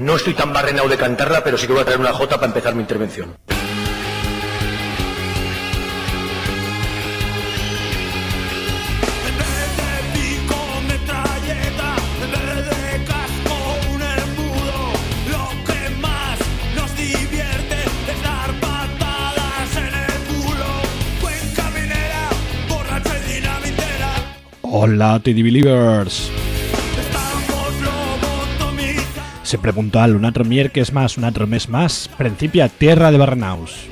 No estoy tan barrenado de cantarla, pero sí que voy a traer una jota para empezar mi intervención. Hola, TD Believers. Se puntual, un otro miércoles más, un otro mes más, principia Tierra de Barrenaus.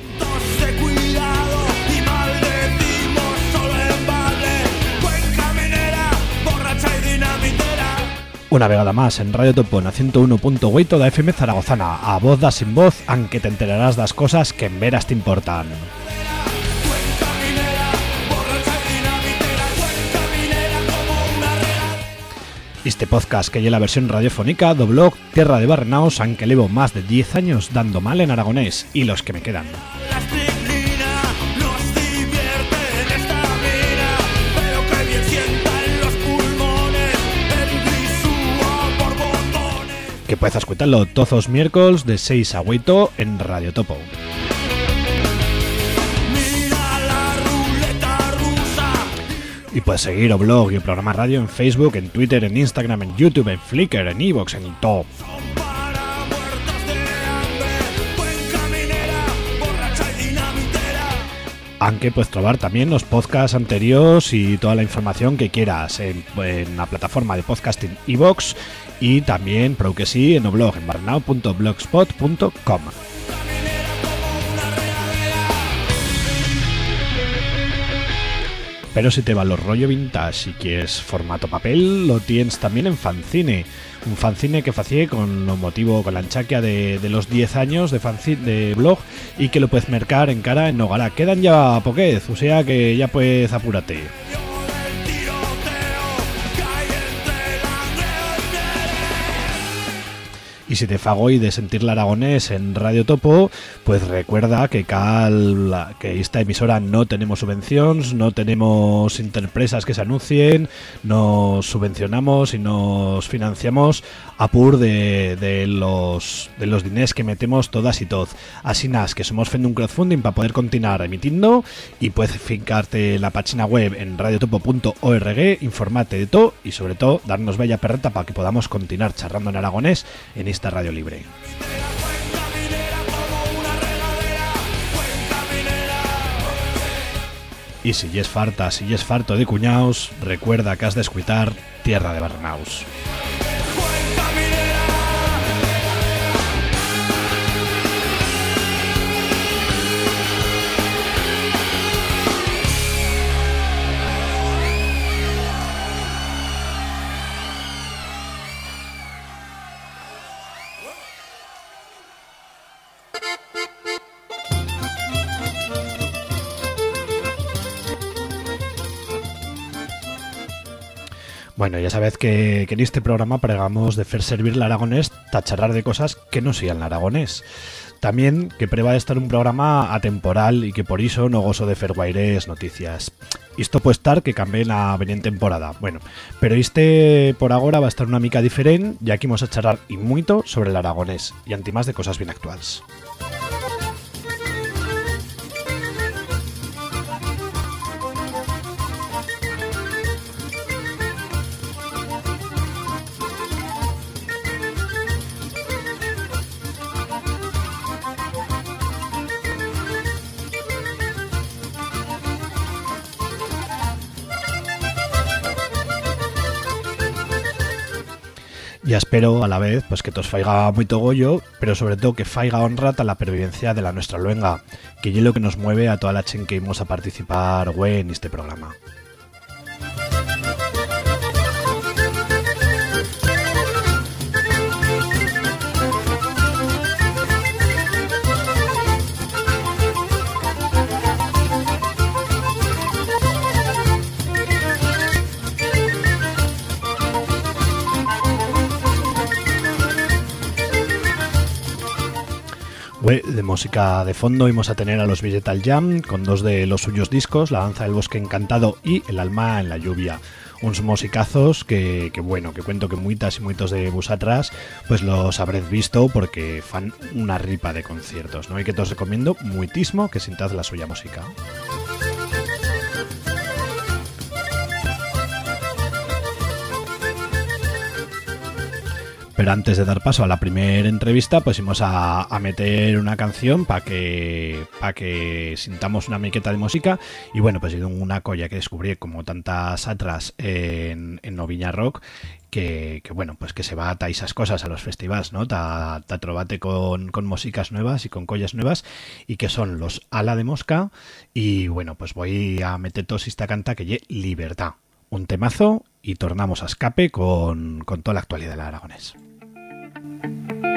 Una vegada más en Radio Topona 101.8 da FM Zaragozana, a voz da sin voz, aunque te enterarás das cosas que en veras te importan. Este podcast que lleva la versión radiofónica do blog Tierra de Barrenaos, aunque llevo más de 10 años dando mal en aragonés y los que me quedan. Que puedes escucharlo todos los miércoles de 6 a 8 en Radio Topo. Y puedes seguir o blog y el programa radio en Facebook, en Twitter, en Instagram, en YouTube, en Flickr, en Evox, en todo. Aunque puedes trobar también los podcasts anteriores y toda la información que quieras en, la plataforma de podcasting Evox y también, pro que sí, en el blog en barnao.blogspot.com. Pero si te va los rollo vintage y quieres formato papel, lo tienes también en fanzine. Un fanzine que facié con motivo, con la enchaquia de, los 10 años de fanzine, de blog y que lo puedes mercar en cara en Nogara. Quedan ya poquez, o sea que ya puedes apúrate. Y si te fago y de sentir el aragonés en Radio Topo, pues recuerda que, cal, que esta emisora no tenemos subvenciones, no tenemos interpresas que se anuncien, nos subvencionamos y nos financiamos a pur de, los de los diners que metemos todas y todos. Así nas que somos fendo un crowdfunding para poder continuar emitiendo y puedes fincarte la página web en radiotopo.org, informarte de todo y sobre todo darnos bella perreta para que podamos continuar charrando en aragonés en esta radio libre. Y si es farta, si es farto de cuñaos, recuerda que has de escuchar Tierra de Barnaus. Bueno, ya sabéis que, en este programa pregamos de hacer servir el aragonés tacharrar de cosas que no sean el aragonés. También que prueba de estar un programa atemporal y que por eso no gozo de fer guaires noticias. Esto puede estar que cambie la venida temporada. Bueno, pero este por ahora va a estar una mica diferente, ya que vamos a charlar y mucho sobre el aragonés y antimás de cosas bien actuales. Y espero a la vez pues que os faiga muy togollo, pero sobre todo que faiga honra a la pervivencia de la nuestra luenga, que es lo que nos mueve a toda la chen que íbamos a participar en este programa. De música de fondo íbamos a tener a los Vegetal Jam con dos de los suyos discos, La danza del bosque encantado y El alma en la lluvia. unos musicazos que, que, bueno, que cuento que muitas y muitos de atrás pues los habréis visto porque fan una ripa de conciertos, ¿no? Y que te os recomiendo muitísimo que sintad la suya música. Pero antes de dar paso a la primera entrevista, pues íbamos a, meter una canción para que, para que sintamos una miqueta de música. Y bueno, pues una colla que descubrí como tantas atrás en, en Noviña Rock, que, bueno, pues que se va a esas cosas a los festivales, ¿no? Ta, trobate con, con músicas nuevas y con collas nuevas, y que son los Ala de Mosca. Y bueno, pues voy a meter todos esta canta que lle Libertad. Un temazo y tornamos a escape con, con toda la actualidad del aragonés. Bueno, ya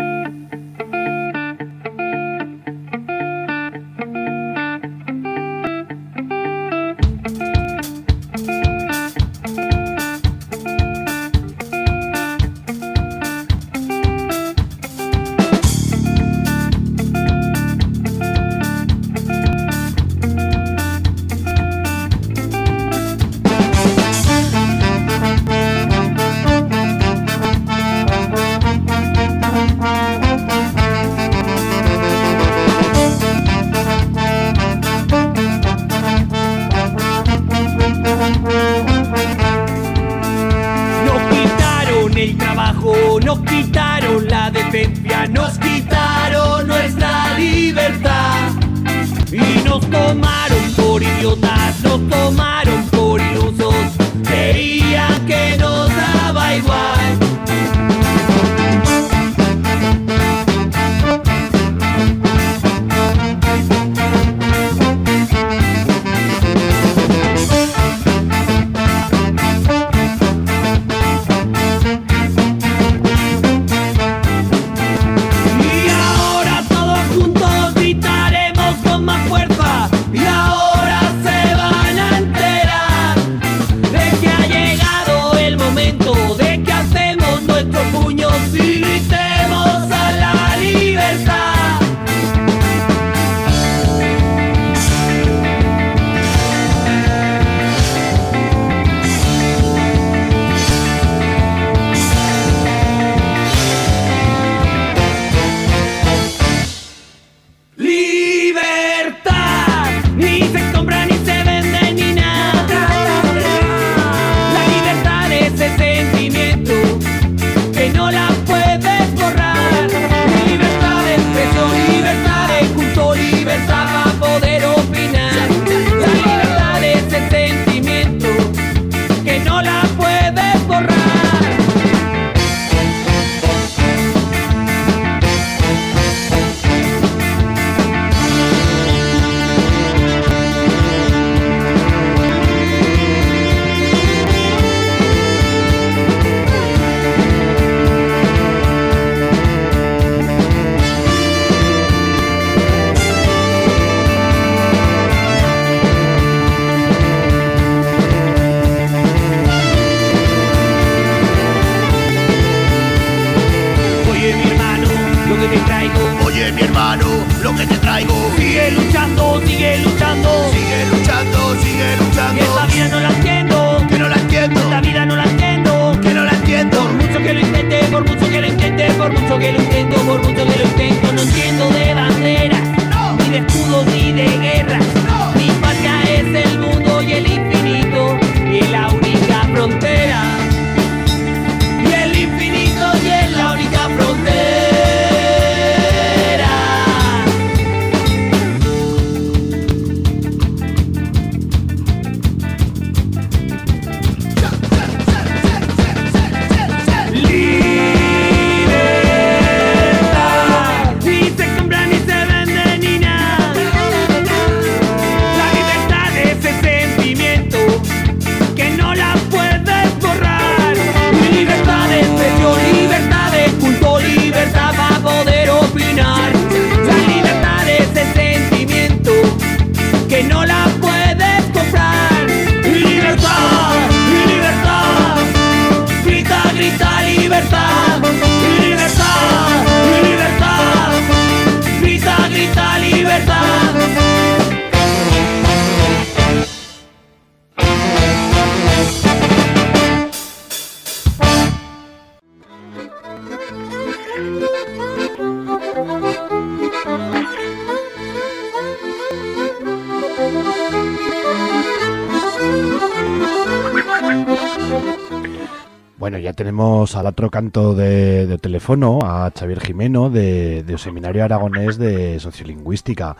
tenemos al otro canto de, teléfono a Xavier Jimeno de, de Seminario Aragonés de Sociolingüística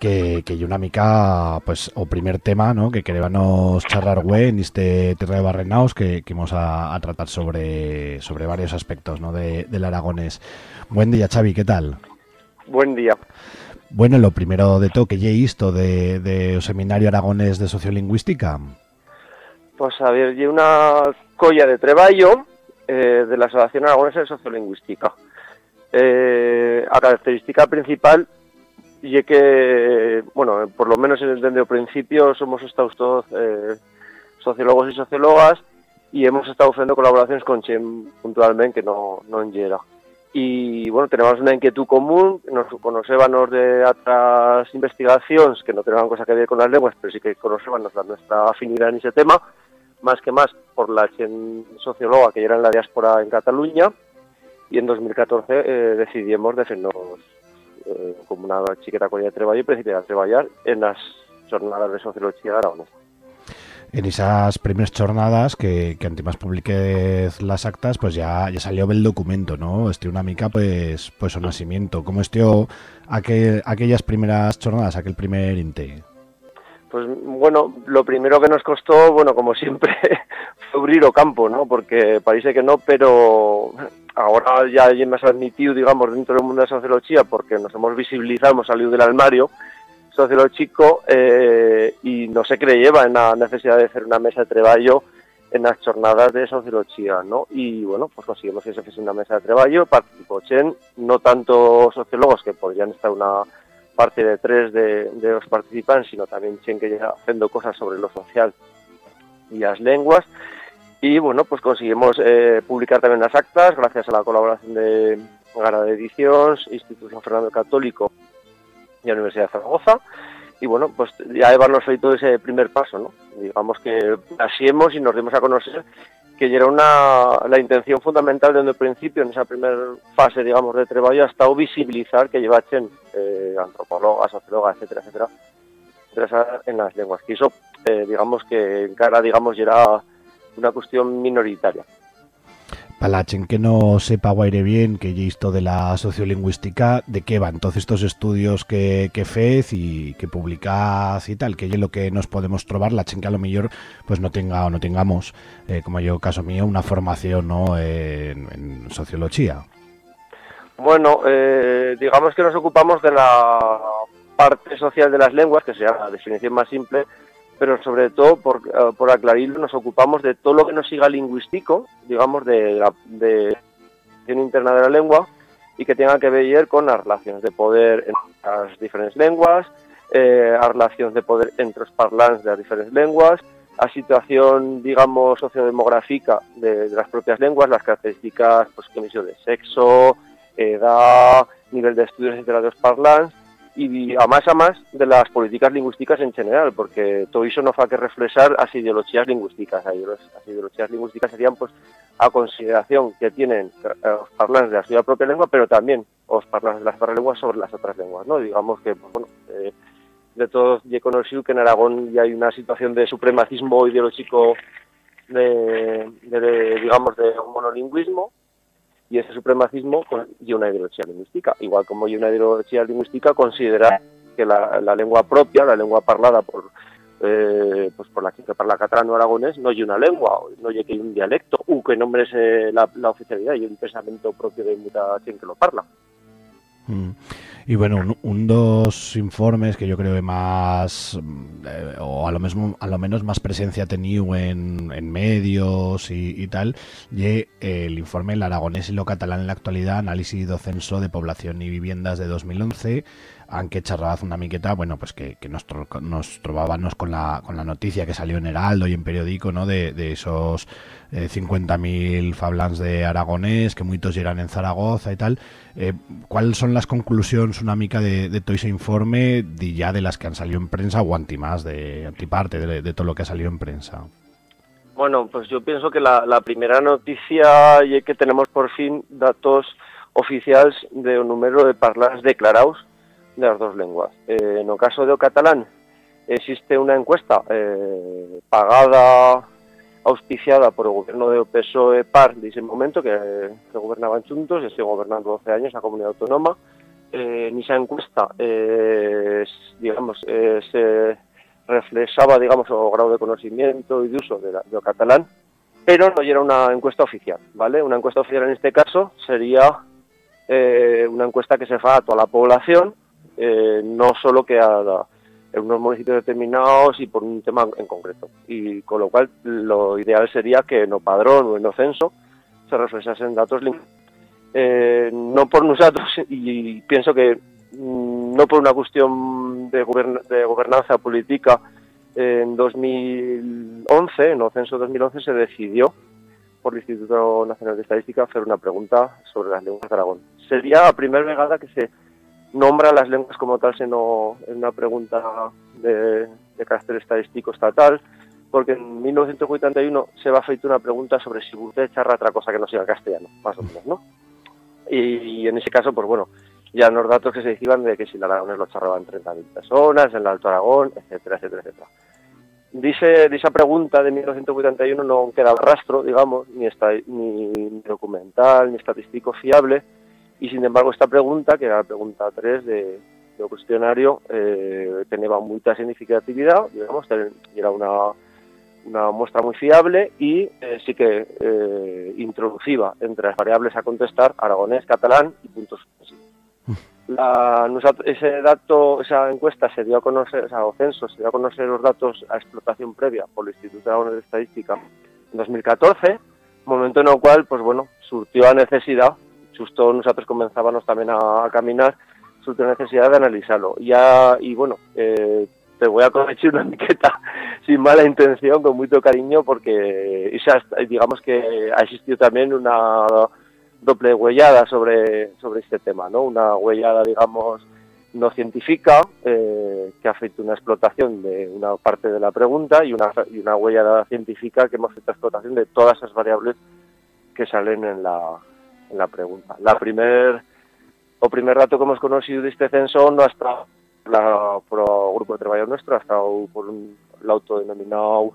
que, que una mica, pues, o primer tema, ¿no? Que queremos charlar güey en este Tierra de Barrenaos que, que vamos a, tratar sobre, sobre varios aspectos, ¿no? De, del aragonés. Buen día, Xavi, ¿qué tal? Buen día. Bueno, lo primero de todo que ya he visto de, de Seminario Aragonés de Sociolingüística. Pues a ver, hay una colla de treballo eh, de la Asociación Aragonesa Sociolingüística. Eh, a característica principal y que, bueno, por lo menos desde el principio somos estados todos eh, sociólogos y sociólogas y hemos estado haciendo colaboraciones con Chem puntualmente, que no, no en Yera. Y bueno, tenemos una inquietud común, nos conocemos de otras investigaciones que no tenían cosa que ver con las lenguas, pero sí que conocemos nuestra afinidad en ese tema, más que más por la socióloga que era en la diáspora en Cataluña, y en 2014 eh, decidimos defendernos eh, como una chiqueta colla de trabajo y principiar a trabajar en las jornadas de sociología de Aragonés. En esas primeras jornadas que, que antes publiques las actas, pues ya, ya salió el documento, ¿no? Este una mica, pues, pues un nacimiento. ¿Cómo estuvo aquel, aquellas primeras jornadas, aquel primer inte? Pues bueno, lo primero que nos costó, bueno, como siempre, fue abrir campo, ¿no? Porque parece que no, pero ahora ya hay más admitido, digamos, dentro del mundo de sociología, porque nos hemos visibilizado, hemos salido del armario sociológico eh, y no se creyeva en la necesidad de hacer una mesa de trabajo en las jornadas de sociología, ¿no? Y bueno, pues conseguimos que se fuese una mesa de trabajo, participó Chen, no tanto sociólogos que podrían estar una parte de tres de, los participantes, sino también Chen que ya haciendo cosas sobre lo social y las lenguas, y bueno, pues conseguimos eh, publicar también las actas gracias a la colaboración de Gara de Ediciones, Instituto Fernando Católico y la Universidad de Zaragoza. Y bueno, pues ya hemos feito ese primer paso, ¿no? Digamos que así hemos y nos dimos a conocer que era una, la intención fundamental desde el principio, en esa primera fase, digamos, de trabajo, ha estado visibilizar que llevachen eh, antropólogas, sociólogas, etcétera, etcétera, en las lenguas. Que eso, eh, digamos, que en cara, digamos, era una cuestión minoritaria. La gente que no sepa guaire bien que ya esto de la sociolingüística, ¿de qué van todos estos estudios que, que fez y que publicás y tal? Que es lo que nos podemos trobar, la gente que a lo mejor pues no tenga o no tengamos, eh, como yo caso mío, una formación ¿no? en, sociología. Bueno, eh, digamos que nos ocupamos de la parte social de las lenguas, que sea la definición más simple, pero sobre todo, por, uh, por aclarirlo, nos ocupamos de todo lo que nos siga lingüístico, digamos, de la de interna de la lengua y que tenga que ver con las relaciones de poder entre las diferentes lenguas, eh, las relaciones de poder entre los parlantes de las diferentes lenguas, la situación, digamos, sociodemográfica de, de las propias lenguas, las características, pues, que de sexo, edad, nivel de estudios entre los parlantes, y a más a más de las políticas lingüísticas en general, porque todo eso no fa que reflexar las ideologías lingüísticas. Las ideologías lingüísticas serían pues a consideración que tienen eh, los parlantes de la suya propia lengua, pero también los parlantes de las otras lenguas sobre las otras lenguas, ¿no? Digamos que, pues, bueno, eh, de todos ya conocido que en Aragón ya hay una situación de supremacismo ideológico de, de digamos, de monolingüismo, y ese supremacismo y una ideología lingüística. Igual como hay una ideología lingüística, considerar que la, lengua propia, la lengua parlada por eh, pues por la que se parla catalán o aragonés, no hay una lengua, no hay que hay un dialecto, u que nombre es eh, la, oficialidad y un pensamiento propio de mucha gente que lo parla. Mm. Y bueno, un, dos informes que yo creo que más, eh, o a lo, mismo, a lo menos más presencia ha tenido en, en medios y, tal, y el informe El aragonés y lo catalán en la actualidad, análisis do censo de población y viviendas de 2011, aunque charrabaz una miqueta, bueno, pues que, nos, trobábamos con la, con la noticia que salió en Heraldo y en periódico, ¿no? De, esos eh, 50.000 fablans de aragonés, que muchos llegan en Zaragoza y tal. Eh, ¿Cuáles son las conclusiones, una mica, de, todo ese informe, de ya de las que han salido en prensa o antimás, de antiparte, de, de todo lo que ha salido en prensa? Bueno, pues yo pienso que la, primera noticia es que tenemos por fin datos oficiales de un número de parlas declarados de las dos lenguas. Eh, el caso de catalán existe una encuesta eh, pagada auspiciada por el gobierno de PSOE PAR de ese momento, que, gobernaban juntos, y estoy gobernando 12 años la comunidad autónoma. Eh, en esa encuesta, eh, digamos, eh, se reflejaba, digamos, el grado de conocimiento y de uso de, lo catalán, pero no era una encuesta oficial, ¿vale? Una encuesta oficial en este caso sería una encuesta que se haga a toda la población, no solo que a, en unos municipios determinados y por un tema en concreto. Y con lo cual lo ideal sería que no padrón o no censo se reflejasen datos eh, no por nosotros y pienso que mm, no por una cuestión de, de gobernanza política en 2011, en el censo 2011 se decidió por el Instituto Nacional de Estadística hacer una pregunta sobre las lenguas de Aragón. Sería la primera vegada que se nombra las lenguas como tal, sino en una pregunta de, de carácter estadístico estatal, porque en 1981 se va a hacer una pregunta sobre si usted charra otra cosa que no sea castellano, más o menos, ¿no? Y, en ese caso, pues bueno, ya los datos que se decían de que si el aragonés lo charraban 30.000 personas, en el Alto Aragón, etcétera, etcétera, etcétera. Dice, de esa pregunta de 1981 no queda rastro, digamos, ni, está, ni documental, ni estadístico fiable, y sin embargo esta pregunta, que era la pregunta 3 de, del cuestionario, eh, tenía mucha significatividad, digamos, era una, una muestra muy fiable y eh, sí que eh, introducía entre las variables a contestar aragonés, catalán y puntos la, ese dato, esa encuesta se dio a conocer, o sea, o censo, se dio a conocer los datos a explotación previa por el Instituto de Estadística en 2014, momento en el cual, pues bueno, surtió la necesidad justo nosotros comenzábamos también a, caminar, surgió necesidad de analizarlo. Ya, y bueno, eh, te voy a corregir una miqueta sin mala intención, con mucho cariño, porque digamos que ha existido también una doble huellada sobre, sobre este tema, ¿no? Una huellada, digamos, no científica, eh, que ha hecho una explotación de una parte de la pregunta y una, y una huellada científica que hemos hecho explotación de todas esas variables que salen en la, la pregunta. La primer, o primer dato que hemos conocido de este censo no ha estado la, por el grupo de trabajo nuestro, ha estado por un, el autodenominado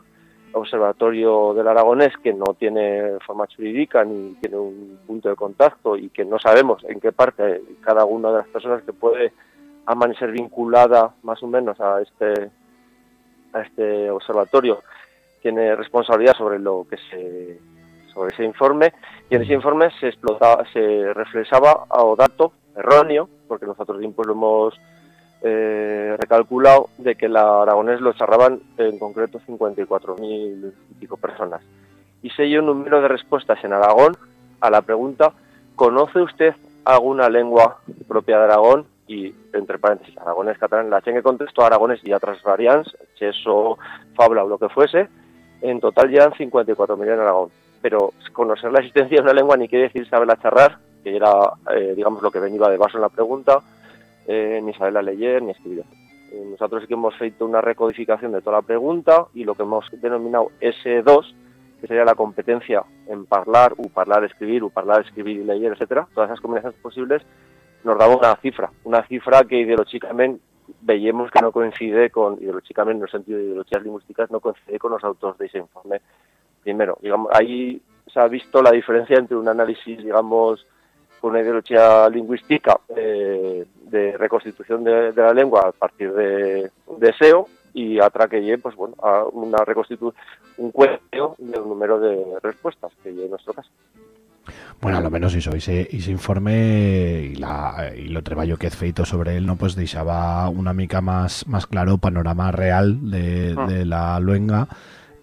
Observatorio del Aragonés, que no tiene forma jurídica ni tiene un punto de contacto y que no sabemos en qué parte cada una de las personas que puede amanecer vinculada más o menos a este a este observatorio tiene responsabilidad sobre lo que se sobre ese informe y en ese informe se explotaba, se reflejaba a o dato erróneo, porque nosotros pues lo hemos eh, recalculado, de que la aragonés lo charraban en concreto 54.000 y pico personas. Y se dio un número de respuestas en Aragón a la pregunta, ¿conoce usted alguna lengua propia de Aragón? Y, entre paréntesis, aragonés, catalán, la que contestó aragonés y otras variantes, cheso, fabla o lo que fuese, en total ya 54.000 en Aragón pero conocer la existencia de una lengua ni quiere decir saberla charrar, que era, eh, digamos, lo que venía de base en la pregunta, eh, ni saberla leer ni escribir. Eh, nosotros que hemos hecho una recodificación de toda la pregunta y lo que hemos denominado S2, que sería la competencia en hablar, u hablar, escribir, u hablar, escribir y leer, etcétera, todas esas combinaciones posibles, nos daba una cifra, una cifra que ideológicamente veíamos que no coincide con, ideológicamente en el sentido de ideologías lingüísticas, no coincide con los autores de ese informe primero, digamos, ahí se ha visto la diferencia entre un análisis, digamos, con una ideología lingüística eh, de reconstitución de, la lengua a partir de, deseo y que pues bueno, a una reconstitución, un cuento del número de respuestas que en nuestro caso. Bueno, a lo menos eso, ese, ese informe y, la, y lo trabajo que he feito sobre él, no pues deixaba una mica más, más claro panorama real de, ah. de la luenga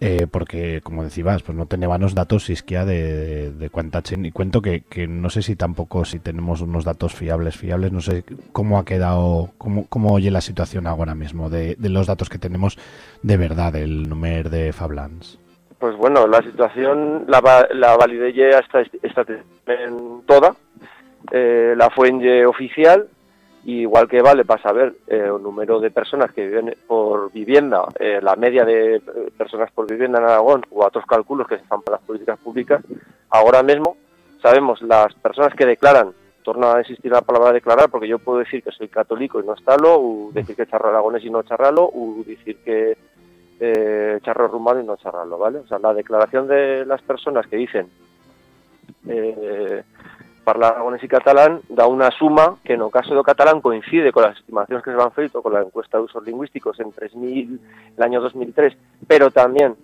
eh, porque, como decías, pues no teníamos datos isquia de, de cuánta y cuento que, no sé si tampoco si tenemos unos datos fiables, fiables, no sé cómo ha quedado, cómo, cómo oye la situación ahora mismo de, de los datos que tenemos de verdad, el número de Fablans. Pues bueno, la situación la, la validez ya está, está toda, eh, la fuente oficial, igual que vale para saber eh, el número de personas que viven por vivienda, eh, la media de eh, personas por vivienda en Aragón o otros cálculos que se hacen para las políticas públicas, ahora mismo sabemos las personas que declaran, torna a existir la palabra declarar, porque yo puedo decir que soy católico y no estarlo, o decir que charro aragonés y no charralo, o decir que eh, charro rumano y no charrarlo, ¿vale? O sea, la declaración de las personas que dicen eh, parlar y catalán da una suma que en el caso de catalán coincide con las estimaciones que se van feito con la encuesta de usos lingüísticos en 3000, el año 2003, pero también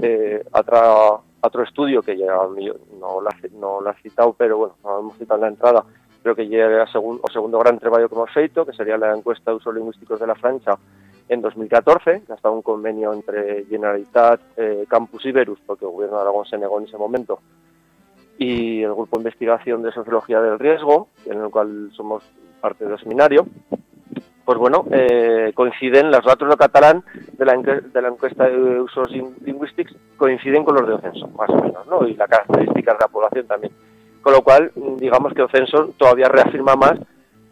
eh, otro, otro estudio que ya no lo no ha citado, pero bueno, no hemos citado en la entrada, creo que llega el segundo, o segundo gran trabajo que hemos feito, que sería la encuesta de usos lingüísticos de la Francha en 2014, que hasta un convenio entre Generalitat, eh, Campus Iberus, porque el gobierno de Aragón se negó en ese momento, y el grupo de investigación de sociología del riesgo, en el cual somos parte del seminario, pues bueno, eh, coinciden, los datos de catalán de la, de la encuesta de usos lingüísticos coinciden con los de Ocenso, más o menos, ¿no? Y las características de la población también. Con lo cual, digamos que Ocenso todavía reafirma más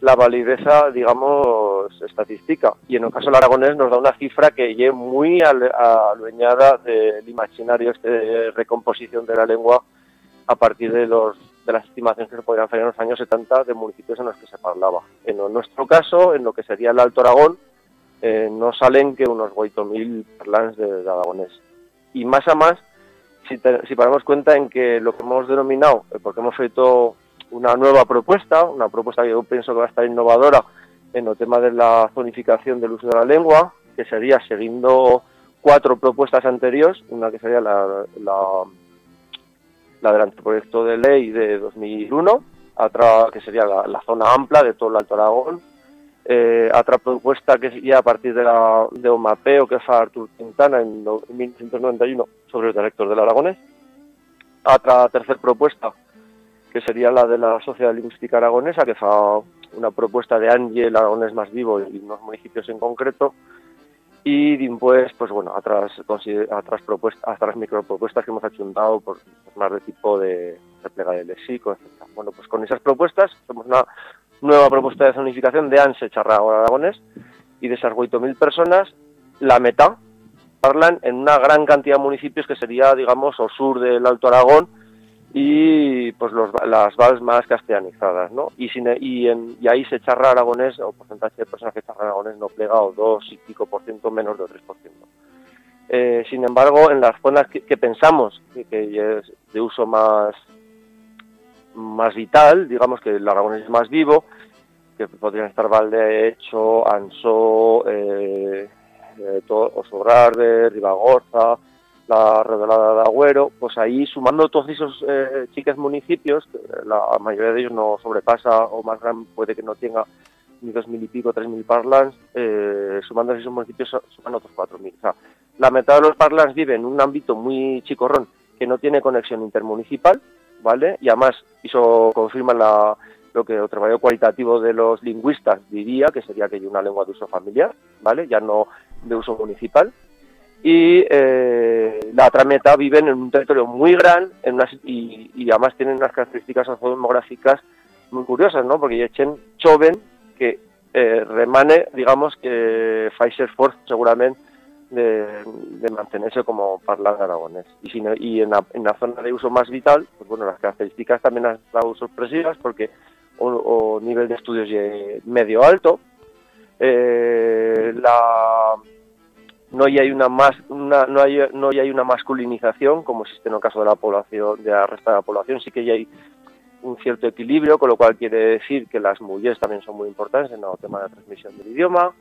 la valideza, digamos, estadística. Y en el caso del aragonés nos da una cifra que lleve muy alueñada del imaginario este recomposición de la lengua a partir de los de las estimaciones que se podrían hacer en los años 70 de municipios en los que se parlaba. En nuestro caso, en lo que sería el Alto Aragón, eh, no salen que unos 8.000 parlantes de, aragonés. Y más a más, si, si paramos cuenta en que lo que hemos denominado, eh, porque hemos hecho una nueva propuesta, una propuesta que yo pienso que va a estar innovadora en el tema de la zonificación del uso de la lengua, que sería siguiendo cuatro propuestas anteriores, una que sería la, la, del anteproyecto de ley de 2001, otra que sería la, zona amplia de todo el Alto Aragón, eh, otra propuesta que sería a partir de la de un mapeo que fue Artur Quintana en, 1991 sobre el director del Aragonés, otra tercera propuesta que sería la de la Sociedad Lingüística Aragonesa, que fa una propuesta de Ángel Aragonés más vivo y unos municipios en concreto, y después, pues bueno, otras, otras propuestas, otras micropropuestas que hemos achuntado por pues, más de tipo de replega de léxico, etc. Bueno, pues con esas propuestas, somos una nueva propuesta de zonificación de ANSE Charrao Aragonés, y de esas 8.000 personas, la meta hablan en una gran cantidad de municipios que sería, digamos, al sur del Alto Aragón, y pues los, las vals más castellanizadas, ¿no? Y, sin, y, en, y ahí se charra aragonés, o porcentaje de personas que charran aragonés no plega, o dos y pico por ciento menos de 3 por ciento. Eh, sin embargo, en las zonas que, pensamos que, es de uso más, más vital, digamos que el aragonés es más vivo, que podrían estar Valdehecho, Ansó, eh, eh, Ribagorza, la revelada de Agüero, pues ahí sumando todos esos eh, chiques municipios, la mayoría de ellos no sobrepasa o más gran puede que no tenga ni dos mil y pico, tres mil parlants, eh, sumando esos municipios suman otros cuatro mil. O sea, la mitad de los parlants viven en un ámbito muy chicorrón que no tiene conexión intermunicipal, ¿vale? Y además eso confirma la, lo que el trabajo cualitativo de los lingüistas diría, que sería que hay una lengua de uso familiar, ¿vale? Ya no de uso municipal, y eh, la otra meta viven en un territorio muy grande en y, además tienen unas características demográficas muy curiosas, ¿no? Porque echen choven que eh, remane, digamos, que Pfizer Force seguramente de, mantenerse como parlante aragonés. Y, si y en, la, en la zona de uso más vital, pues bueno, las características también han estado sorpresivas porque o, nivel de estudios medio alto, eh, la no hay una más una, no hay no hay una masculinización como existe en el caso de la población de la resta de la población sí que ya hay un cierto equilibrio con lo cual quiere decir que las mujeres también son muy importantes en el tema de la transmisión del idioma.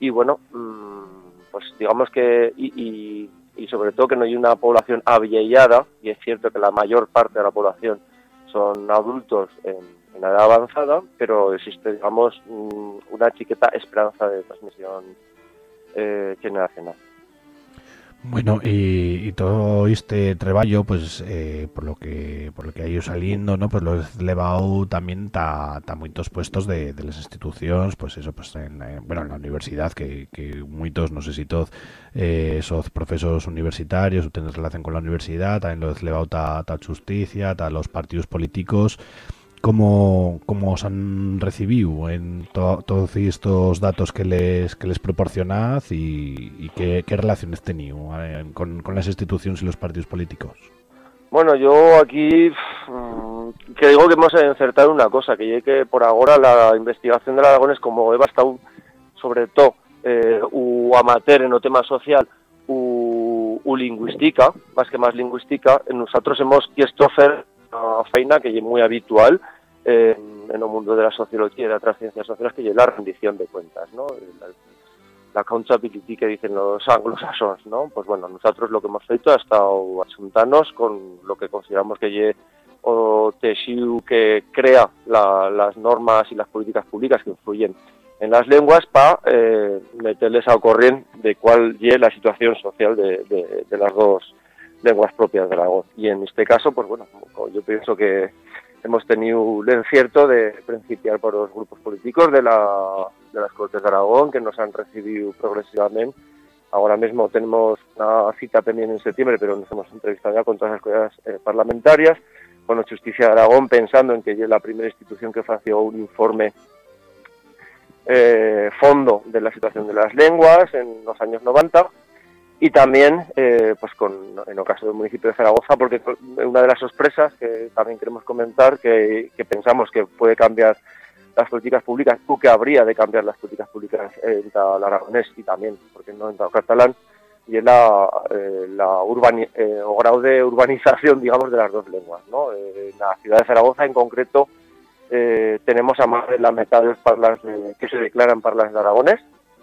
Y bueno mm, pues digamos que y, sobre todo que no hay una población aviellada y es cierto que la mayor parte de la población son adultos en, en edad avanzada pero existe digamos mm, una chiqueta esperanza de transmisión eh, generacional. Bueno, y, todo este trabajo, pues, eh, por lo que por lo que ha ido saliendo, ¿no? Pues lo he llevado también a, a muchos puestos de, las instituciones, pues eso, pues en, bueno, en la universidad, que, que muchos, no sé si todos, eh, son profesores universitarios, o tienen relación con la universidad, también lo he llevado a la justicia, a los partidos políticos, cómo, cómo os han recibido en todos estos datos que les, que les proporcionad y, qué, relaciones tenido eh, con, las instituciones y los partidos políticos. Bueno, yo aquí mm, que digo que hemos encertado una cosa, que por ahora la investigación de Aragón es como he bastado sobre todo eh, u amateur en el tema social u, lingüística, más que más lingüística, nosotros hemos querido hacer una feina que es muy habitual en el mundo de la sociología y de otras ciencias sociales, que es la rendición de cuentas, ¿no? La, la accountability que dicen los anglosajones, ¿no? Pues bueno, nosotros lo que hemos hecho ha estado asuntarnos con lo que consideramos que es o tejido que crea la, las normas y las políticas públicas que influyen en las lenguas para eh, meterles al corriente de cuál es la situación social de, de, de, las dos lenguas propias de Aragón. Y en este caso, pues bueno, yo pienso que hemos tenido el encierto de principiar por los grupos políticos de, la, de las Cortes de Aragón que nos han recibido progresivamente. Ahora mismo tenemos una cita pendiente en septiembre, pero nos hemos entrevistado ya con todas las cosas eh, parlamentarias con la Justicia de Aragón, pensando en que es la primera institución que ofreció un informe eh, fondo de la situación de las lenguas en los años 90 y también eh, pues con, en el caso del municipio de Zaragoza, porque una de las sorpresas que también queremos comentar, que, pensamos que puede cambiar las políticas públicas o que habría de cambiar las políticas públicas en el aragonés y también, porque no en el catalán, y es la, eh, la urbani eh, o grado de urbanización, digamos, de las dos lenguas. ¿no? Eh, en la ciudad de Zaragoza, en concreto, eh, tenemos a más de la mitad de los parlas que se declaran parlas de aragonés,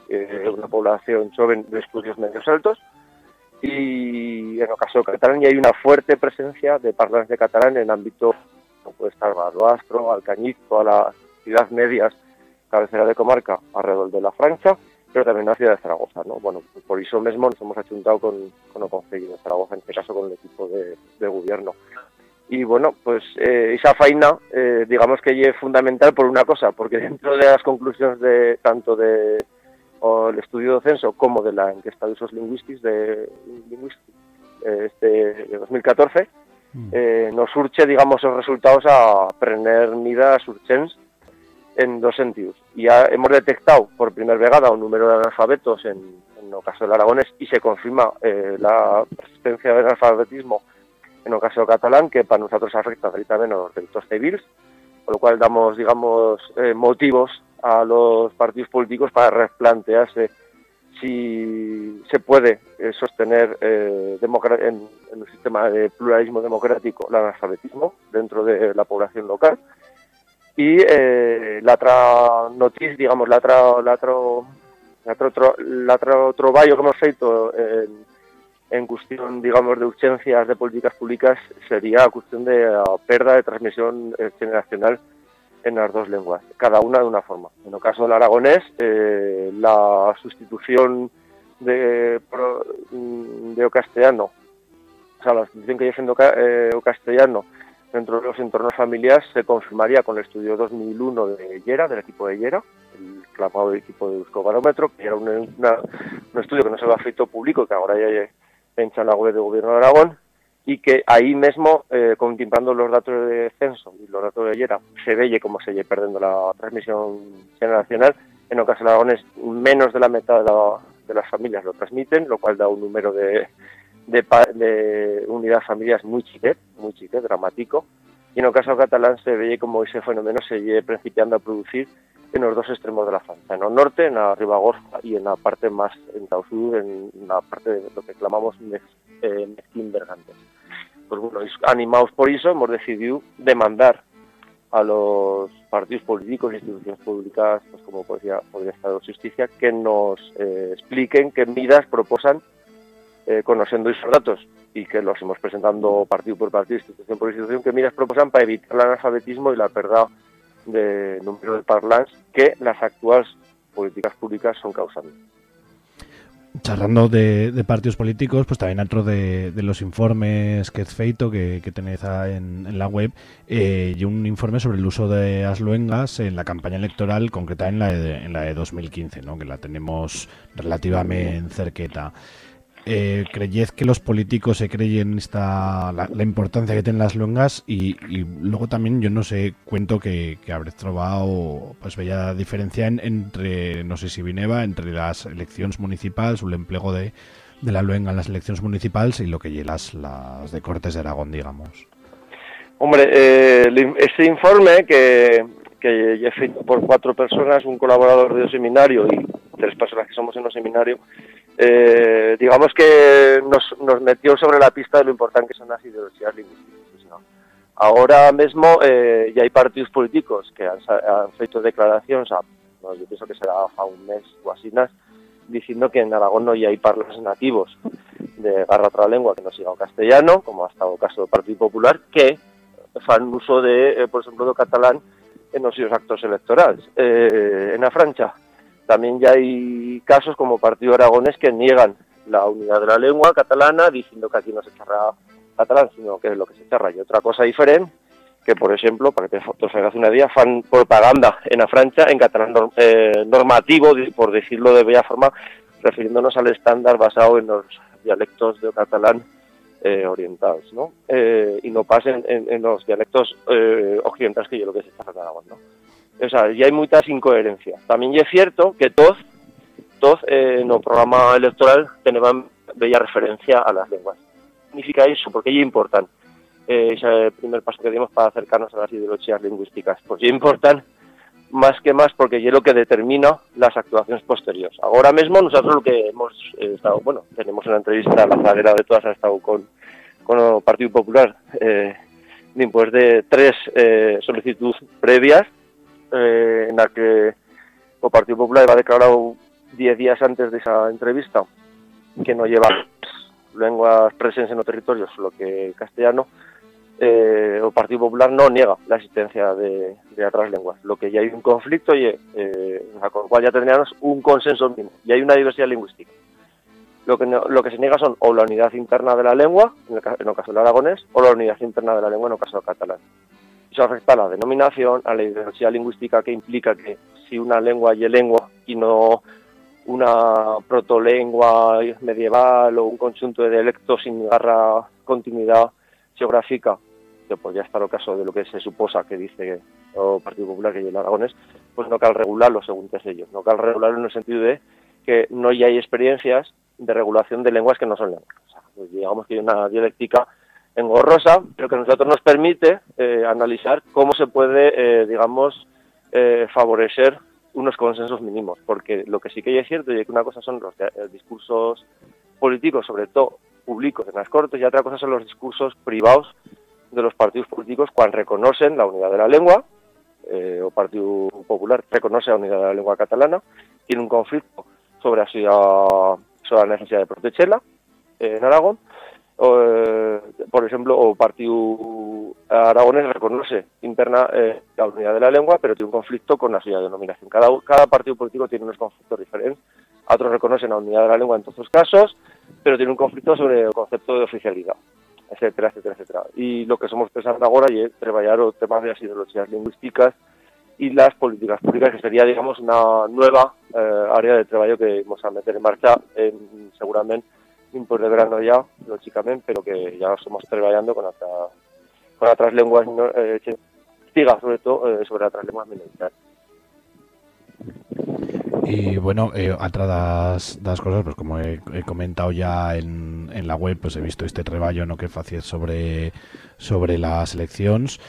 eh, una población joven de estudios medios altos, y en el caso catalán ya hay una fuerte presencia de parlas de catalán en ámbito, como puede estar Barbastro, Alcañiz, todas las ciudades medias, cabecera de comarca alrededor de la Francha, pero también la ciudad de Zaragoza, ¿no? Bueno, por eso mismo nos hemos achuntado con, con el Consejo de Zaragoza, en este caso con el equipo de, de gobierno. Y bueno, pues eh, esa faina, eh, digamos que es fundamental por una cosa, porque dentro de las conclusiones de tanto de o el estudio de censo como de la encuesta de usos lingüísticos de, eh, este, de 2014, mm. eh, nos urge, digamos, los resultados a prender medidas urgentes en dos sentidos. Ya hemos detectado por primera vegada un número de analfabetos en, en el caso del aragonés y se confirma eh, la persistencia del analfabetismo en el caso catalán, que para nosotros afecta directamente a los delitos civiles, con lo cual damos, digamos, eh, motivos a los partidos políticos para replantearse si se puede eh, sostener eh, en, un sistema de pluralismo democrático el analfabetismo dentro de la población local. Y eh, la otra noticia, digamos, la otra, la otro, la otro, la que hemos feito en, en cuestión, digamos, de urgencias de políticas públicas sería a cuestión de uh, perda de transmisión eh, generacional en las dos lenguas, cada una de una forma. En el caso del aragonés, eh, la sustitución de, de o o sea, la sustitución que hay siendo eh, dentro de los entornos familiares se confirmaría con el estudio 2001 de Yera, del equipo de Yera, el clamado equipo de Euskobarómetro, que era un estudio que no se había feito público, que ahora ya pencha en la web del Gobierno de Aragón, y que ahí mismo, eh, contemplando los datos de censo y los datos de Yera, se ve como se ve perdiendo la transmisión generacional. En de Aragón es menos de la mitad de, la, de las familias lo transmiten, lo cual da un número de, de, de unidades familiares muy chiquet, muy chiquet, dramático. Y en el caso catalán se ve como ese fenómeno se lleve principiando a producir en los dos extremos de la Francia, en el norte, en la Ribagorza y en la parte más en sur, en la parte de lo que clamamos eh, mezquín bergantes. Pues bueno, animados por eso, hemos decidido demandar a los partidos políticos instituciones públicas, pues como podría, podría estar la justicia, que nos eh, expliquen qué medidas proposan eh, conociendo esos datos y que los hemos presentando partido por partido, institución por institución, qué medidas proposan para evitar el analfabetismo y la pérdida de número de parlants que las actuales políticas públicas son causando. Charlando de, partidos políticos, pues también otro de, los informes que es feito, que, tenéis en, la web, eh, y un informe sobre el uso de las luengas en la campaña electoral, concreta en la de, en la de 2015, ¿no? que la tenemos relativamente cerqueta eh, creyez que los políticos se creyen esta, la, la importancia que tienen las longas y, luego también yo no sé, cuento que, que habréis trovado pues bella diferencia en, entre, no sé si vineva, entre las elecciones municipales o el empleo de, de la luenga en las elecciones municipales y lo que las, las de Cortes de Aragón, digamos. Hombre, eh, este informe que, que he hecho por cuatro personas, un colaborador del seminario y tres personas que somos en el seminario, eh, digamos que nos, nos, metió sobre la pista de lo importante que son las ideologías lingüísticas. Ahora mismo eh, ya hay partidos políticos que han, han hecho declaraciones, a, no, yo pienso que será a un mes o así, diciendo que en Aragón no hay parlos nativos de garra otra lengua que no siga castellano, como ha estado el caso del Partido Popular, que fan uso de, eh, por ejemplo, de catalán en los actos electorales. Eh, en la Francha también ya hay casos como Partido Aragonés que niegan la unidad de la lengua catalana, diciendo que aquí no se charra catalán, sino que es lo que se charra. Y otra cosa diferente, que por ejemplo, para que te hagas una idea, fan propaganda en la Francia en catalán eh, normativo, por decirlo de bella forma, refiriéndonos al estándar basado en los dialectos de catalán eh, orientales, ¿no? Eh, y no pasen en, los dialectos eh, occidentales que yo lo que se está Aragón, ¿no? O sea, ya hay muchas incoherencias. También es cierto que todos, todos eh, programa electoral tenemos bella referencia a las lenguas. ¿Qué significa eso? Porque ya importan. Eh, ese es el primer paso que dimos para acercarnos a las ideologías lingüísticas. Pues ya importan más que más porque es lo que determina las actuaciones posteriores. Ahora mismo nosotros lo que hemos eh, estado, bueno, tenemos una entrevista, la zaguera de todas ha estado con, con el Partido Popular eh, después de tres eh, solicitudes previas eh, en la que el Partido Popular va declarado diez días antes de esa entrevista que no lleva lenguas presentes en los territorios, lo que castellano, eh, el Partido Popular no niega la existencia de, otras lenguas. Lo que ya hay un conflicto y eh, con lo cual ya tendríamos un consenso mínimo y hay una diversidad lingüística. Lo que, lo que se niega son o la unidad interna de la lengua, en el, en el caso del aragonés, o la unidad interna de la lengua en el caso del catalán. Eso afecta a la denominación, a la diversidad lingüística que implica que si una lengua y lengua y no una protolengua medieval o un conjunto de dialectos sin garra continuidad geográfica que podría estar el caso de lo que se suposa que dice el Partido Popular que el Aragones, pues no cal regularlo según ellos, no cal regularlo en el sentido de que no hay experiencias de regulación de lenguas que no son lenguas. O sea, pues digamos que hay una dialéctica engorrosa, pero que a nosotros nos permite eh, analizar cómo se puede, eh, digamos, eh, favorecer unos consensos mínimos, porque lo que sí que es cierto y que una cosa son los discursos políticos, sobre todo públicos en las cortes, y otra cosa son los discursos privados de los partidos políticos cuando reconocen la unidad de la lengua, eh, o Partido Popular reconoce la unidad de la lengua catalana, tiene un conflicto sobre sobre la necesidad de protegerla eh, en Aragón, eh, por ejemplo, o Partido Aragonés reconoce interna eh, unidad de la lengua, pero tiene un conflicto con la suya denominación. Cada, cada partido político tiene unos conflictos diferentes. Otros reconocen la unidad de la lengua en todos los casos, pero tiene un conflicto sobre el concepto de oficialidad etcétera, etcétera, etcétera. Y lo que somos pensando ahora es trabajar el tema de las ideologías lingüísticas y las políticas públicas, que sería, digamos, una nueva eh, área de trabajo que vamos a meter en marcha en, seguramente por de verano ya, lógicamente, pero que ya estamos trabajando con, otra, con otras lenguas, eh, sobre todo eh, sobre otras lenguas minoritarias. Y bueno, eh, otras das, cosas, pues como he, comentado ya en, en, la web, pues he visto este treballo no que facía sobre sobre las elecciones,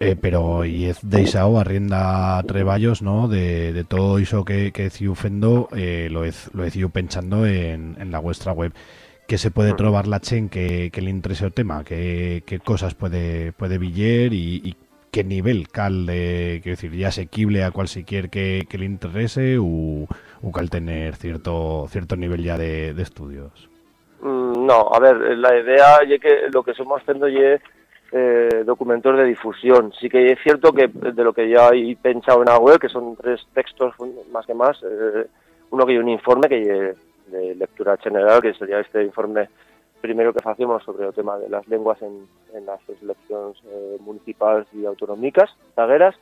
eh, pero y es deixado arrienda treballos, no, de, de todo eso que que ciu fendo, eh, lo he lo he pensando en, en la vuestra web que se puede trobar la chen que, que le interese el tema, qué, qué cosas puede puede y, y qué nivel cal de, quiero decir, ya asequible a cualquier que, que le interese o, o cal tener cierto cierto nivel ya de, de estudios? Mm, no, a ver, la idea es que lo que somos haciendo es eh, documentos de difusión. Sí que es cierto que de lo que ya he pensado en la web, que son tres textos más que más, eh, uno que hay un informe que de lectura general, que sería este informe primero que hacemos sobre el tema de las lenguas en, en las elecciones eh, autonómicas, tagueras,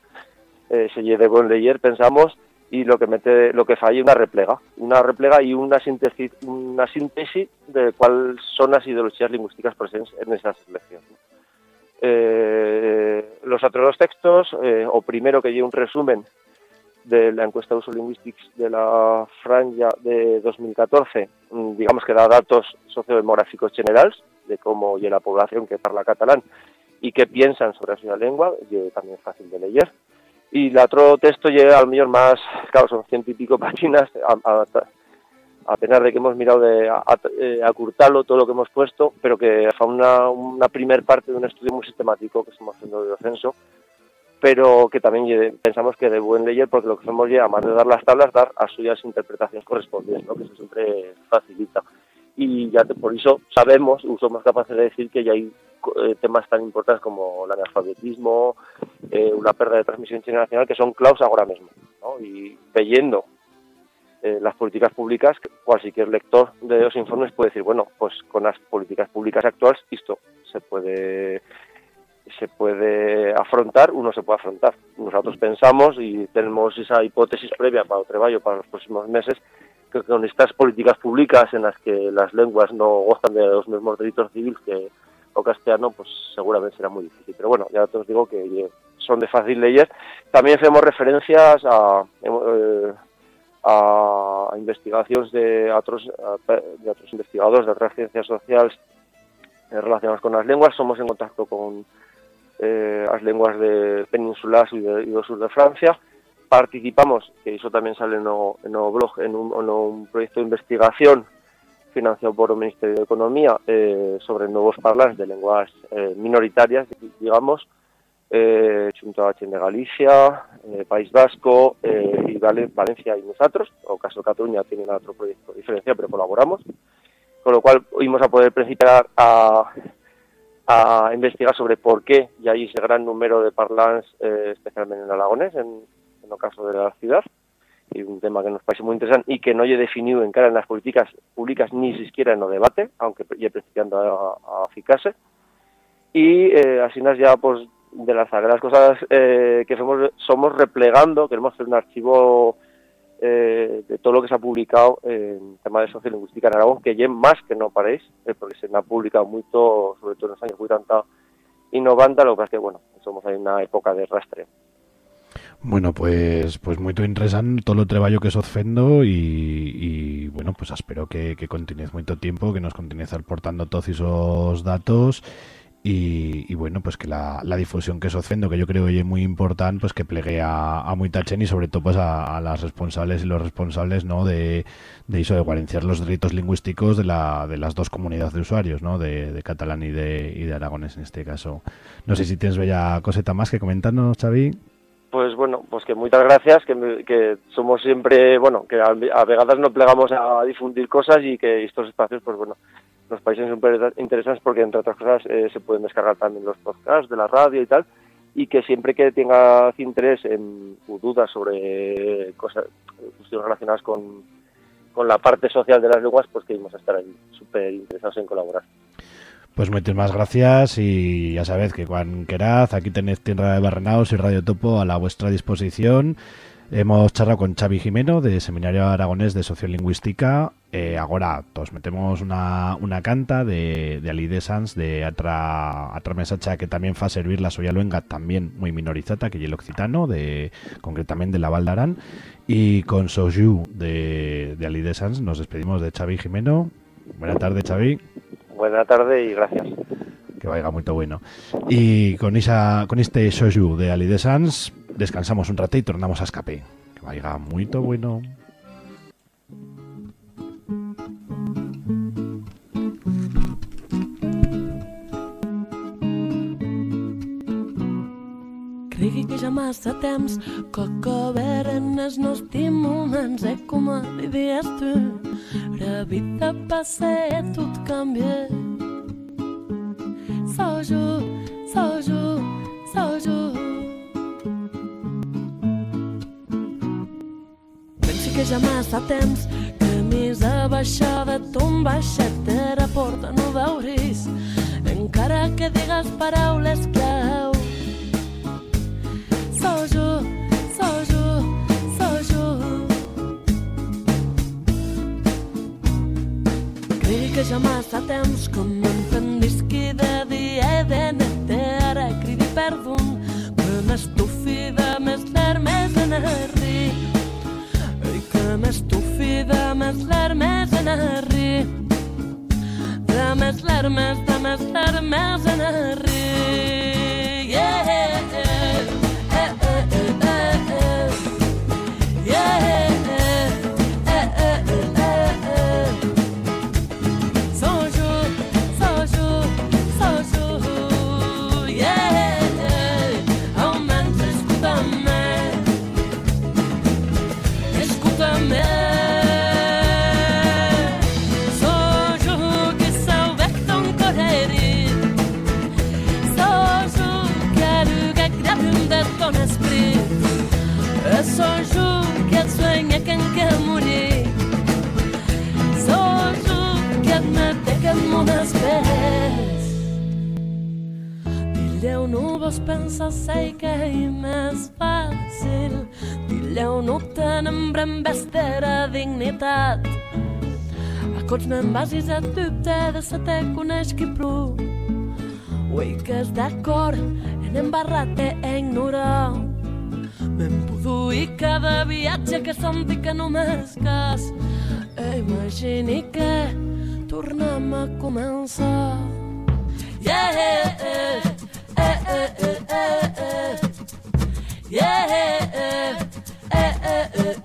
eh, se lleve con leyer, pensamos, y lo que mete, lo que falla una replega, una replega y una síntesis, una síntesis de cuáles son las ideologías lingüísticas presentes en esas elecciones. Eh, los otros dos textos, eh, o primero que lleva un resumen de la encuesta de uso lingüístico de la franja de 2014, mm, digamos que da datos sociodemográficos generales de cómo y la población que habla catalán y qué piensan sobre la lengua, y también es fácil de leer. Y el otro texto llega al mejor más, claro, son ciento y pico páginas, a pesar de que hemos mirado de eh, acurtarlo todo lo que hemos puesto, pero que fue una, una primer parte de un estudio muy sistemático que estamos haciendo de descenso, pero que también pensamos que de buen leyer, porque lo que hacemos ya, además de dar las tablas, dar a suyas interpretaciones correspondientes, ¿no? que eso siempre facilita. Y ya por eso sabemos, somos capaces de decir que ya hay eh, temas tan importantes como el analfabetismo, eh, una pérdida de transmisión generacional, que son claus ahora mismo. ¿no? Y leyendo eh, las políticas públicas, cualquier lector de los informes puede decir, bueno, pues con las políticas públicas actuales esto se puede se puede afrontar, uno se puede afrontar. Nosotros pensamos y tenemos esa hipótesis previa para el trabajo para los próximos meses que con estas políticas públicas en las que las lenguas no gozan de los mismos derechos civiles que o castellano, pues seguramente será muy difícil. Pero bueno, ya te os digo que son de fácil leer. También hacemos referencias a, eh, a investigaciones de otros, de otros investigadores de otras ciencias sociales eh, relacionadas con las lenguas. Somos en contacto con eh, lenguas de peninsulas y, del sur de Francia. Participamos, que eso también sale en el blog, en un, proyecto de investigación financiado por el Ministerio de Economía eh, sobre nuevos parlantes de lenguas minoritarias, digamos, eh, junto a de Galicia, eh, País Vasco eh, y Valencia y nosotros, o caso Cataluña tiene otro proyecto diferencia, pero colaboramos, con lo cual íbamos a poder principiar a, a investigar sobre por qué y hay ese gran número de parlants, eh, en Aragonés, en, en el caso de la ciudad, y un tema que nos parece muy interesante y que no he definido en cara en las políticas públicas ni siquiera en el debate, aunque ya principiando a, a. Y eh, así nos ya pues de las sagradas cosas eh, que somos, somos replegando, queremos hacer un archivo eh, de todo lo que se ha publicado en tema de sociolingüística en Aragón, que ya más que no paréis, eh, porque se ha publicado mucho, sobre todo en los años 80 y 90, lo que es que, bueno, somos en una época de rastre. Bueno, pues pues muy interesante todo el trabajo que sos fendo y, y, bueno, pues espero que, que continúes mucho tiempo, que nos continúes aportando todos esos datos y, bueno, pues que la, difusión que eso haciendo, que yo creo que es muy importante, pues que plegue a, a muy tachen y sobre todo pues a, las responsables y los responsables no de, de eso de guarenciar los derechos lingüísticos de, la, de las dos comunidades de usuarios, ¿no? de, catalán y de, y de aragones en este caso. No sé si tienes bella coseta más que comentarnos, Xavi. Pues bueno, pues que muchas gracias, que, que somos siempre, bueno, que a, a vegadas no plegamos a difundir cosas y que estos espacios, pues bueno, los países súper interesantes porque, entre otras cosas, eh, se pueden descargar también los podcasts de la radio y tal, y que siempre que tengas interés en dudas sobre cosas relacionadas con, con la parte social de las lenguas, pues que íbamos a estar ahí súper interesados en colaborar. Pues muchísimas gracias y ya sabéis que cuando queráis, aquí tenéis Tierra de Barrenaos y Radio Topo a la vuestra disposición. Hemos charlado con Xavi Jimeno de Seminario Aragonés de Sociolingüística. Eh, ahora todos metemos una, una canta de, de Ali de Sans de otra, otra mesacha que también fa servir la soya luenga también muy minorizada que es el occitano de concretamente de la Valdarán y con Soju de, de Ali de Sans nos despedimos de Xavi Jimeno. Buena tarde Xavi. Buena tarde y gracias que vaya muy bueno. Y con esa con este Soju de Ali de Sans descansamos un rato y tornamos a escape. Que vaya muy bueno. Cregui que ja massa temps que acabaren els nostres moments e com a dies tu la vida passa e tot canvia Soju, soju, soju que ja massa temps que més abaixada ton baixet era porta no veuris encara que digues paraules clau. Sou jo, que ja massa temps que m'entendisqui de dia i de net ara cridi perdun que m'estufi de més termes en el m'estufi de més larmes en arri de més larmes, de més larmes en arri yeah, yeah. Yeah, yeah, yeah, yeah, yeah. Pensa sei que é més fàcil. Dileu no tenen brembestera dignitat. Acots me'n basis a dubte de sa te coneix qui pru Ui que és d'acord en embarrat e ignorar. Me'n i cada viatge que senti que només cas. E imagini que tornem a començar. Yeah, eh. Yeah, eh, eh, eh, eh, eh, eh.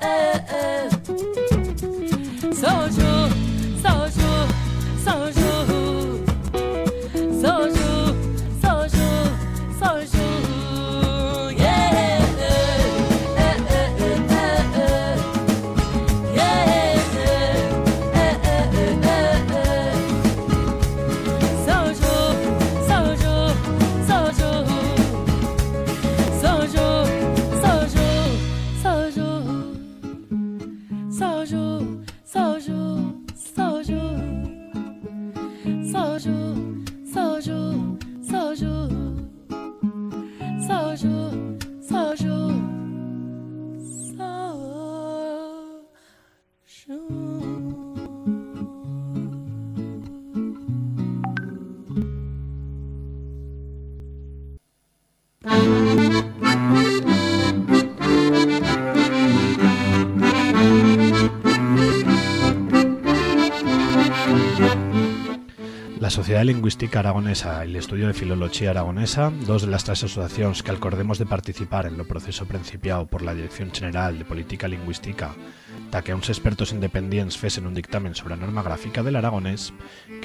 Sociedad Lingüística Aragonesa y el Estudio de Filología Aragonesa, dos de las tres asociaciones que acordemos de participar en lo proceso principiado por la Dirección General de Política Lingüística, ta que uns expertos independientes fesen un dictamen sobre a norma gráfica del aragonés,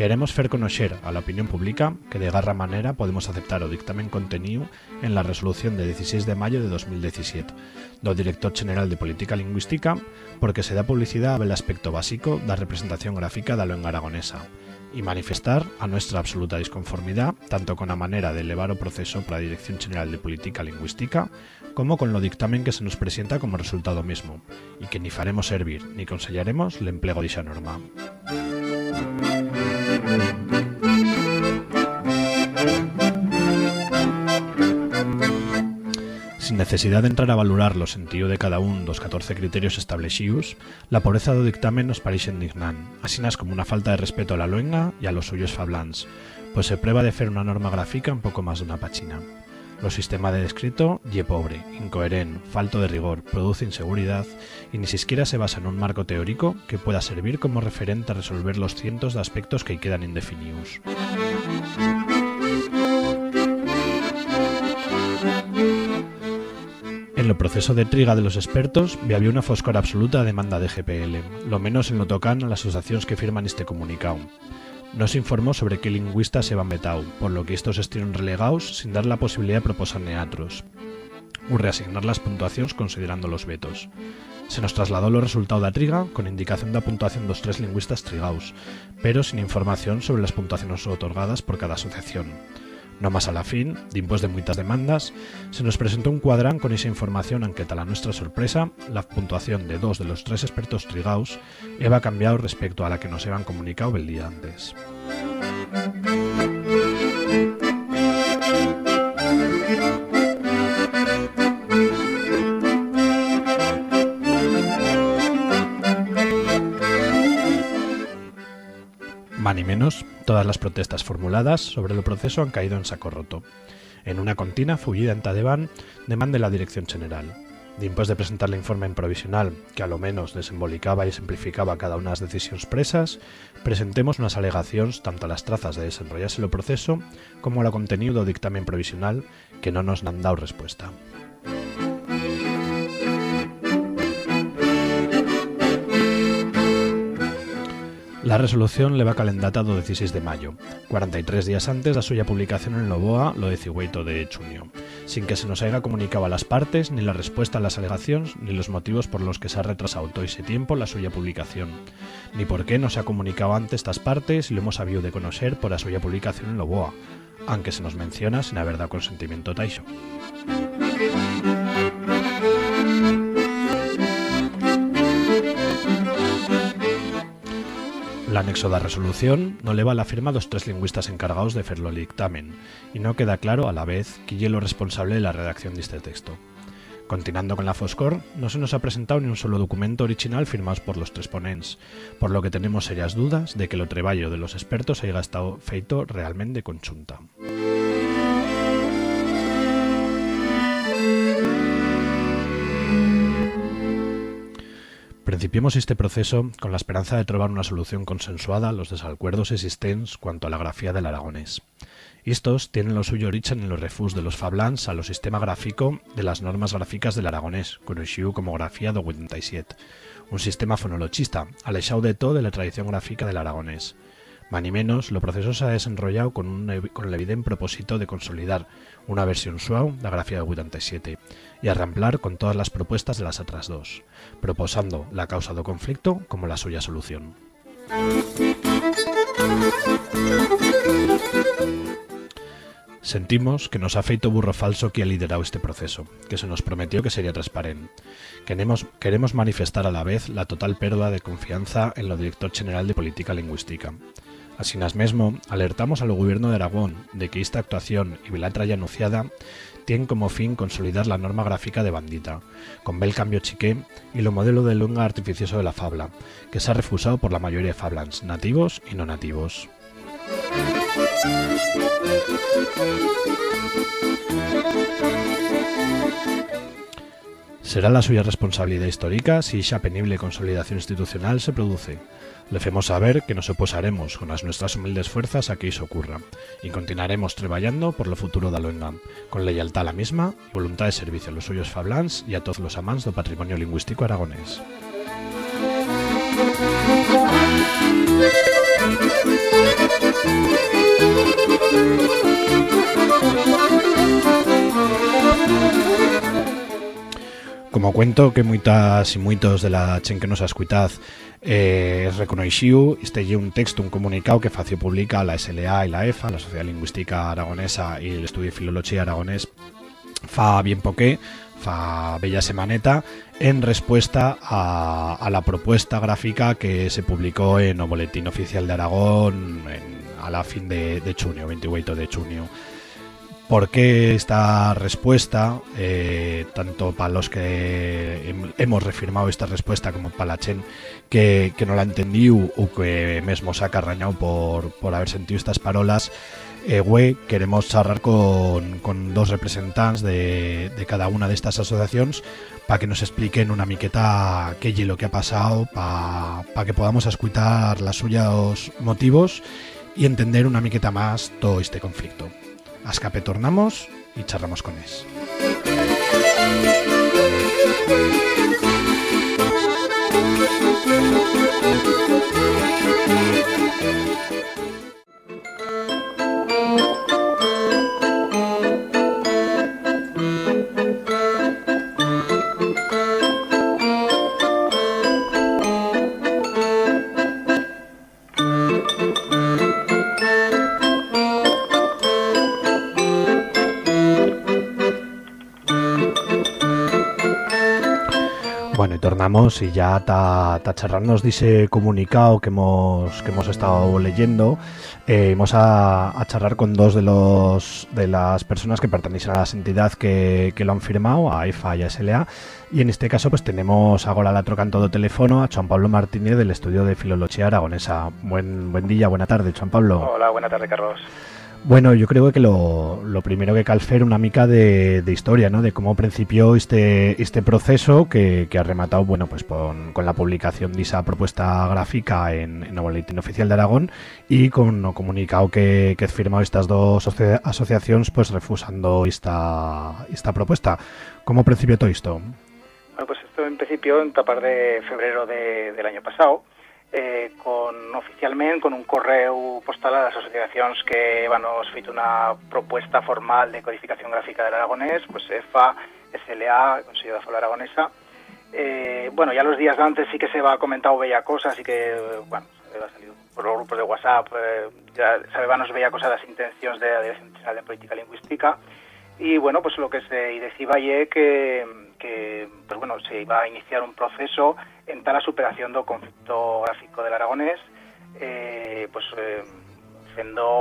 queremos fer conocer a la opinión pública que de garra manera podemos aceptar o dictamen contenido en la resolución de 16 de mayo de 2017 do Director General de Política Lingüística porque se da publicidad al aspecto básico da representación gráfica da lengua aragonesa y manifestar a nuestra absoluta disconformidad tanto con la manera de elevar o proceso para la Dirección General de Política Lingüística como con lo dictamen que se nos presenta como resultado mismo y que ni faremos servir ni consellaremos el empleo de esa norma. Sin necesidad de entrar a valorar lo sentido de cada un dos 14 criterios establecidos, la pobreza do dictamen nos parece indignante, asinas como una falta de respeto a la luenga y a los suyos fablans, pues se prueba de hacer una norma gráfica un poco más de una pachina. Lo sistema de descrito ye pobre, incoherente, falto de rigor, produce inseguridad y ni siquiera se basa en un marco teórico que pueda servir como referente a resolver los cientos de aspectos que quedan indefinidos. En lo proceso de triga de los expertos vi había una foscora absoluta demanda de GPL, lo menos en lo tocan a las asociaciones que firman este comunicado. No se informó sobre qué lingüistas se van vetado, por lo que estos estuvieron relegados sin dar la posibilidad de proposar neatros, o reasignar las puntuaciones considerando los vetos. Se nos trasladó los resultados de triga con indicación de puntuación dos tres lingüistas trigados, pero sin información sobre las puntuaciones otorgadas por cada asociación. No más a la fin, dimpués de muchas demandas, se nos presentó un cuadrán con esa información en que, tal a nuestra sorpresa, la puntuación de dos de los tres expertos trigados iba cambiado respecto a la que nos habían comunicado el día antes. Más ni menos, todas las protestas formuladas sobre el proceso han caído en saco roto. En una continua fullida en Tadeván demanda la Dirección General. Después de presentar el informe en provisional, que a lo menos desembolicaba y simplificaba cada una de las decisiones presas, presentemos unas alegaciones tanto a las trazas de desenrollarse el proceso como a lo contenido do dictamen provisional que no nos han dado respuesta. La resolución le va calendatado 16 de mayo, 43 días antes de suya publicación en Loboa lo de Cigüeito de junio, sin que se nos haya comunicado a las partes ni la respuesta a las alegaciones ni los motivos por los que se ha retrasado todo ese tiempo la suya publicación, ni por qué no se ha comunicado antes estas partes y lo hemos sabido de conocer por la suya publicación en Loboa, aunque se nos menciona sin haber dado consentimiento taixo. Anexo da resolución no leva la firma dos tres lingüistas encargados de ferlo dictamen, y no queda claro a la vez quién es lo responsable de la redacción de este texto. Continuando con la Foscor, no se nos ha presentado ni un solo documento original firmado por los tres ponents, por lo que tenemos serias dudas de que lo treballo de los expertos haya estado feito realmente conjunta. Principiemos este proceso con la esperanza de trobar una solución consensuada a los desacuerdos existentes cuanto a la grafía del aragonés. Estos tienen lo suyo origen en los refus de los fablans a lo sistema gráfico de las normas gráficas del aragonés, conocido como grafía do 87, un sistema fonologista, alejado de todo de la tradición gráfica del aragonés. Más ni menos, lo proceso se ha desenrollado con, un, con el evidente propósito de consolidar una versión suave de la grafía de 87 y arramplar con todas las propuestas de las otras dos, proposando la causa do conflicto como la suya solución. Sentimos que nos ha feito burro falso que ha liderado este proceso, que se nos prometió que sería transparente. Queremos, queremos manifestar a la vez la total pérdida de confianza en lo director general de política lingüística. Así mesmo, alertamos al gobierno de Aragón de que esta actuación y la ya anunciada tienen como fin consolidar la norma gráfica de bandita, con bel cambio chiqué y lo modelo de lunga artificioso de la fabla, que se ha refusado por la mayoría de fablans, nativos y no nativos. Será la suya responsabilidad histórica si esa penible consolidación institucional se produce. Le hacemos saber que nos oposaremos con las nuestras humildes fuerzas a que eso ocurra y continuaremos trabajando por lo futuro de Luenga, con lealtad a la misma voluntad de servicio a los suyos fablans y a todos los amants del patrimonio lingüístico aragonés. Como cuento que muitas y muitos de la chen que nos escuitad eh, reconoixiu, este un texto, un comunicado que fació publica la SLA y la EFA, la Sociedad Lingüística Aragonesa y el Estudio de Filología Aragonés fa bien poqué, fa bella semaneta, en respuesta a, a la propuesta gráfica que se publicó en el Boletín Oficial de Aragón en- a la fin de, de junio, 28 de junio. ¿Por qué esta respuesta, eh, tanto para los que hem- hemos refirmado esta respuesta como para la Chen que, que la entendió o que mesmo se ha carrañado por, por haber sentido estas parolas, eh, güey, queremos charlar con, con dos representantes de, de cada una de estas asociaciones para que nos expliquen una miqueta qué y lo que ha pasado, para que podamos escuchar los suyos motivos y entender una miqueta más todo este conflicto. A escape tornamos y charramos con es. Bueno, y tornamos y ya ta, ta charrarnos dice comunicado que hemos, que hemos estado leyendo. Eh, vamos a, a charlar con dos de los de las personas que pertenecen a las entidades que, que lo han firmado, a y a SLA. Y en este caso, pues tenemos ahora la trocanto de teléfono a Juan Pablo Martínez del Estudio de Filología Aragonesa. Buen, buen día, buena tarde, Juan Pablo. Hola, buena tarde, Carlos. Bueno, yo creo que lo, lo primero que cal fer una mica de, de historia, ¿no? De cómo principió este, este proceso que, que ha rematado, bueno, pues con, la publicación de esa propuesta gráfica en, en el Boletín Oficial de Aragón y con o comunicado que, que firmado estas dos asocia- asociaciones, pues refusando esta, esta propuesta. ¿Cómo principió todo esto? Bueno, pues esto en principio en tapar de febrero de, del año pasado, eh, con oficialmente con un correo postal a las asociaciones que van nos feito una propuesta formal de codificación gráfica del aragonés, pues EFA, SLA, Consejo de Fala Aragonesa. Eh, bueno, ya los días antes sí que se va comentado bella cosas, así que, bueno, ha salido por los grupos de WhatsApp, eh, ya sabemos bella cosas las intenciones de la Dirección General de Política Lingüística, y bueno, pues lo que se decía ayer que, que pues bueno, se iba a iniciar un proceso en tal a superación del conflicto gráfico del aragonés eh, pues eh,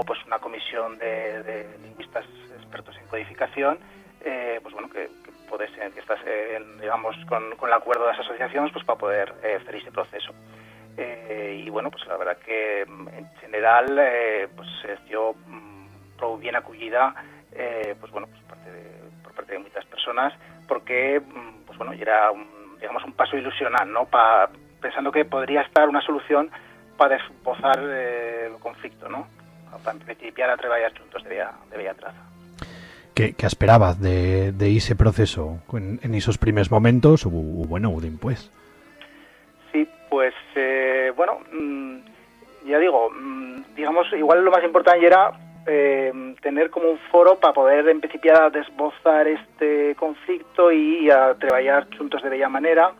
pues una comisión de, de lingüistas expertos en codificación eh, pues bueno que, que que estás eh, digamos con, con el acuerdo das asociacións pues para poder eh, hacer ese proceso. Y bueno pues la verdad que mm, en general pues estiu mm, prou bien acogida eh, pues bueno pues parte de, por parte de muchas personas porque mm, pues bueno era un, digamos un paso ilusionante no pa, pensando que podría estar una solución para desbozar eh, el conflicto no para principiar a trabajar juntos de bella, de traza. ¿Qué, qué esperabas de, de ese proceso en, en esos primeros momentos o, bueno, o después? Sí, pues eh, bueno, mm, ya digo, mm, digamos, igual lo más importante era eh, tener como un foro para poder empezar a desbozar este conflicto y a trabajar juntos de bella manera.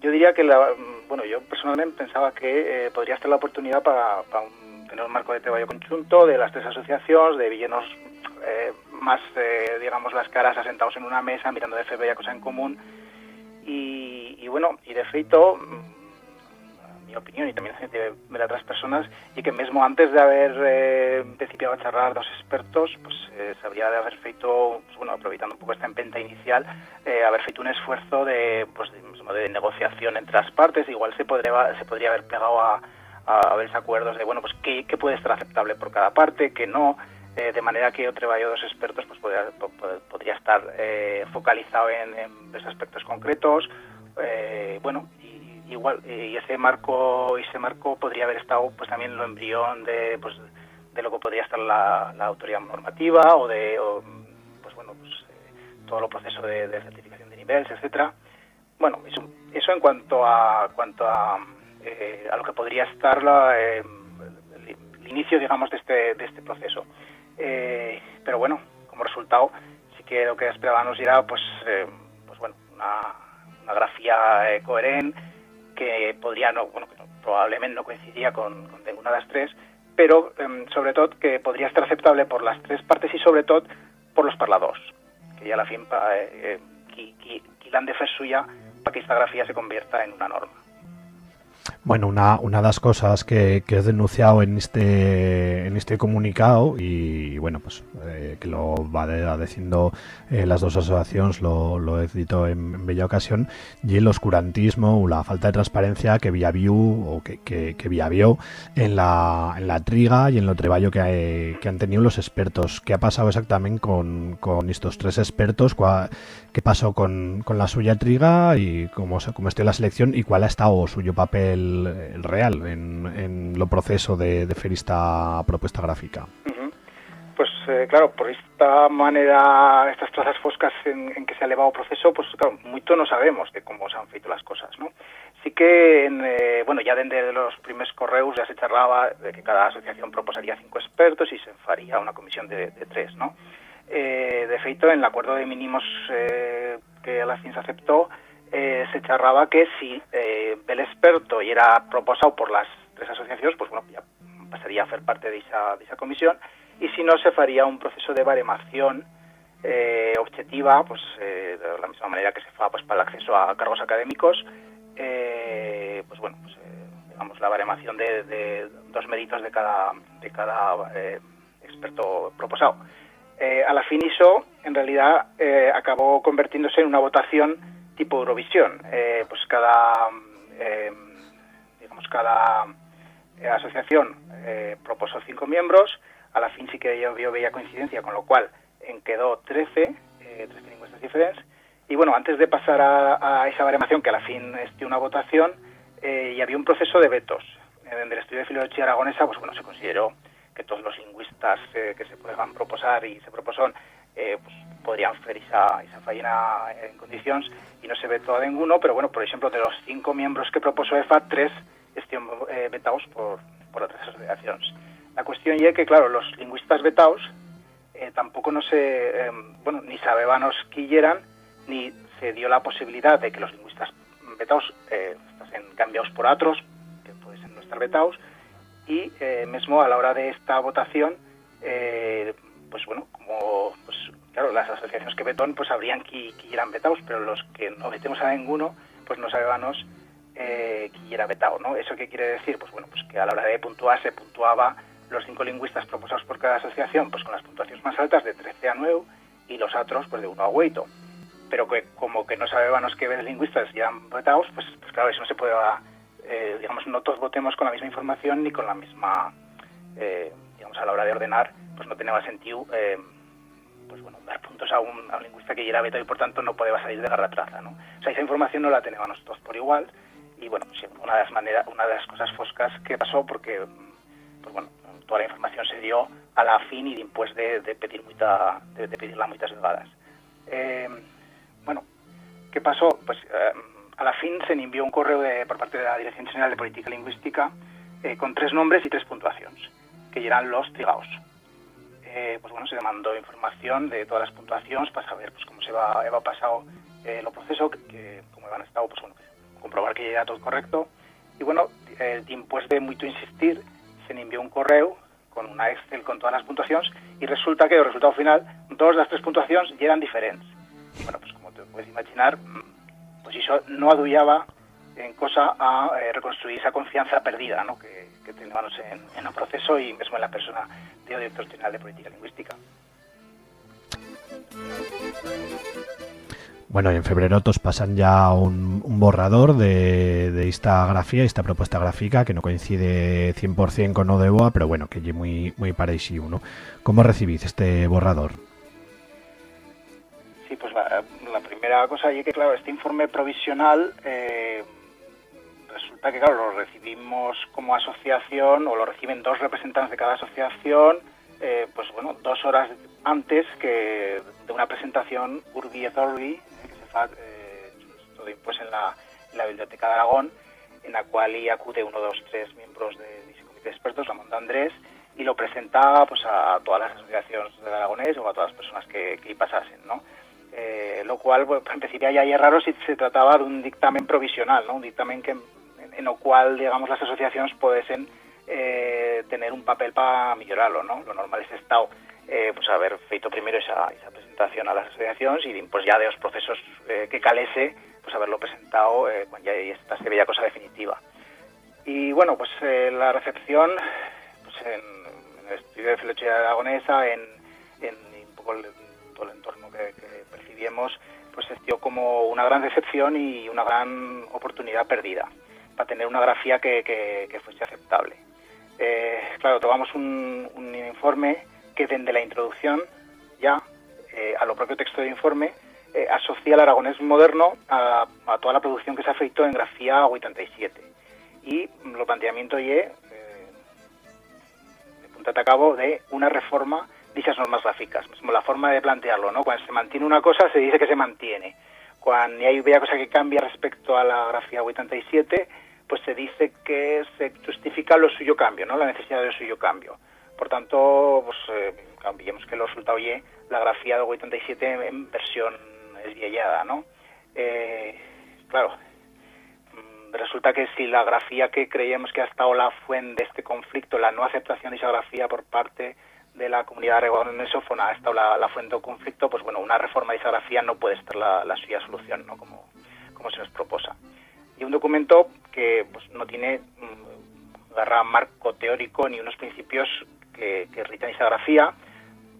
Yo diría que, la, bueno, yo personalmente pensaba que eh, podría estar la oportunidad para, para un, tener un marco de trabajo conjunto de las tres asociaciones, de villanos eh, más, eh, digamos, las caras asentados en una mesa, mirando de fer bella cosa en común, y, y bueno, y de feito, mi opinión y también de, otras personas, y que mesmo antes de haber eh, empezado a charlar dos expertos, pues eh, se habría de haber feito, pues, bueno, aproveitando un poco esta empenta inicial, eh, haber feito un esfuerzo de, pues, de, negociación entre las partes, igual se podría, se podría haber pegado a, a ver acuerdos de, bueno, pues qué, qué puede estar aceptable por cada parte, qué no, eh, de manera que o traballo dos expertos pues, podría, podría estar eh, focalizado en, en esos aspectos concretos eh, bueno y, igual y ese marco ese marco podría haber estado pues también lo embrión de pues de lo que podría estar la, la autoridad normativa o de o, pues bueno pues eh, todo el proceso de, certificación de niveles etcétera. Bueno eso, eso en cuanto a cuanto a eh, a lo que podría estar la, el, el inicio digamos de este de este proceso. Eh, pero bueno, como resultado, sí que lo que esperábamos era pues, eh, pues bueno, una, una grafía eh, coherente que podría no, bueno, probablemente no coincidiría con, ninguna de las tres, pero eh, sobre todo que podría estar aceptable por las tres partes y sobre todo por los parladors, que ya a la fin eh, qui, qui, qui l'han de fer suya para que esta grafía se convierta en una norma. Bueno, una, una de las cosas que, que he denunciado en este en este comunicado y bueno, pues eh, que lo va diciendo eh, las dos asociaciones, lo, lo he dicho en, bella ocasión, y el oscurantismo o la falta de transparencia que había o que, que, en la, en la triga y en lo treballo que, que han tenido los expertos. ¿Qué ha pasado exactamente con, con estos tres expertos? ¿Cuál, ¿Qué pasó con, con, la suya triga y cómo, cómo estuvo la selección y cuál ha estado su papel el real en, en lo proceso de, de esta propuesta gráfica? Pues eh, claro, por esta manera, estas trazas foscas en, en, que se ha elevado el proceso, pues claro, mucho no sabemos de cómo se han feito las cosas, ¿no? Sí que, en, eh, bueno, ya desde los primeros correos ya se charlaba de que cada asociación proposaría cinco expertos y se faría una comisión de, de tres, ¿no? Eh, de feito, en el acuerdo de mínimos eh, que a la fin se aceptó, eh, se charraba que si eh, el experto y era proposado por las tres asociaciones, pues bueno, ya pasaría a ser parte de esa, de esa comisión, y si no, se faría un proceso de baremación eh, objetiva, pues eh, de la misma manera que se fa pues, para el acceso a cargos académicos, eh, pues bueno, pues, eh, digamos, la baremación de, de, dos méritos de cada, de cada eh, experto proposado. Eh, a la fin eso, en realidad, eh, acabó convirtiéndose en una votación tipo Eurovisión. Eh, pues cada, eh, digamos, cada eh, asociación eh, propuso cinco miembros, a la fin sí que yo, yo veía coincidencia, con lo cual en quedó 13, eh, 13 lingüistas diferentes, y bueno, antes de pasar a, a esa baremación, que a la fin es una votación, y había un proceso de vetos. En el estudio de filología aragonesa, pues bueno, se consideró que todos los lingüistas eh, que se puedan proposar y se proposan eh, pues, podrían hacer esa, esa en condiciones y no se vetó a ninguno, pero bueno, por ejemplo, de los cinco miembros que propuso EFA, tres están eh, vetados por, por otras asociaciones. La cuestión es que, claro, los lingüistas vetados eh, tampoco no se, eh, bueno, ni sabébanos quilleran, ni se dio la posibilidad de que los lingüistas vetados eh, estén cambiados por otros, que pueden no estar vetados, y eh, mismo a la hora de esta votación, eh, pues bueno, como pues claro, las asociaciones que vetón pues habrían que, que eran vetados, pero los que no vetemos a ninguno, pues no sabemos eh, que era vetado, ¿no? ¿Eso qué quiere decir? Pues bueno, pues que a la hora de puntuar se puntuaba los cinco lingüistas propuestos por cada asociación, pues con las puntuaciones más altas de 13 a 9 y los otros pues de 1 a 8. Pero que como que no sabíamos que los lingüistas han vetados, pues, pues claro, eso no se puede, eh, digamos, no todos votemos con la misma información ni con la misma, eh, digamos, a la hora de ordenar, pues no tenía sentido, eh, pues bueno, dar puntos a un, a lingüista que era vetado y por tanto no podía salir de la traza, ¿no? O sea, esa información no la teníamos nosotros por igual y bueno, una de las maneras, una de las cosas foscas que pasó porque, pues bueno, toda la información se dio a la fin y después de, de pedir muita, de, de pedirla muchas vegadas. Eh, bueno, ¿qué pasó? Pues eh, a la fin se envió un correo de, por parte de la Dirección General de Política Lingüística eh, con tres nombres y tres puntuaciones, que eran los trigaos. Eh, pues bueno, se demandó información de todas las puntuaciones para saber pues cómo se va, va pasado eh, el proceso, que, que cómo han estado, pues bueno, comprobar que era todo correcto. Y bueno, eh, después de mucho insistir, se envió un correo con una Excel con todas las puntuaciones y resulta que el resultado final, dos de las tres puntuaciones ya eran diferentes. Bueno, pues como te puedes imaginar, mm, pues eso no adullaba en cosa a eh, reconstruir esa confianza perdida ¿no? que, que teníamos en, en el proceso y mismo en la persona de director general de política lingüística. Bueno, en febrero todos pasan ya un, un borrador de, de, esta grafía, esta propuesta gráfica, que no coincide 100% con Odeboa, pero bueno, que es muy, muy parecido, ¿no? ¿Cómo recibís este borrador? Primera cosa es que, claro, este informe provisional eh, resulta que, claro, lo recibimos como asociación o lo reciben dos representantes de cada asociación, eh, pues bueno, dos horas antes que de una presentación Urbi et Orbi, eh, que se fa eh, en la, la, Biblioteca de Aragón, en la cual y acude uno de los tres miembros de ese comité de expertos, Ramón de Andrés, y lo presenta pues a todas las asociaciones del Aragonés o a todas las personas que, que pasasen, ¿no? Eh, lo cual, pues, en principio ya es raro si se trataba de un dictamen provisional, ¿no? Un dictamen que, en, en el cual, digamos, las asociaciones pudiesen eh, tener un papel para mejorarlo, ¿no? Lo normal es estado eh, pues haber feito primero esa, esa presentación a las asociaciones y pues ya de los procesos eh, que calese pues haberlo presentado eh, cuando ya esta se veía cosa definitiva. Y bueno, pues eh, la recepción pues en, en, el estudio de filología aragonesa, en, en, un poco el, todo el entorno que, que percibimos, pues se dio como una gran decepción y una gran oportunidad perdida para tener una grafía que, que, que fuese aceptable. Eh, claro, tomamos un, un informe que desde la introducción ya eh, a lo propio texto de informe eh, asocia el aragonés moderno a, a, toda la producción que se ha feito en grafía 87 y lo planteamiento y eh, de punta a cabo de una reforma de esas normas gráficas, como la forma de plantearlo, ¿no? Cuando se mantiene una cosa se dice que se mantiene, cuando hay una cosa que cambia respecto a la grafía 87 pues se dice que se justifica lo suyo cambio, ¿no? La necesidad de suyo cambio. Por tanto, pues eh, que el resultado y la grafía del 87 en versión esviellada, ¿no? Eh, claro, mm, resulta que si la grafía que creíamos que ha estado la fuente de este conflicto, la no aceptación de esa grafía por parte de la comunidad aragonesófona ha estado la, la fuente del conflicto, pues bueno, una reforma de esa grafía no puede estar la, la suya solución, ¿no? Como, como se nos proposa. Y un documento que pues, no tiene mmm, garra marco teórico ni unos principios que, que ritan esa grafía,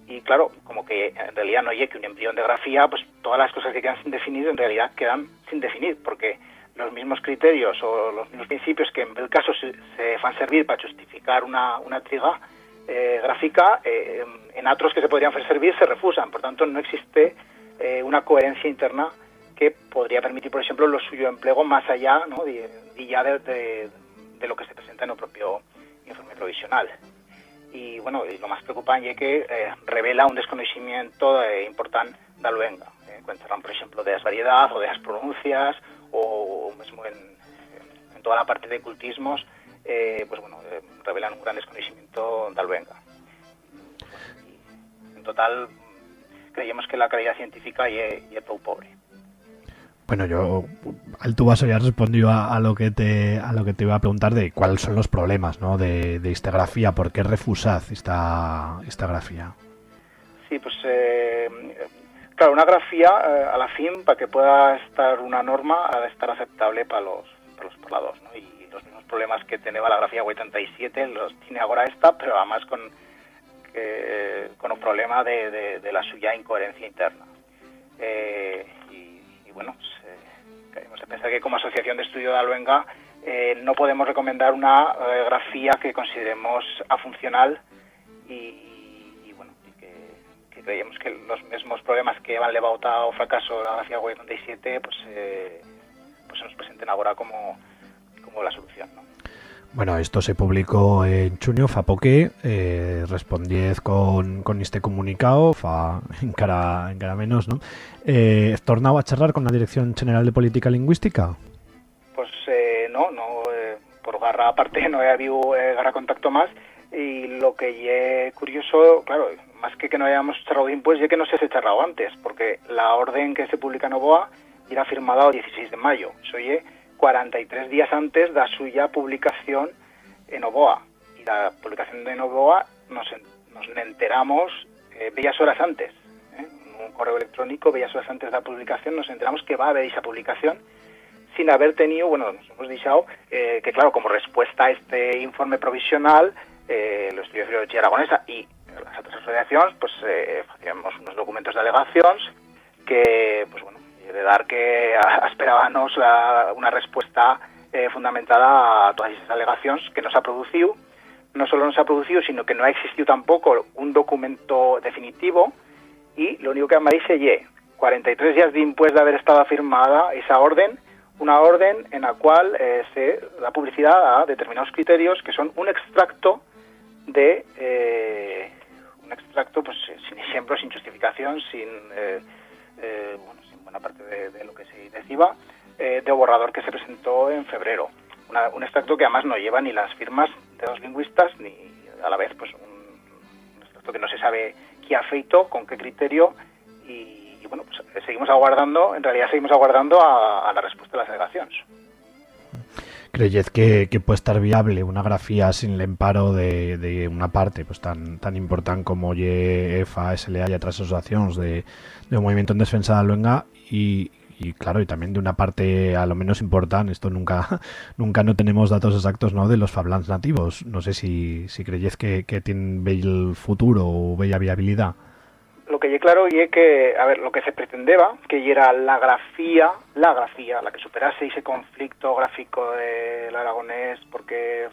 y claro, como que en realidad no hay que un embrión de grafía, pues todas las cosas que quedan sin definir en realidad quedan sin definir, porque los mismos criterios o los mismos principios que en el caso se, se van a servir para justificar una, una triga eh, gráfica, eh, en otros que se podrían servir se refusan. Por tanto, no existe eh, una coherencia interna que podría permitir, por ejemplo, lo suyo empleo más allá ¿no? de, lo que se presenta en el propio informe provisional y bueno, y lo más preocupante es que eh, revela un desconocimiento eh, importante da luenga. Eh, cuentan, por ejemplo, de las variedades o de las pronuncias o, mismo en, toda la parte de cultismos, eh, pues bueno, eh, revelan un gran desconocimiento da luenga. en total, creíamos que la calidad científica y es todo pobre. Bueno, yo al tu vaso ya respondió a, a, lo que te a lo que te iba a preguntar de cuáles son los problemas, ¿no? De, de esta grafía, ¿por qué refusad esta esta grafía? Sí, pues eh, claro, una grafía eh, a la fin para que pueda estar una norma ha de estar aceptable para los para los parlados, ¿no? Y los mismos problemas que tenía la grafía 87 los tiene ahora esta, pero además con, que, con un problema de, de, de, la suya incoherencia interna. Eh, y, bueno, pues, eh, queremos pensar que como asociación de estudio de Aluenga eh, no podemos recomendar una eh, grafía que consideremos afuncional y, y bueno, y que, que, creemos que los mismos problemas que llevado ao fracaso la grafía 87 pues, eh, pues se nos presenten ahora como, como la solución, ¿no? Bueno, esto se publicó en junio, fa poque, eh, respondiez con, con este comunicado, fa encara, encara menos, ¿no? Eh, ¿Tornado a charlar con la Dirección General de Política Lingüística? Pues eh, no, no, eh, por garra aparte no he habido eh, garra contacto más y lo que es curioso, claro, más que que no hayamos charlado de impuestos, ya que no se ha charlado antes, porque la orden que se publica en Novoa era firmada el 16 de mayo, eso oye 43 días antes da suya publicación en Novoa. Y la publicación de Novoa nos, nos enteramos eh, bellas horas antes. ¿eh? Un correo electrónico, bellas horas antes de la publicación, nos enteramos que va a haber esa publicación sin haber tenido, bueno, nos hemos dicho eh, que claro, como respuesta a este informe provisional, eh, los estudios de filología aragonesa y las otras asociaciones, pues eh, hacíamos unos documentos de alegaciones que, pues bueno, de dar que esperábamos la, una respuesta eh, fundamentada a todas esas alegaciones que nos ha producido. No solo nos ha producido, sino que no ha existido tampoco un documento definitivo y lo único que me dice es 43 días después de haber estado firmada esa orden, una orden en la cual eh, se da publicidad a determinados criterios que son un extracto de eh, un extracto pues sin ejemplo, sin justificación, sin eh, bueno, buena parte de, lo que se decía, eh, de borrador que se presentó en febrero. Una, un extracto que además no lleva ni las firmas de los lingüistas ni a la vez pues un, extracto que no se sabe quién ha feito, con qué criterio y, bueno, pues seguimos aguardando, en realidad seguimos aguardando a, la respuesta de las delegaciones. ¿Creyed que, puede estar viable una grafía sin el emparo de, de una parte pues tan tan importante como EFA, SLA y otras asociaciones de, de un movimiento en defensa de la luenga y, y, claro, y también de una parte a lo menos importante, esto nunca nunca no tenemos datos exactos ¿no? de los fablans nativos. No sé si, si creyes que, que tienen el futuro o bella viabilidad. Lo que yo claro y que, a ver, lo que se pretendeba, que era la grafía, la grafía, la que superase ese conflicto gráfico del aragonés porque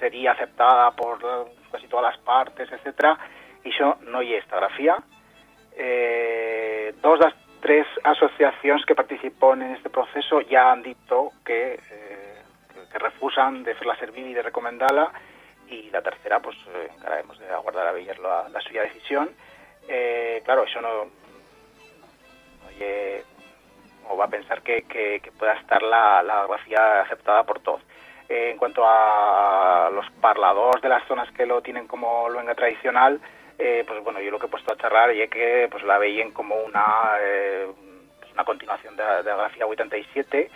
sería aceptada por casi todas las partes, etcétera, y eso no es esta grafía. Eh, dos tres asociaciones que participan en este proceso ya han dicho que, eh, que refusan de hacerla servir y de recomendarla y la tercera pues eh, encararemos de aguardar a ver la, suya decisión. Eh, claro eso no oye o va a pensar que, que, pueda estar la, la, grafía aceptada por todos. En cuanto a los parladores de las zonas que lo tienen como luenga tradicional eh, pues bueno, yo lo que he puesto a charlar y es que pues la veían como una, eh, pues una continuación de, la grafía 87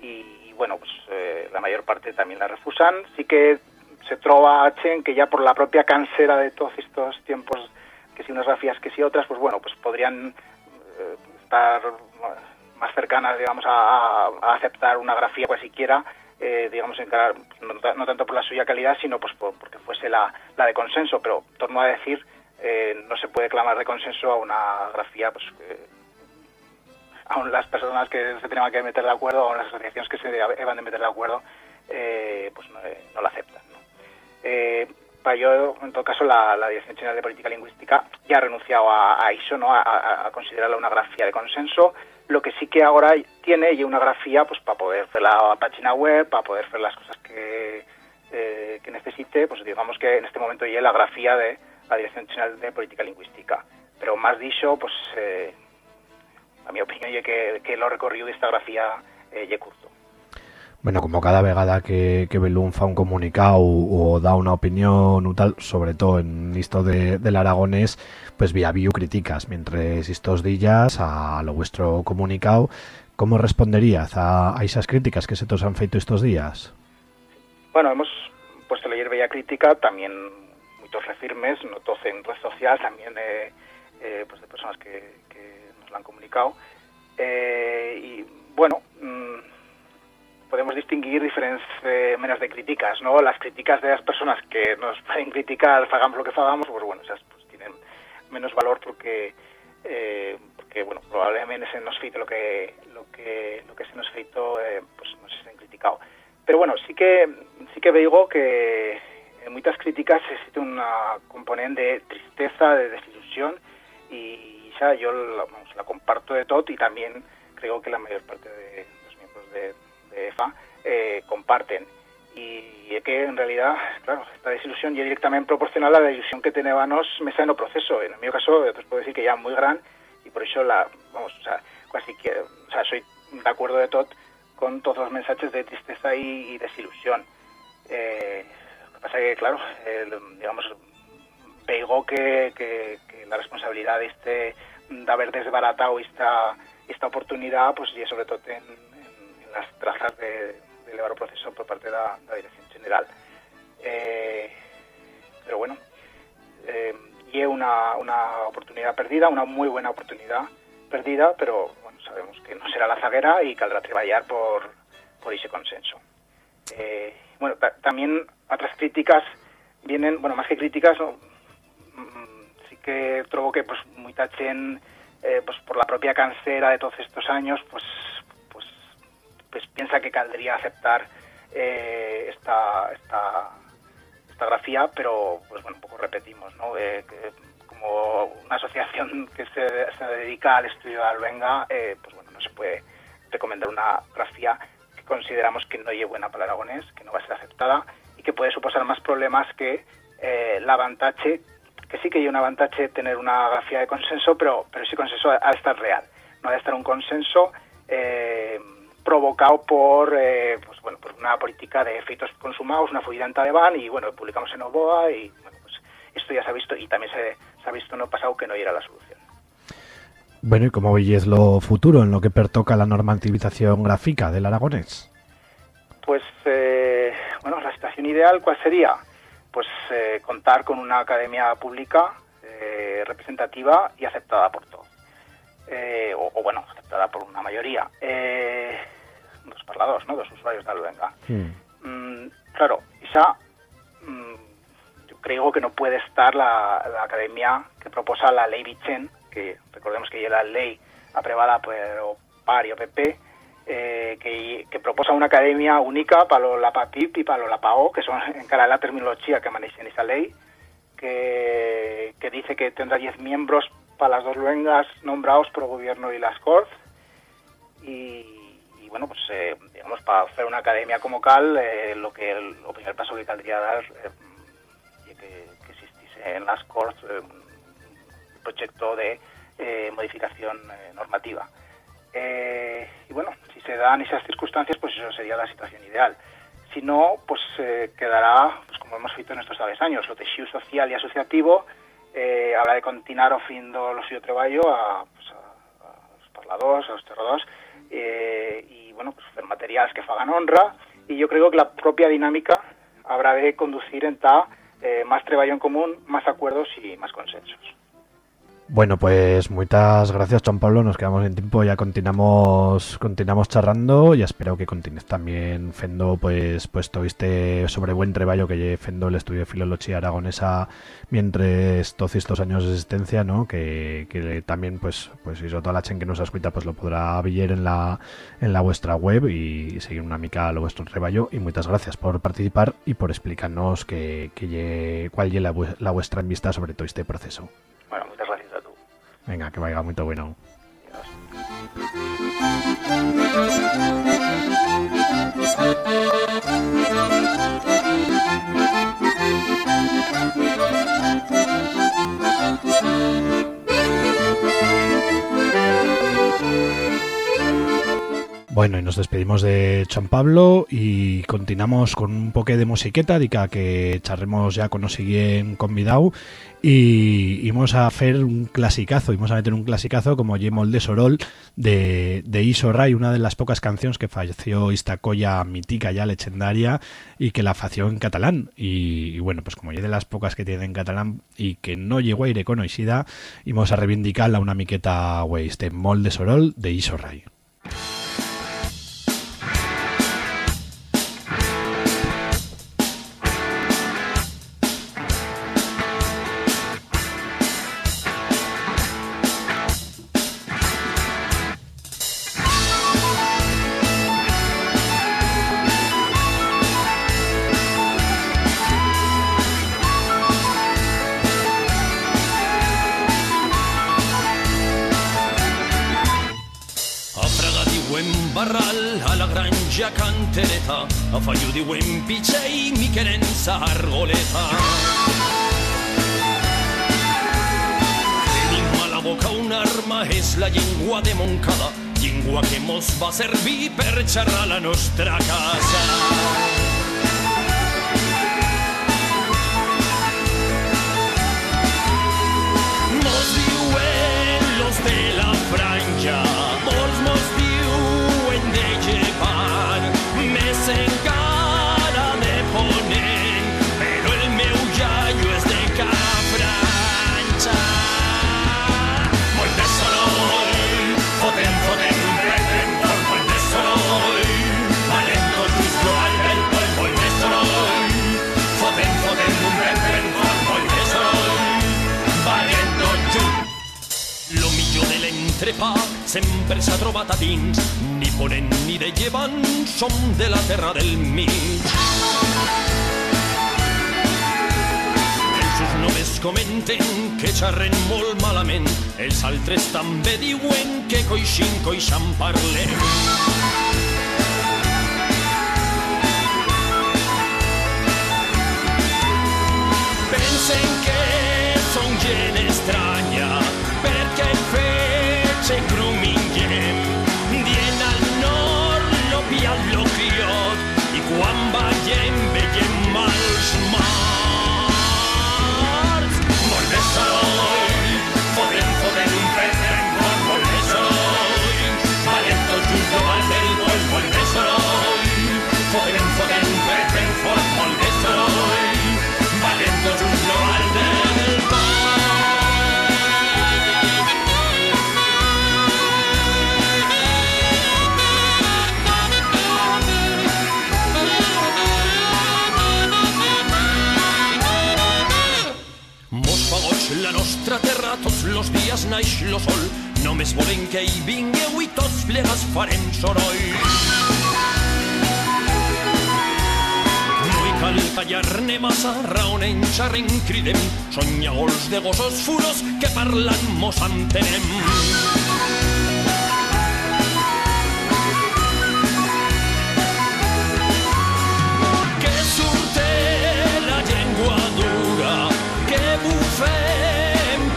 y, y bueno, pues eh, la mayor parte también la refusan. Sí que se trova Chen que ya por la propia cansera de todos estos tiempos, que si unas grafías que si otras, pues bueno, pues podrían eh, estar más cercanas, digamos, a, a, aceptar una grafía cualquiera, eh, digamos, encarar, no, no, tanto por la suya calidad, sino pues por, porque fuese la, la de consenso, pero torno a decir eh, no se puede clamar de consenso a una grafía pues que aún las personas que se tengan que meter de acuerdo o las asociaciones que se deban de meter de acuerdo eh, pues no, eh, la aceptan ¿no? Eh, para yo en todo caso la, Dirección General de Política Lingüística ya ha renunciado a, a eso no a, considerarla una grafía de consenso lo que sí que ahora tiene y una grafía pues para poder hacer la página web para poder hacer las cosas que, eh, que necesite pues digamos que en este momento ya la grafía de la Dirección General de Política Lingüística. Pero más dicho, pues, eh, a mi opinión, es que, que lo recorrido de esta grafía eh, es curto. Bueno, como cada vegada que, que Belún fa un comunicado o, da una opinión o tal, sobre todo en esto de, del aragonés, pues vía view críticas, mientras estos días a, lo vuestro comunicado, ¿cómo responderías a, a esas críticas que se te han feito estos días? Bueno, hemos puesto leer bella crítica, también refirmes, no todos en red social, también eh, pues de personas que, nos lo han comunicado. Eh, y bueno, mmm, podemos distinguir diferentes eh, menas de críticas, ¿no? Las críticas de las personas que nos pueden criticar, hagamos lo que hagamos, pues bueno, esas pues, tienen menos valor porque eh, porque bueno, probablemente se nos feito lo que lo que lo que se nos feito eh, pues nos estén criticado. Pero bueno, sí que sí que veigo que en muchas críticas existe una componente de tristeza, de desilusión y ya yo la, comparto de todo y también creo que la mayor parte de los miembros de, EFA eh, comparten. Y es que en realidad, claro, esta desilusión ya directamente proporcional a la ilusión que teníamos mesa en el proceso. En mi caso, os puedo decir que ya muy gran y por eso la, vamos, o sea, casi soy de acuerdo de todo con todos los mensajes de tristeza y, desilusión. Eh, que pasa es que, claro, el, digamos, veigo que, la responsabilidad de este de haber desbaratado esta, esta oportunidad, pues y sobre todo en, las trazas de, de elevar el proceso por parte de la, Dirección General. Eh, pero bueno, eh, una, una oportunidad perdida, una muy buena oportunidad perdida, pero bueno, sabemos que no será la zaguera y caldrá trabajar por, por ese consenso. Eh, bueno, también otras críticas vienen, bueno, más que críticas, no, sí que trobo que pues mucha gente eh, pues por la propia cansera de todos estos años, pues pues pues piensa que caldría aceptar eh, esta, esta esta grafía, pero pues bueno, un poco repetimos, ¿no? Eh, que como una asociación que se, se dedica al estudio de Albenga, eh, pues bueno, no se puede recomendar una grafía consideramos que no lleve buena para el aragonés, que no va a ser aceptada y que puede suposar más problemas que eh, la avantaje, que sí que hay un avantaje tener una grafía de consenso, pero, pero ese consenso ha de estar real, no ha de estar un consenso eh, provocado por eh, pues bueno por una política de efectos consumados, una fuga de van y bueno, publicamos en Oboa y bueno, pues esto ya se ha visto y también se, se ha visto en el pasado que no era la solución. Bueno, ¿y cómo veis lo futuro en lo que pertoca la normativización gráfica del aragonés? Pues, eh, bueno, la situación ideal, ¿cuál sería? Pues eh, contar con una academia pública eh, representativa y aceptada por todos. Eh, o, o, bueno, aceptada por una mayoría. Eh, dos parlados, ¿no? Dos usuarios de Albenga. Mm. Mm, claro, esa mm, yo creo que no puede estar la, la academia que proposa la ley Vichen, que recordemos que ya la ley aprobada por PAR y OPP, eh, que, que, proposa una academia única para la PAPIP y para la PAO, que son en cara la terminología que maneja en esa ley, que, que dice que tendrá 10 miembros para las dos luengas nombrados por el gobierno y las Corts. Y, y, bueno, pues eh, digamos, para hacer una academia como cal, eh, lo que el, el, primer paso que caldría dar eh, que, que existiese en las Corts un proyecto de modificación normativa. y bueno, si se dan esas circunstancias, pues eso sería la situación ideal. Si no, pues quedará, pues como hemos visto en estos tres años, lo tejido social y asociativo, eh, habrá de continuar ofreciendo lo suyo traballo a, pues, a, a los parladores, a los terradores, eh, y bueno, pues hacer materiales que fagan honra, y yo creo que la propia dinámica habrá de conducir en ta eh, más trabajo en común, más acuerdos y más consensos. Bueno, pues muchas gracias, Juan Pablo. Nos quedamos en tiempo, ya continuamos continuamos charrando y espero que continúes también fendo pues pues tuviste sobre buen trabajo que fendo el estudio de filología aragonesa mientras todos estos años de existencia, ¿no? Que, que también pues pues hizo toda la chen que nos escucha pues lo podrá ver en la en la vuestra web y, seguir una mica lo vuestro trabajo y muchas gracias por participar y por explicarnos que, que cuál es la, vuestra vista sobre todo este proceso. Venga, que vaya muy bueno. Bueno, y nos despedimos de Juan Pablo y continuamos con un poco de musiqueta, dica que charremos ya con nos siguen convidado y vamos a hacer un clasicazo, vamos a meter un clasicazo como Yemol de Sorol de, de Iso Ray, una de las pocas canciones que falleció esta colla mítica ya legendaria y que la fació en catalán y, bueno, pues como ya de las pocas que tiene en catalán y que no llegó a ir conocida, vamos a reivindicarla una miqueta, este Mol de Sorol de Iso Ray. Argoleta. Tenim a la boca un arma, és la llengua de Montcada, llengua que mos va servir per xerrar la nostra casa. L'entrepà sempre s'ha trobat a dins, ni ponent ni de llevant, som de la terra del mig. Els només comenten que xerren molt malament, els altres també diuen que coixin, coixan parlem. Pensen que som gent estranya dies naix lo sol. Només volem que hi vingueu i tots plegats farem soroll. No hi cal tallar-ne massa, raonem, xerrem, cridem. Són llagols de gossos furos que parlant mos entenem. que surte la llengua dura, que bufem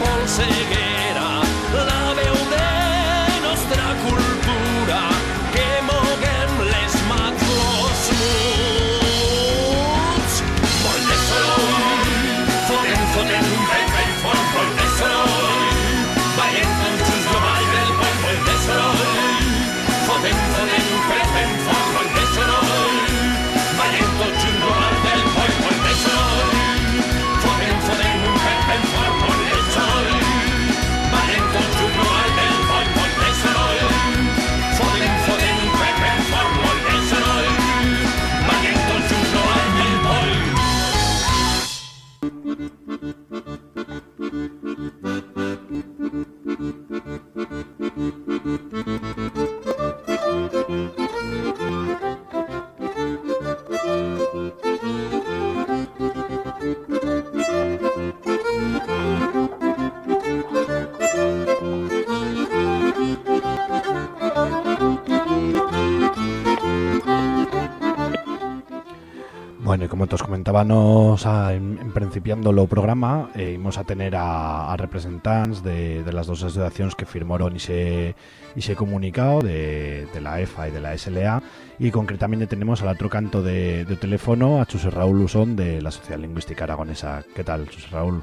como te os comentábamos a- en principiando lo programa, íbamos a tener a, a representantes de, de las dos asociaciones que firmaron ese, ese comunicado de, de la EFA y de la SLA y concretamente tenemos al otro canto de, de teléfono a Chuse Raúl Usón de la Sociedad Lingüística Aragonesa. ¿Qué tal, Chuse Raúl?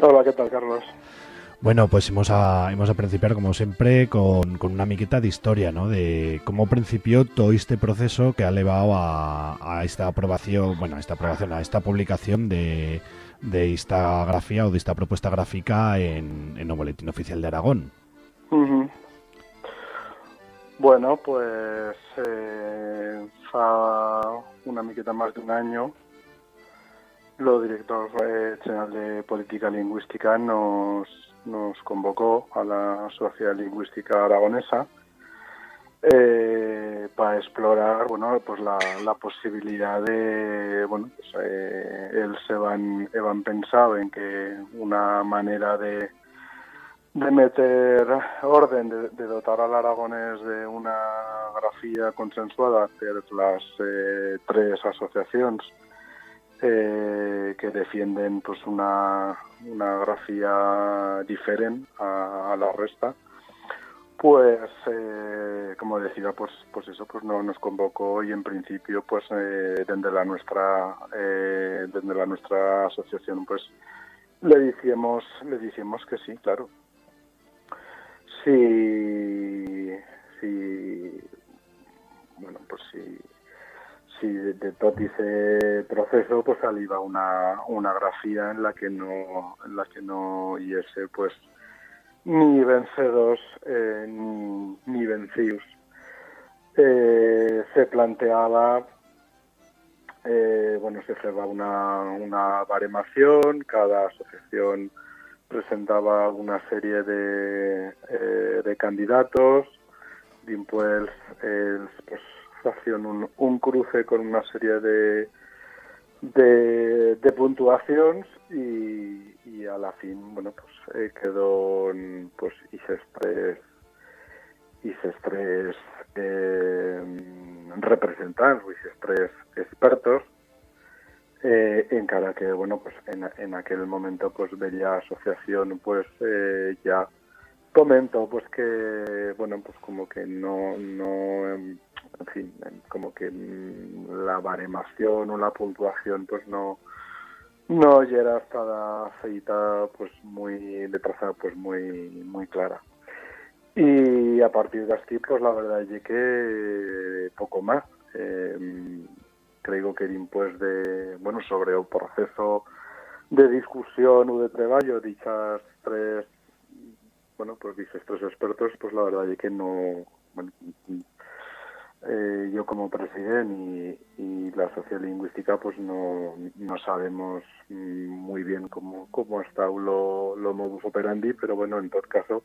Hola, ¿qué tal, Carlos? Bueno, pues hemos a, a principiar, como siempre, con, con una miqueta de historia, ¿no? De cómo principió todo este proceso que ha llevado a, a esta aprobación, bueno, a esta aprobación, a esta publicación de, de esta grafía o de esta propuesta gráfica en, en el Boletín Oficial de Aragón. Bueno, pues eh, una miqueta más de un año lo director eh, general de política lingüística nos, nos convocó a la Sociedad Lingüística Aragonesa eh, para explorar bueno pues la, posibilidad de bueno pues, eh, él se van, pensado en que una manera de de meter orden, de, de dotar al aragonés de una grafía consensuada per las eh, tres asociacions eh, que defienden pues una, una grafía diferent a, a la resta pues eh, como decía pues pues eso pues no nos convocó y en principio pues eh, desde la nuestra eh, desde la nuestra asociación pues le dijimos le dijimos que sí claro. Si si bueno pues si si de, de tot ese proceso pues saliva una una grafía en la que no en la que no hubiese pues ni vencedors eh, ni, ni vencidos. Eh, se planteaba, eh, bueno, se hacía una, una baremación, cada asociación presentaba una serie de, eh, de candidatos, después els, pues, hacían un, un cruce con una serie de, de, de puntuacions y, y a la fin, bueno, pues eh, quedó en, pues hice tres hice tres eh, representants, hice tres expertos eh, encara que bueno pues en, en aquel momento pues veía asociación pues eh, ya comento pues que bueno pues como que no no em, en fin como que mm, la baremación o la puntuación pues no no era estada feita pues muy de trazada pues muy muy clara. Y a partir de aquí pues la verdad es que poco más. Eh, creo que pues de bueno sobre el proceso de discusión o de trabajo dichas tres bueno pues dices tres expertos pues la verdad es que no eh, yo como presidente y, y, la sociolingüística pues no, no sabemos muy bien cómo, cómo estado lo, modus operandi, pero bueno, en todo caso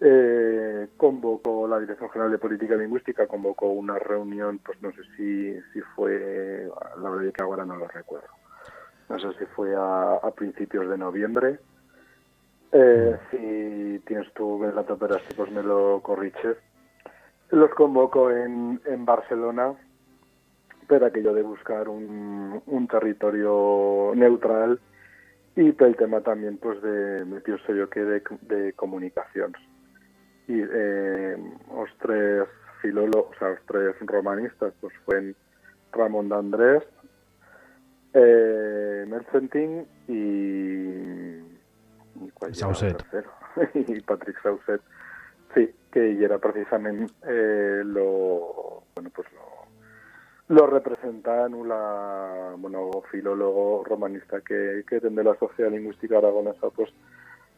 eh, convocó la Dirección General de Política Lingüística, convocó una reunión, pues no sé si, si fue, la verdad que ahora no lo recuerdo, no sé si fue a, a principios de noviembre, eh, si tienes tu el dato, pero así pues me lo corriges, los convoco en, en Barcelona per aquello de buscar un, un territorio neutral y pel tema también pues de, me pienso yo que de, de comunicacions. Y eh, os tres filólogos, o sea, los tres romanistas, pues fueron Ramón de Andrés, eh, Melcentin y, y, ¿cuál era el Sauset. y Patrick Sauset. Sí, que ella era precisamente eh, lo bueno pues lo, lo representan una bueno filólogo romanista que, que desde la sociedad lingüística aragonesa pues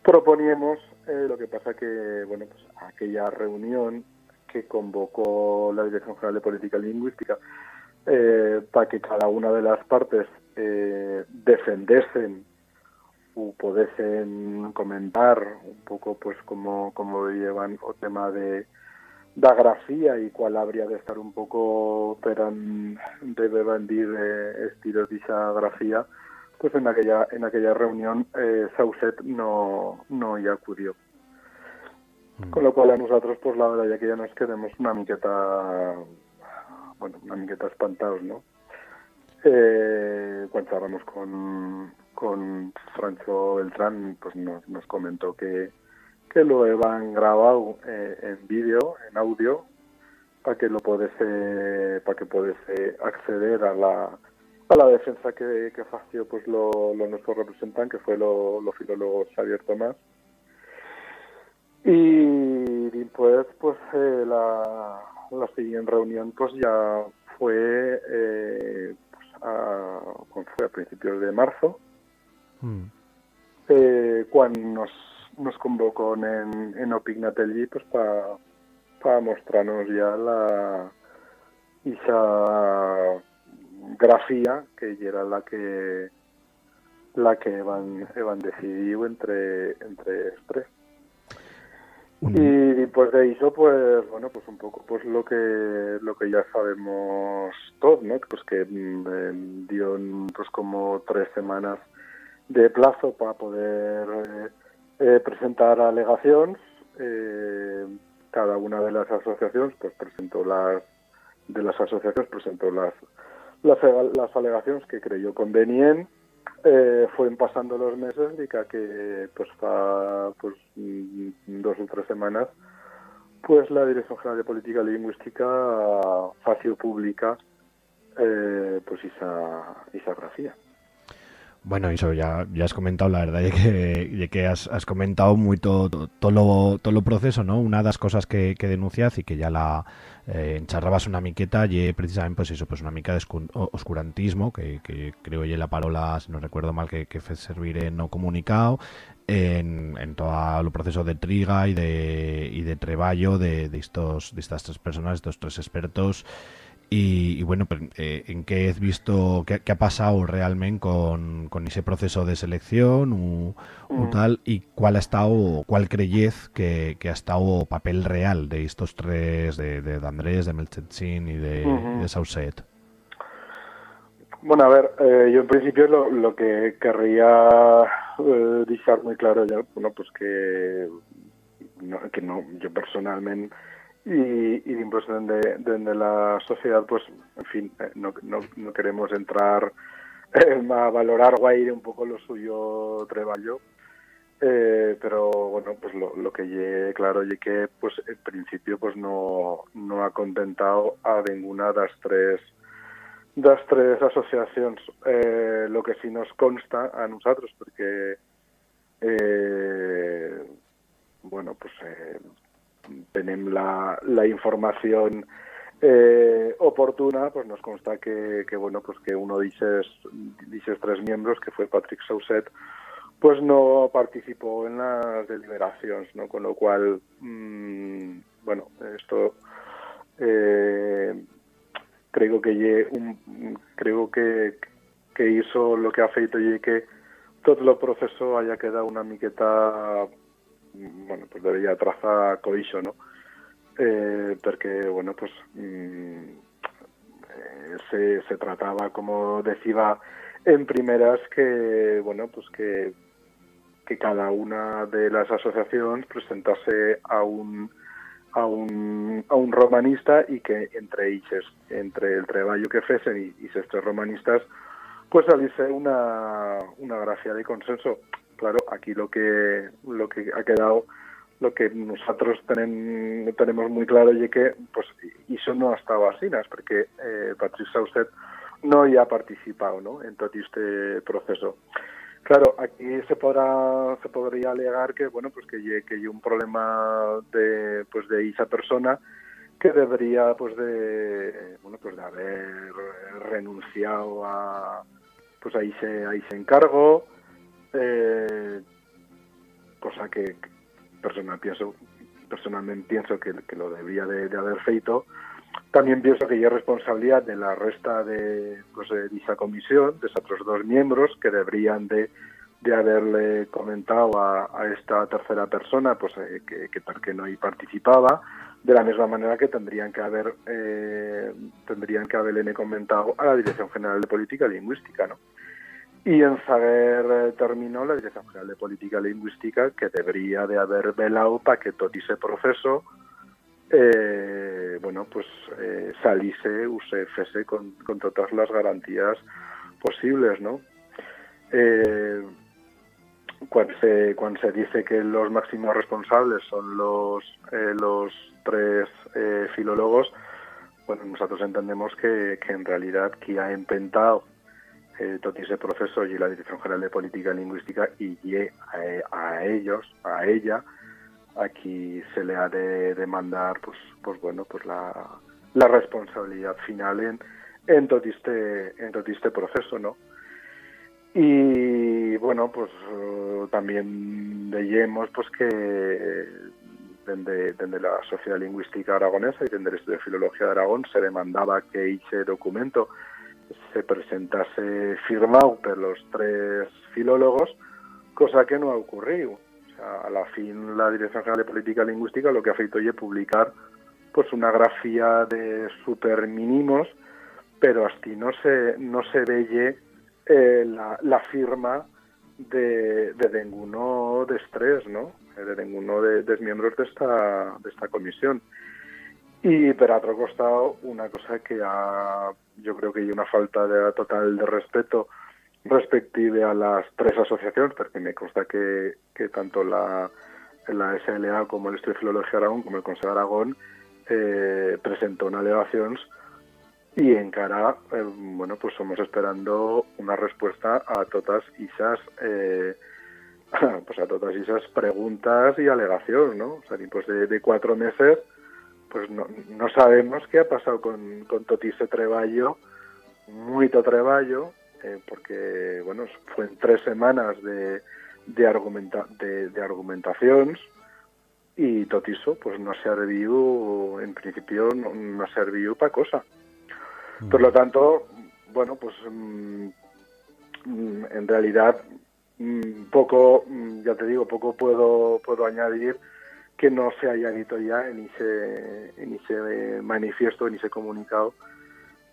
proponíamos eh, lo que pasa que bueno pues aquella reunión que convocó la Dirección General de Política Lingüística eh, para que cada una de las partes eh, defendesen podesen comentar un poco pues cómo, cómo llevan o tema de da grafía y cuál habría de estar un poco peran debe bandir eh, estilos de esa grafía pues en aquella en aquella reunión eh, Sauset no no ya acudió. Con lo cual a nosotros pues la verdad ya que ya nos quedemos una miqueta bueno una miqueta espantados no eh, cuando hablamos con con Francho Beltrán pues nos, nos comentó que, que lo habían grabado eh, en vídeo, en audio, para que lo pudiese, para que pudiese acceder a la a la defensa que, que fació pues lo, nuestro representante, que fue lo, lo filólogo Xavier Tomás. Y después, pues eh, la, la siguiente reunión pues ya fue, eh, pues, a, fue a principios de marzo, Mm. eh, quan nos, nos convocó en, en Opignatelli pues para pa mostrarnos ya la esa grafía que ya era la que la que van, van decidido entre entre tres. Y después de eso, pues, bueno, pues un poco pues lo que lo que ya sabemos todos, ¿no? Pues que mm, eh, dio pues como tres semanas de plazo para poder eh, eh, presentar alegaciones. Eh, cada una de las asociaciones pues presentó las de las asociaciones presentó las las, las alegaciones que creyó conveniente eh, fueron pasando los meses y que pues fa pues mm, dos o tres semanas pues la Dirección General de Política Lingüística fació pública eh, pues esa, esa grafía. Bueno, eso ya, ya has comentado, la verdad, de que, de que has, has comentado muy todo todo lo, todo lo proceso, ¿no? Una de las cosas que, que denuncias y que ya la eh, encharrabas una miqueta y precisamente pues eso, pues una mica de oscurantismo, que, que creo que la parola, si no recuerdo mal, que, que servir en no comunicado, en, en todo el proceso de triga y de, y de treballo de, de, estos, de estas tres personas, estos tres expertos, y, y bueno, eh, ¿en qué has visto, qué, qué ha pasado realmente con, con ese proceso de selección u Mm. tal, y cuál ha estado, cuál creyez que, que ha estado papel real de estos tres, de, de Andrés, de Melchetzin y de, de Sauset? Bueno, a ver, eh, yo en principio lo, lo que querría eh, dejar muy claro ya, bueno, pues que no, que no, yo personalmente y, y pues desde, desde la sociedad, pues, en fin, eh, no, no, no queremos entrar eh, a valorar guaire un poco lo suyo treballo, eh, pero bueno, pues lo, que lle claro y que pues en principio pues no, no ha contentado a ninguna de las tres das tres asociacions eh, lo que sí nos consta a nosotros porque eh, bueno pues eh, tenemos la, la información eh, oportuna pues nos consta que, bueno pues que uno de esos, de esos tres miembros que fue Patrick Sauset pues no participó en las deliberaciones no con lo cual mm, bueno esto eh, creo que creo que que hizo lo que ha feito y que todo el proceso haya quedado una miqueta bueno, pues debería trazar coixo, no? Eh, porque, bueno, pues mm, se, se trataba, como decía en primeras, que, bueno, pues que, que cada una de las asociaciones presentase a un a un, a un romanista y que entre ellos, entre el treballo que fesen y, y esos tres romanistas, pues saliese una, una grafía de consenso. Claro, aquí lo que lo que ha quedado, lo que nosotros tenen, tenemos muy claro y que pues eso no ha estado así, ¿no? porque eh, Patrick Sauset no ya ha participado ¿no? en todo este proceso. Claro, aquí se podrá se podría alegar que bueno pues que hay un problema de pues de esa persona que debería pues de bueno pues de haber renunciado a pues ahí se ahí se encargo eh, cosa que personal personalmente pienso que, que lo debía de, haber feito también pienso que ya es responsabilidad de la resta de, pues, de esa comisión, de esos dos miembros, que deberían de, haberle comentado a, esta tercera persona pues eh, que, que qué no participaba, de la misma manera que tendrían que haber eh, tendrían que haberle comentado a la Dirección General de Política Lingüística, ¿no? Y en saber eh, terminó la Dirección General de Política Lingüística que debería de haber velado para que todo ese proceso eh, bueno, pues eh, saliese o se fese con, con todas las garantías posibles, ¿no? Eh, cuando se, cuando se dice que los máximos responsables son los, eh, los tres eh, filólogos, bueno, nosotros entendemos que, que en realidad quien ha inventado eh, todo ese proceso y la Dirección General de Política Lingüística y, y a, a ellos, a ella, aquí se le ha de demandar pues pues bueno pues la, la responsabilidad final en en todo este en todo este proceso no y bueno pues eh, también veíamos pues que desde, desde la Sociedad Lingüística Aragonesa y desde el Estudio de Filología de Aragón se demandaba que ese documento se presentase firmado por los tres filólogos, cosa que no ha ocurrido. O sea, a la fin la Dirección General de Política Lingüística lo que ha feito es publicar pues una grafía de super mínimos, pero así no se no se veye eh, la, la firma de, de ninguno de estrés, ¿no? De ninguno de, de miembros de esta, de esta comisión. Y per altre costado, una cosa que ha, yo creo que hay una falta de, total de respeto respective a las tres asociaciones, porque me consta que, que tanto la, la SLA como el Estudio de Filología Aragón como el Consejo de Aragón eh, presentó una alegación y encara, eh, bueno, pues somos esperando una respuesta a todas esas eh, pues a todas esas preguntas y alegaciones, ¿no? O sea, pues de cuatro meses, pues no, no sabemos qué ha pasado con, con tot ese treballo, mucho treballo, eh, porque, bueno, fue en tres semanas de, de, argumenta, de, de argumentaciones y tot iso, pues no ha servido, en principio, no, no ha servido para cosa. Por lo tanto, bueno, pues mm, mm, en realidad mm, poco, mm, ya te digo, poco puedo puedo añadir que no se haya dicho ya en ese, en ese manifiesto, en ese comunicado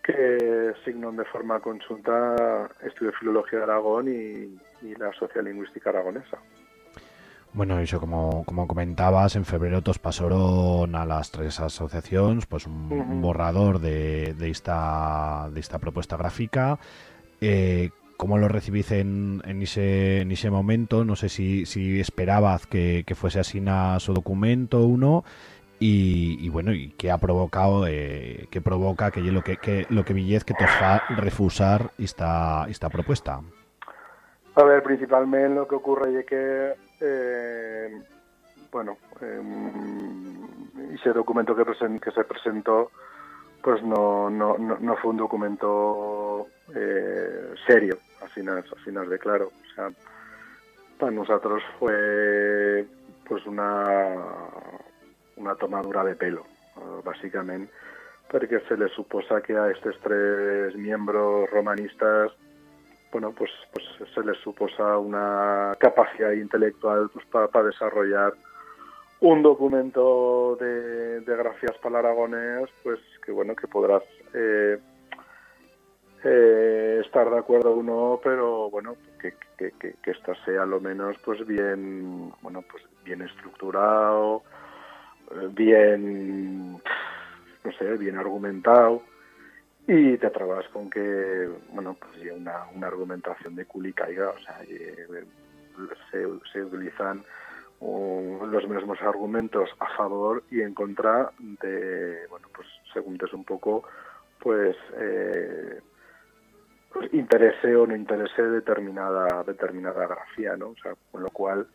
que signan de forma conjunta Estudio de Filología de Aragón y, y la Sociolingüística Aragonesa. Bueno, eso como, como comentabas, en febrero todos pasaron a las tres asociaciones pues un borrador de, de esta, de esta propuesta gráfica. Eh, ¿Cómo lo recibís en, en, ese, en ese momento? No sé si, si esperabas que, que fuese así su documento uno. Y, y bueno, y qué ha provocado, eh, qué provoca que lo que, que lo que Villez que te fa refusar esta, esta propuesta. A ver, principalmente lo que ocurre es que, eh, bueno, eh, ese documento que, presen- que se presentó, pues no, no, no, fue un documento eh, serio, al final, al final de claro. O sea, para nosotros fue pues una, una tomadura de pelo, básicamente, porque se le suposa que a estos tres miembros romanistas bueno, pues, pues se les suposa una capacidad intelectual pues, para desarrollar un documento de, de grafías para el aragonés, pues que bueno, que podrás eh, eh, estar de acuerdo o no, pero bueno, que, que, que, que sea lo menos pues bien, bueno, pues bien estructurado, eh, bien, no sé, bien argumentado y te trabas con que, bueno, pues una, una argumentación de cul y caiga, o sea, eh, se, se utilizan uh, los mismos argumentos a favor y en contra de, bueno, pues según es un poco, pues, eh, pues interese o no interese determinada determinada grafía, ¿no? O sea, con lo cual,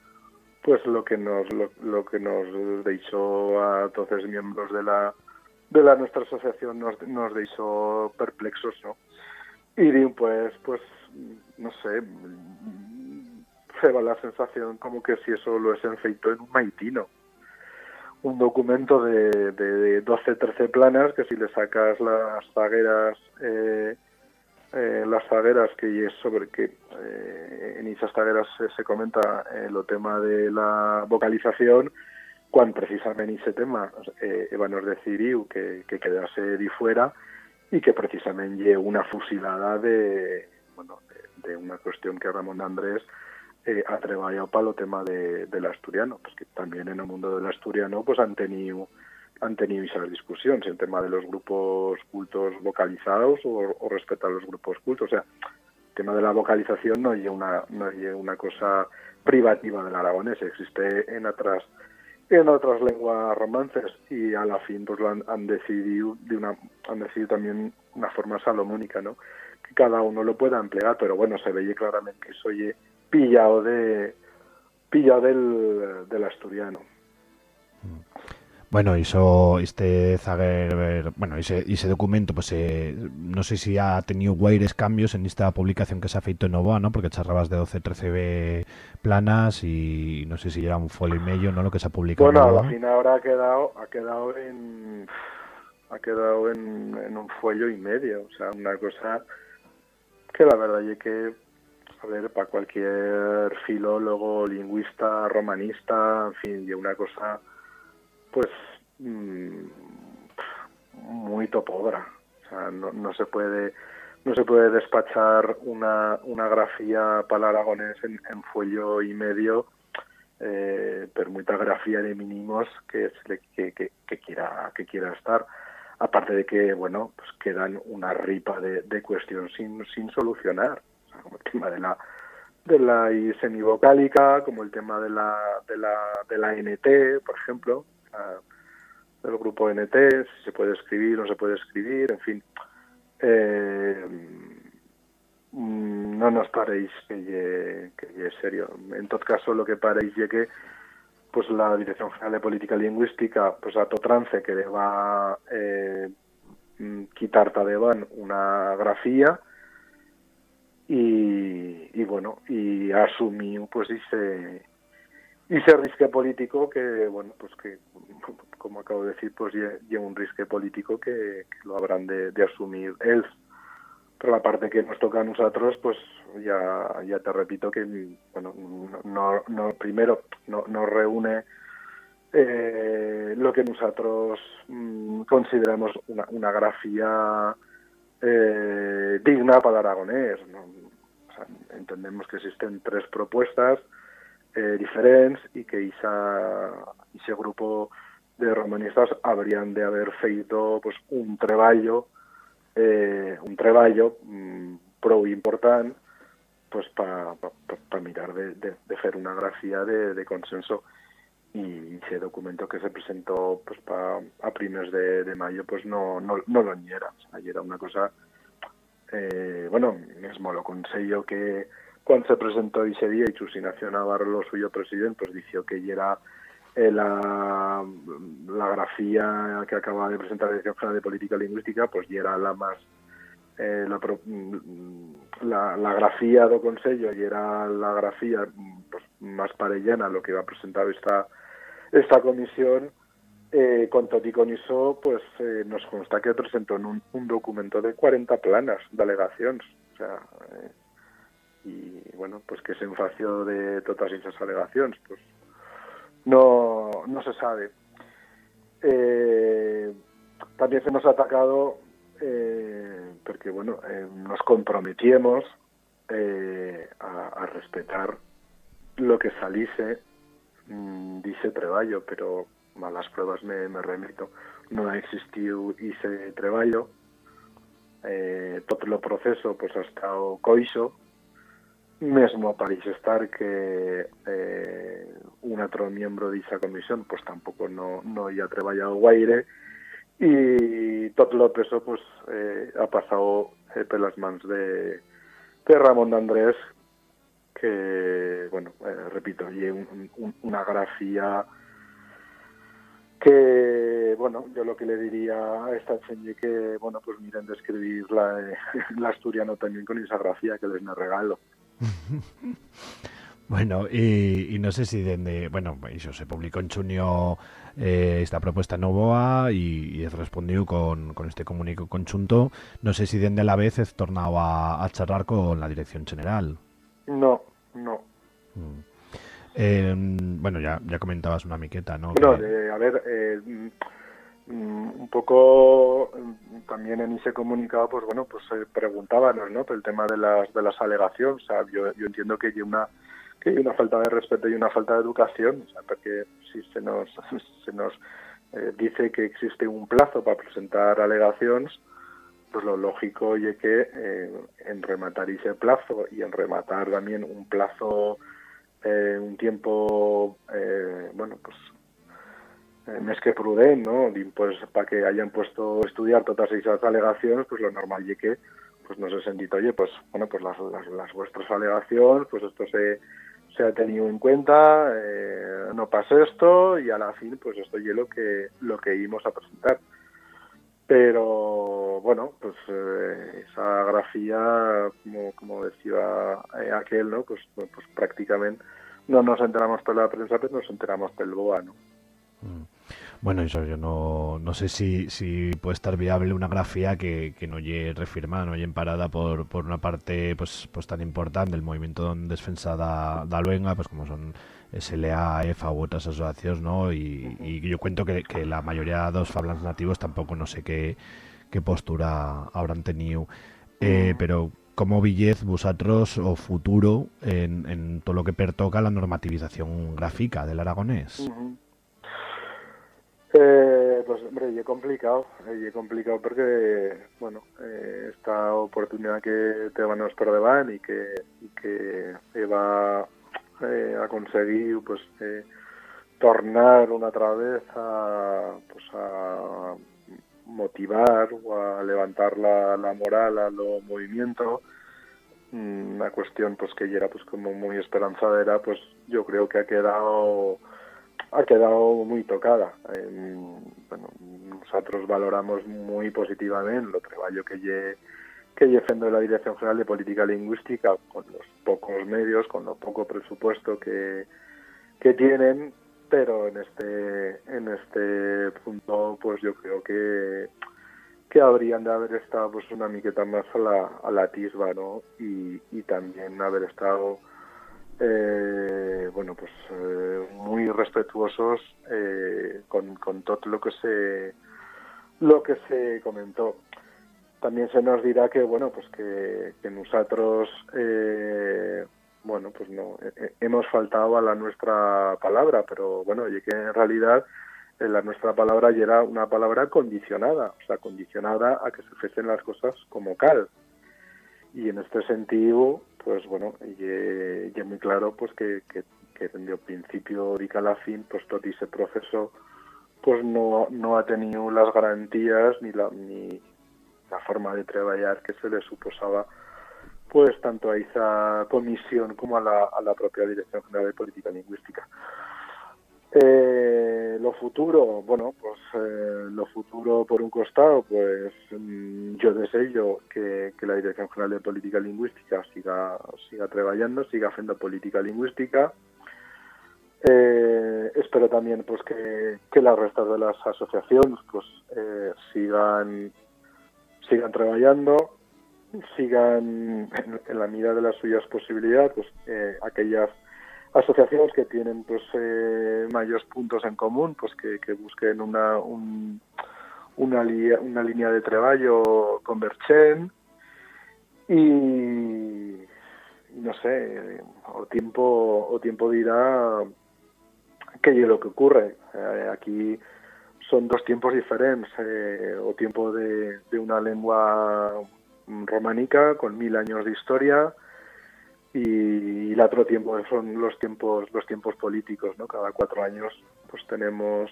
pues lo que nos lo, lo que nos dicho a todos los miembros de la de la nuestra asociación nos, nos hizo perplexos, ¿no? Y pues, pues, no sé, se va la sensación como que si eso lo es feito en un maitino. Un documento de, de 12, 13 planas que si le sacas las zagueras, eh, eh, las zagueras que es sobre que eh, en esas zagueras se, comenta eh, lo tema de la vocalización, quan precisament aquest tema eh, van decidir que, que quedase de fuera i que precisament hi ha una fusilada de, bueno, de, de una qüestió que Ramon Andrés eh, ha treballat pel tema de, de l'asturiano, perquè també en el mundo del asturiano pues, han tenido han tenido esas discusiones, el tema de los grupos cultos vocalizados o, o respeto a los grupos cultos. O sea, el tema de la vocalización no es una, no es una cosa privativa del aragonés, existe en otras en otras lenguas romances y a la fin pues lo han, han decidido de una han decidido también una forma salomónica no que cada uno lo pueda emplear pero bueno se veía claramente que soy pillado de pillado del, del asturiano Bueno, hizo este Zager, bueno, ese, ese documento, pues eh, no sé si ha tenido guaires cambios en esta publicación que se ha feito en Nova, ¿no? Porque charrabas de 12, 13 planas y no sé si era un folio y medio, ¿no? Lo que se ha publicado. bueno en a Nova. la fin ahora ha quedado ha quedado en ha quedado en, en un fuello y medio o sea una cosa que la verdad es que ver para cualquier filólogo lingüista romanista en fin y una cosa pues mm, muy topobra. O sea, no, no se puede no se puede despachar una, una grafía para aragonés en, en fuello y medio eh, per mucha grafía de mínimos que, que, que, quiera que quiera estar aparte de que bueno pues quedan una ripa de, de cuestiones sin, sin solucionar como el tema de la de la I semivocálica como el tema de la de la de la NT por ejemplo o sea, del grupo NT si se puede escribir no se puede escribir en fin eh, no nos paréis que lle, que lle serio. En todo caso, lo que paréis lle que pues la Dirección General de Política Lingüística pues a to trance que le va eh, mm, quitar Tadeban una grafía y, y bueno, y asumió pues ese ese risque político que bueno pues que como acabo de decir pues lleva un risque político que, lo habrán de, de asumir ellos. Por la parte que nos toca a nosotros, pues ya, ya te repito que bueno, no, no primero no, nos reúne eh, lo que nosotros mm, consideramos una, una grafía eh, digna para Aragonés. ¿no? O sea, entendemos que existen tres propuestas eh, diferentes y que esa, ese grupo de romanistas habrían de haber feito pues, un treballo eh, un treballo mm, pro importante pues para pa, pa, pa mirar de, de, de hacer una grafía de, de consenso y ese documento que se presentó pues pa, a primers de, de mayo pues no, no, no lo ni era, o sea, y era una cosa eh, bueno, mismo lo consello que cuando se presentó ese día y Chus Ignacio Navarro, lo suyo presidente, pues dijo que ya era eh, la, la grafía que acaba de presentar la Dirección General de Política Lingüística, pues ya era la más eh, la, mm, la, la grafía do Consello y era la grafía pues, más parellana lo que iba a presentar esta esta comisión eh, con tot i con iso, pues eh, nos consta que presentó un, un documento de 40 planas de alegaciones o sea, eh, y bueno, pues que se enfació de todas esas alegaciones, pues no, no se sabe. Eh, también se nos ha atacado eh, porque bueno, eh, nos comprometíamos eh, a, a respetar lo que saliese dice treballo, pero a las pruebas me, me remito. No ha existido ese treballo. Eh, todo lo proceso pues ha estado coiso mesmo parece estar que eh, un otro miembro de esa comisión pues tampoco no, no ya trabajado guaire y todo lo peso pues eh, ha pasado eh, por las manos de, de Ramón de Andrés que bueno eh, repito y un- un- una grafía que bueno yo lo que le diría a esta gente que bueno pues miren de escribir la, la asturiano también con esa grafía que les me regalo Bueno, y, y no sé si dende, bueno, iso se publicó en junio eh, esta propuesta en Novoa y, y es respondido con, con este comunico conjunto. No sé si dende la vez es tornado a charlar con la dirección general. No no Mm. Eh, bueno, ya, ya comentabas una miqueta, ¿no? Bueno, de- a ver, eh, mm, un poco mm, también en ese comunicado, pues bueno, pues eh, preguntábamos, ¿no? Por el tema de las de las alegaciones, o sea, yo, yo entiendo que hay una que hay una falta de respeto y una falta de educación, o sea, porque si se nos se nos eh, dice que existe un plazo para presentar alegaciones, pues lo lógico es que eh, en rematar ese plazo y en rematar también un plazo eh, un tiempo eh, bueno pues eh, més que prudent, no? Pues, para que hayan puesto a estudiar todas esas alegaciones, pues lo normal es que pues nos he sentido, oye, pues bueno, pues las, las, las vuestras alegaciones, pues esto se, se ha tenido en cuenta, eh, no pasa esto y a la fin, pues esto es lo que lo que íbamos a presentar. Pero bueno, pues eh, esa grafía, como, como decía eh, aquel, ¿no? Pues, pues prácticamente no nos enteramos por la prensa, pero nos enteramos por el BOA, ¿no? Bueno, eso yo no, no sé si, si puede estar viable una grafía que, que no llegue refirmada, no llegue parada por, por una parte pues, pues tan importante del movimiento en defensa da, da luenga, pues como son SLA, EFA u otras asociaciones, ¿no? Y, y yo cuento que, que la mayoría de los fablans nativos tampoco no sé qué, qué postura habrán tenido. eh, pero ¿cómo villez vosotros o futuro en, en todo lo que pertoca la normativización gráfica del aragonés? Eh, pues hombre, y complicado, eh, y complicado porque, bueno, eh, esta oportunidad que te van a per davant y que, y que va eh, a conseguir pues eh, tornar una otra vez a, pues, a motivar o a levantar la, la moral a los movimientos Mm, una cuestión pues que ya era pues como muy esperanzadera pues yo creo que ha quedado ha quedado muy tocada. Eh, bueno, nosotros valoramos muy positivamente el trabajo que lle, que lle fendo la Dirección General de Política Lingüística con los pocos medios, con lo poco presupuesto que, que tienen, pero en este en este punto pues yo creo que que habrían de haber estado pues una miqueta más a la, a la tisba, ¿no? Y, y también haber estado eh, bueno pues eh, muy respetuosos eh, con, con todo lo que se lo que se comentó también se nos dirá que bueno pues que, que nosotros eh, bueno pues no eh, hemos faltado a la nuestra palabra pero bueno y que en realidad eh, la nuestra palabra ya era una palabra condicionada o sea condicionada a que se fuesen las cosas como cal y en este sentido pues bueno, y es muy claro pues que, que, desde el principio y a fin pues todo ese proceso pues no, no ha tenido las garantías ni la, ni la forma de trabajar que se le suposaba pues tanto a esa comisión como a la, a la propia Dirección General de Política Lingüística. Eh, lo futuro, bueno, pues eh, lo futuro por un costado, pues mm, yo deseo que, que la Dirección General de Política Lingüística siga siga trabajando, siga haciendo política lingüística. Eh, espero también pues que, que las restas de las asociaciones pues sigan sigan trabajando, sigan en, la medida de las suyas posibilidades, pues eh, aquellas asociaciones que tienen pues eh, mayores puntos en común pues que, que busquen una un, una, una línea de trabajo convergent y no sé o tiempo o tiempo dirá qué es lo que ocurre. Eh, aquí son dos tiempos diferentes eh, o tiempo de, una lengua románica con mil años de historia y el otro tiempo son los tiempos los tiempos políticos no cada cuatro años pues tenemos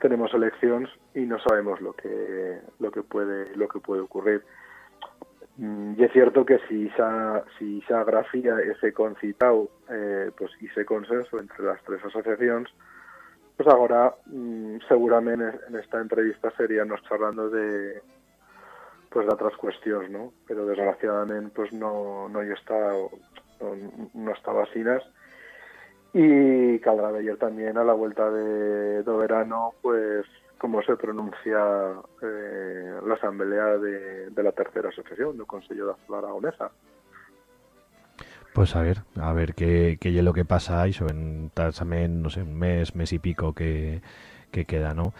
tenemos elecciones y no sabemos lo que lo que puede lo que puede ocurrir. Y es cierto que si esa si esa grafía ese concitado eh, pues consenso entre las tres asociaciones pues ahora mm, seguramente en esta entrevista seríamos charlando de pues de otras cuestiones, ¿no? Pero desgraciadamente pues no, no está no, no estaba y caldrá ver también a la vuelta de, de verano pues cómo se pronuncia eh, la asamblea de, de, la tercera asociación del Consejo de Azul Aragonesa. Pues a ver, a ver qué, qué es lo que pasa eso en también, no sé, un mes, mes y pico que, que queda, ¿no?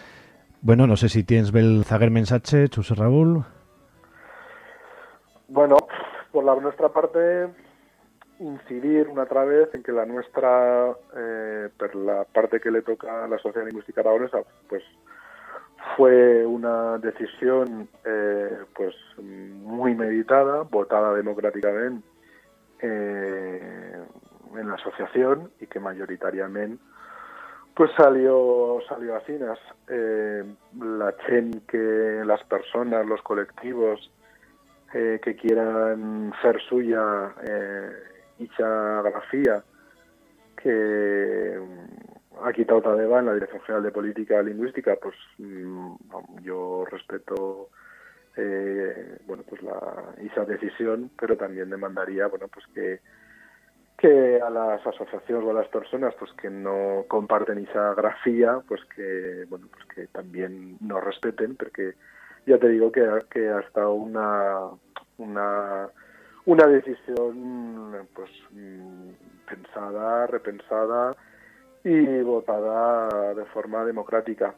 Bueno, no sé si tienes el zaguer mensaje, Chus Raúl. Bueno, por la nuestra parte, incidir una otra vez en que la nuestra, eh, por la parte que le toca a la Sociedad Lingüística Aragonesa, pues fue una decisión eh, pues muy meditada, votada democráticamente eh, en la asociación y que mayoritariamente pues salió salió a finas. Eh, la chen que las personas, los colectivos eh, que quieran ser suya eh, dicha grafía que ha quitado Tadeva en la Dirección General de Política Lingüística, pues mmm, yo respeto eh, bueno pues la esa decisión, pero también demandaría bueno pues que que a las asociaciones o a las personas pues que no comparten esa grafía pues que bueno pues que también nos respeten porque ya te digo que, que hasta una una una decisión pues pensada repensada y votada de forma democrática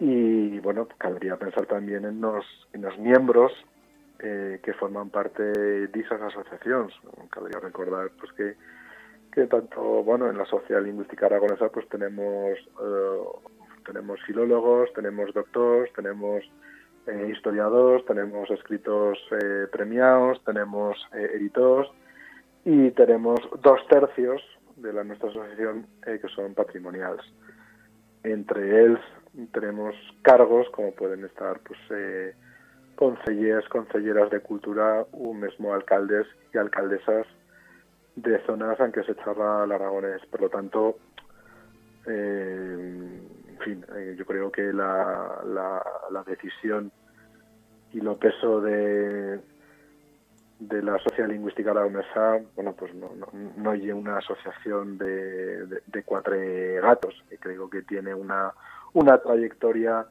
y bueno cabría pensar también en los en los miembros eh, que forman parte de esas asociaciones. Cabría recordar pues que que tanto bueno en la sociedad lingüística aragonesa pues tenemos eh, tenemos filólogos tenemos doctores tenemos eh, historiadores tenemos escritos eh, premiados tenemos eh, editores y tenemos dos tercios de la nuestra asociación eh, que son patrimoniales entre ellos tenemos cargos como pueden estar pues eh, concellers, concelleras de cultura o mismo alcaldes y alcaldesas de zonas en que se charla el aragonés. Por lo tanto, eh, en fin, eh, yo creo que la, la, la decisión y lo peso de, de la sociedad lingüística aragonesa, bueno, pues no, no, no hay una asociación de, de, de cuatro gatos, que creo que tiene una, una trayectoria,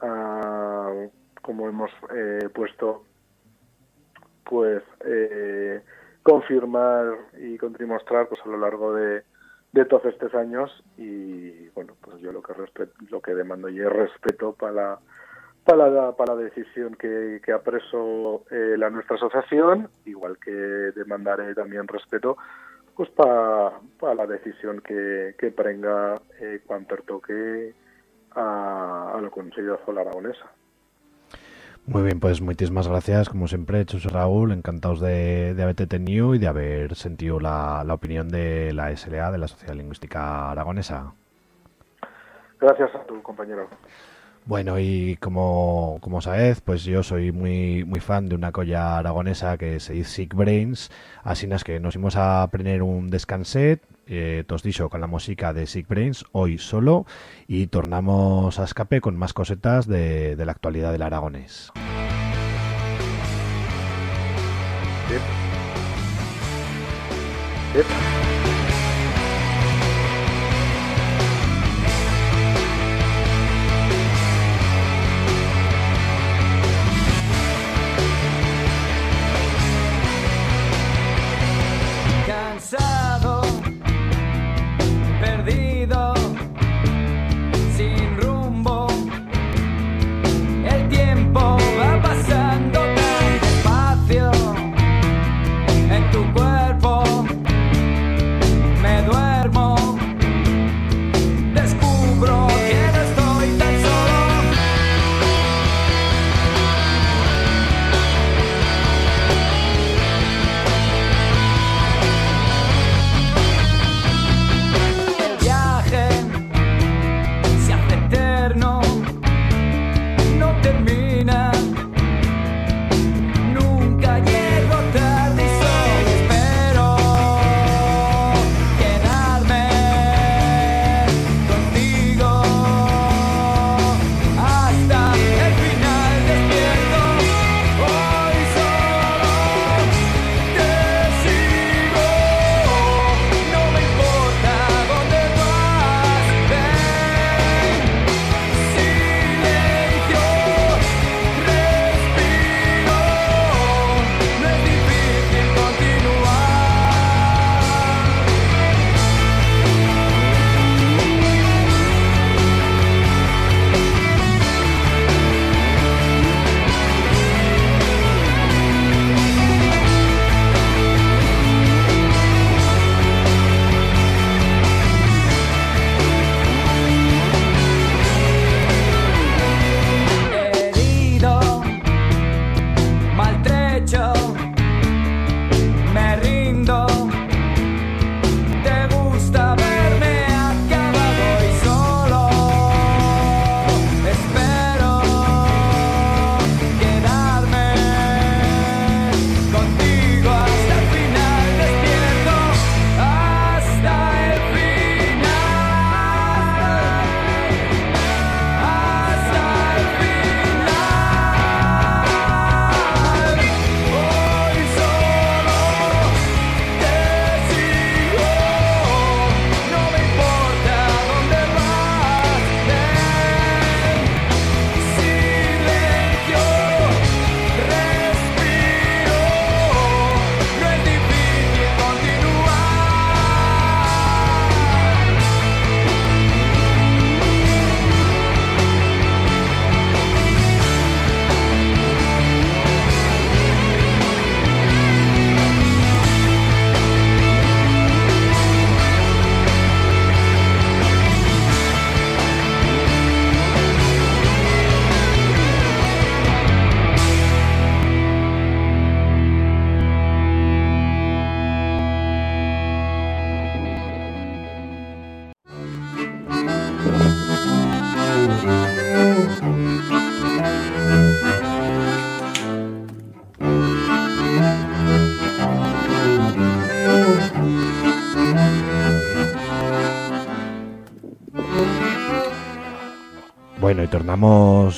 ah, como hemos eh, puesto, pues eh, confirmar y contramostrar pues a lo largo de, de todos estos años. Y bueno pues yo lo que lo que demando y es respeto para la para la, para la decisión que, que apreso eh, la nuestra asociación igual que demandaré también respeto pues para pa la decisión que, que prenga eh, cuando pertoque a, a lo Consejo de la Aragonesa Muy bien, pues muchísimas gracias, como siempre, Chus Raúl, encantados de, de haberte tenido y de haber sentido la, la opinión de la SLA, de la Sociedad Lingüística Aragonesa. gracias a tu compañero Bueno, y como, como sabéis, pues yo soy muy, muy fan de una colla aragonesa que se dice Sick Brains, así es que nos íbamos a aprender un descanset, eh, tos dicho, con la música de Sick Brains, hoy solo, y tornamos a escape con más cosetas de, de la actualidad del aragonés. Yep.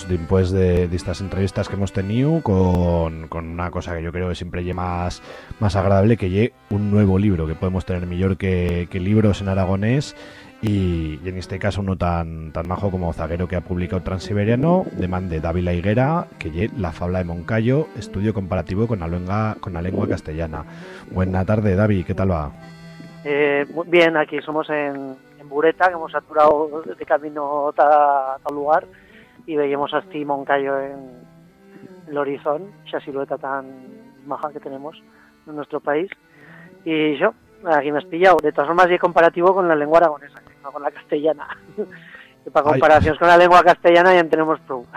Después de, estas entrevistas que hemos tenido con, con una cosa que yo creo que siempre lle más, más agradable, que lle un nuevo libro que podemos tener mejor que, libros en aragonés y, en este caso uno tan, tan majo como Zaguero que ha publicado Transiberiano, de man de Dávila Higuera, que lle La Fabla de Moncayo, estudio comparativo con la lengua, con la lengua castellana. Buena tarde, David, ¿qué tal va? Eh, bien, aquí somos en, en Bureta, que hemos saturado de camino a tal lugar y veíamos así Moncayo en, en el horizonte, esa silueta tan maja que tenemos en nuestro país. Y yo, aquí me has pillado. De todas formas, y comparativo con la lengua aragonesa, no con la castellana. que para Ay. comparaciones con la lengua castellana ya en tenemos pro.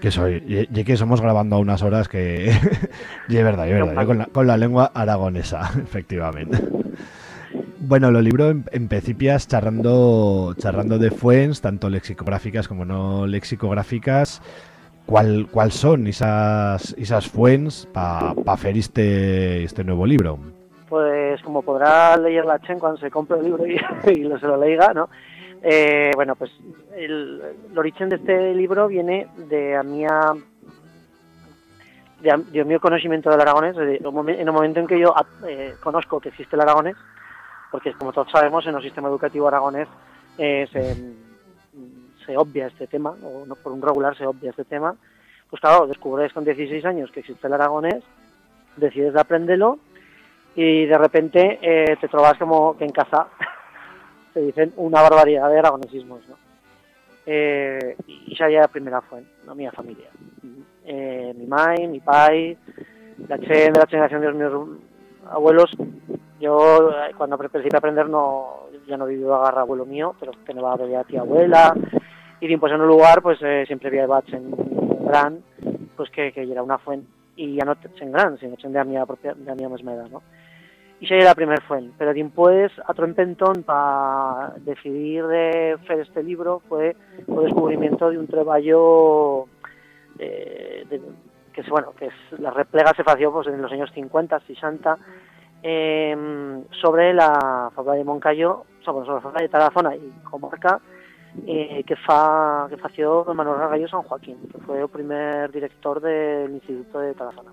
Que soy, y, que somos grabando a unas horas que... y es verdad, y es verdad, con la, con la lengua aragonesa, efectivamente. Bueno, los libros en, en principias charrando, charrando de fuentes, tanto lexicográficas como no lexicográficas, ¿cuál, cuál son esas, esas fuentes para hacer este, este nuevo libro? Pues como podrá leer la Chen cuando se compre el libro y, lo, se lo leiga, ¿no? Eh, bueno, pues el, origen de este libro viene de a mía de, de mi conocimiento del aragonés, en el momento en que yo eh, conozco que existe el aragonés, porque como todos sabemos en el sistema educativo aragonés eh, se, obvia este tema, o no, por un regular se obvia este tema, pues claro, descubres con 16 años que existe el aragonés, decides de aprenderlo y de repente eh, te trobas como que en casa te dicen una barbaridad de aragonesismos, ¿no? Eh, y xa la primera fue la mía familia. Eh, mi mai, mi pai, la chen de la generación de los meus abuelos. Yo eh, cuando empecé a aprender no ya no vivió agarra abuelo mío, pero tenía a tía abuela y pues en un lugar pues eh, siempre había bats en gran pues que, que era una fuente y ya no en gran, sino chen de mía propia de mesma edad, ¿no? Y xa era la primer fuent, pero después otro empentón para decidir de hacer este libro fue el descubrimiento de un trabajo eh, de, que es bueno que es la replega se fació pues, en los años 50, 60 eh, sobre la fabla de Moncayo, sobre, la fabla de Tarazona y comarca eh, que fa que fació Manuel Gallo San Joaquín, que fue el primer director del Instituto de Tarazona,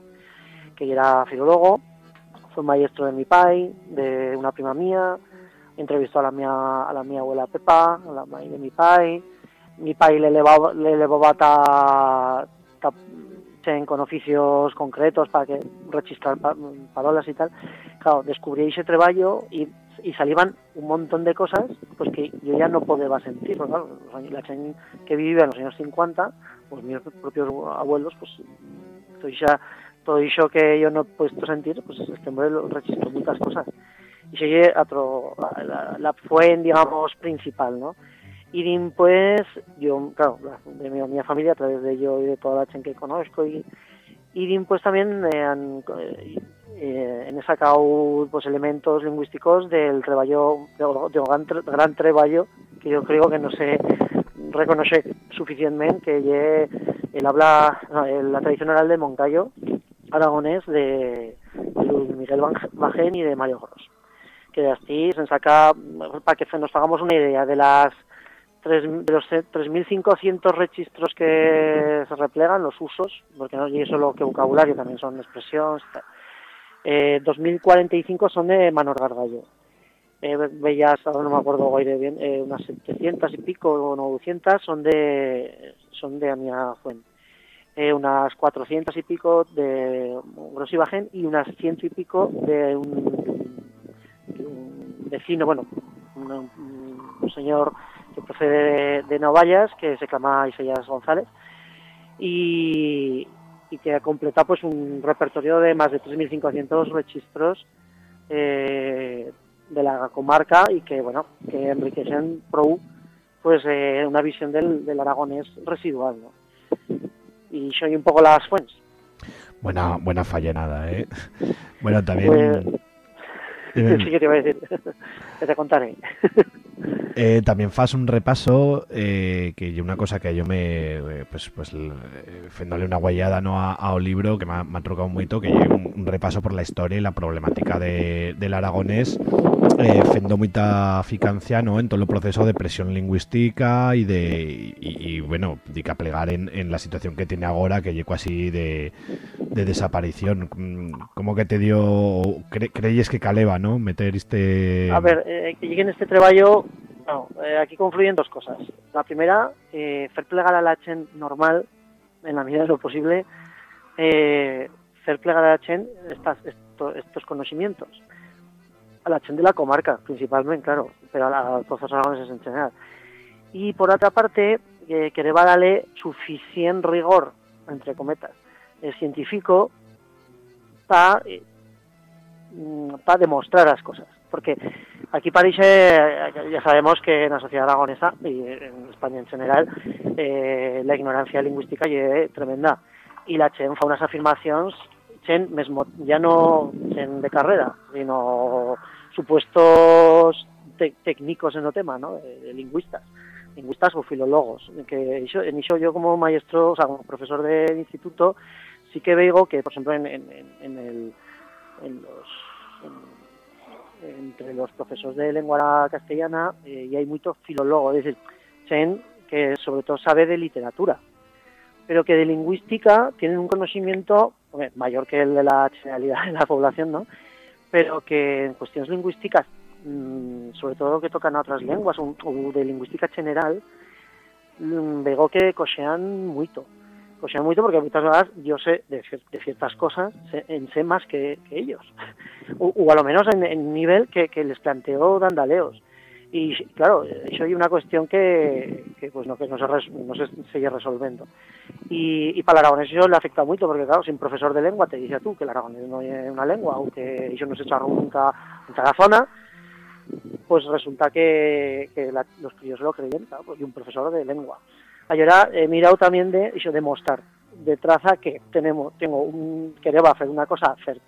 que era filólogo, fue maestro de mi pai, de una prima mía, entrevistó a la mía, a la mía abuela Pepa, a la mai de mi pai, mi pai le levaba, le con oficios concretos para que registrar pa, parolas y tal. Claro, descubrí ese trabajo y, salían un montón de cosas pues que yo ya no podía sentir, porque, claro, la chen que vivía en los años 50, pues mis propios abuelos, pues todo xa, todo iso que yo no he puesto sentir, pues este hombre registró muchas cosas. Y sigue otro, la, la, la fuente, digamos, principal, ¿no? Y después, yo, claro, la- de mi, mi familia, a través de yo y de toda la gente que conozco, y, y después también eh, han, eh, eh, en sacado pues, elementos lingüísticos del treballo, de, un gran, gran treballo, que yo creo que no se reconoce suficientemente, que el habla, la tradición oral de Moncayo, aragonés, de, Miguel Bajén y de Mario Gros que de así se saca, para que nos hagamos una idea, de las tres, de los 3.500 registros que se replegan, los usos, porque no y solo que vocabulario, también son expresiones, eh, 2.045 son de Manor Gargallo. Eh, bellas, ahora no me acuerdo guaire bien, eh, unas 700 y pico o 900 son de son de Amia Fuente. Eh, unas 400 y pico de Gros y y unas ciento y pico de un vecino, bueno, un señor que procede de, de Novallas, que se llama Isaías González, y, y que ha completado pues un repertorio de más de 3.500 registros eh, de la comarca y que, bueno, que enriquecen pro pues eh, una visión del, del aragonés residual, ¿no? Y soy un poco las fuentes. Buena, buena fallenada, ¿eh? Bueno, también... Pues, sí que te iba a decir, que te contaré. eh, también fas un repaso eh, que yo una cosa que yo me eh, pues pues eh, fendole una guayada no a, ao libro que me ha, me ha trocado moito que lle un, un repaso por la historia y la problemática de, del aragonés. Eh, fendo moita ficancia no en todo o proceso de presión lingüística y de y, y, bueno de que plegar en, en la situación que tiene ahora que llego así de, de desaparición. Mm, como que te dio cre, creyes que caleba no meter este A ver, eh, que llegue en este treballo, no, eh, aquí confluyen dos cosas. La primera, eh, fer plegar a la chen normal, en la medida de lo posible, eh, fer plegar a la chen estas, esto- estos conocimientos. A la chen de la comarca, principalmente, claro, pero a, todos los aragoneses en general. Y por otra parte, eh, querer darle suficiente rigor, entre cometas, eh, científico para para demostrar las cosas. Porque aquí parece, ya sabemos que en la sociedad aragonesa y en España en general, eh, la ignorancia lingüística es tremenda. Y la Chen fa unas afirmaciones, Chen mesmo, ya no Chen de carrera, sino supuestos técnicos en el tema, ¿no? de, de lingüistas lingüistas o filólogos que en eso yo como maestro o sea como profesor de instituto sí que veo que por ejemplo en, en, en- el en los entre los profesores de lengua castellana eh, y hay mucho filólogo, es decir, que sobre todo sabe de literatura, pero que de lingüística tienen un conocimiento mayor que el de la generalidad de la población, ¿no? Pero que en cuestiones lingüísticas, mm, sobre todo que tocan a otras lenguas o, de lingüística general, mm, veo que coxean mucho. Coxean mucho porque muchas veces yo sé de, de ciertas cosas, sé, sé más que, ellos. O, a lo menos en, en nivel que, les planteo Dandaleos. Y claro, eso hay una cuestión que, pues no que no se, no se sigue resolviendo. Y, y para el aragonés eso le afecta mucho, porque claro, si un profesor de lengua te dice a tú que el aragonés no es una lengua o que no se echa nunca en cada zona, pues resulta que, la- los críos lo creyen, claro, pues, y un profesor de lengua. Ahora he mirado también de eso de mostrar de traza que tenemos tengo un que deba hacer una cosa hacer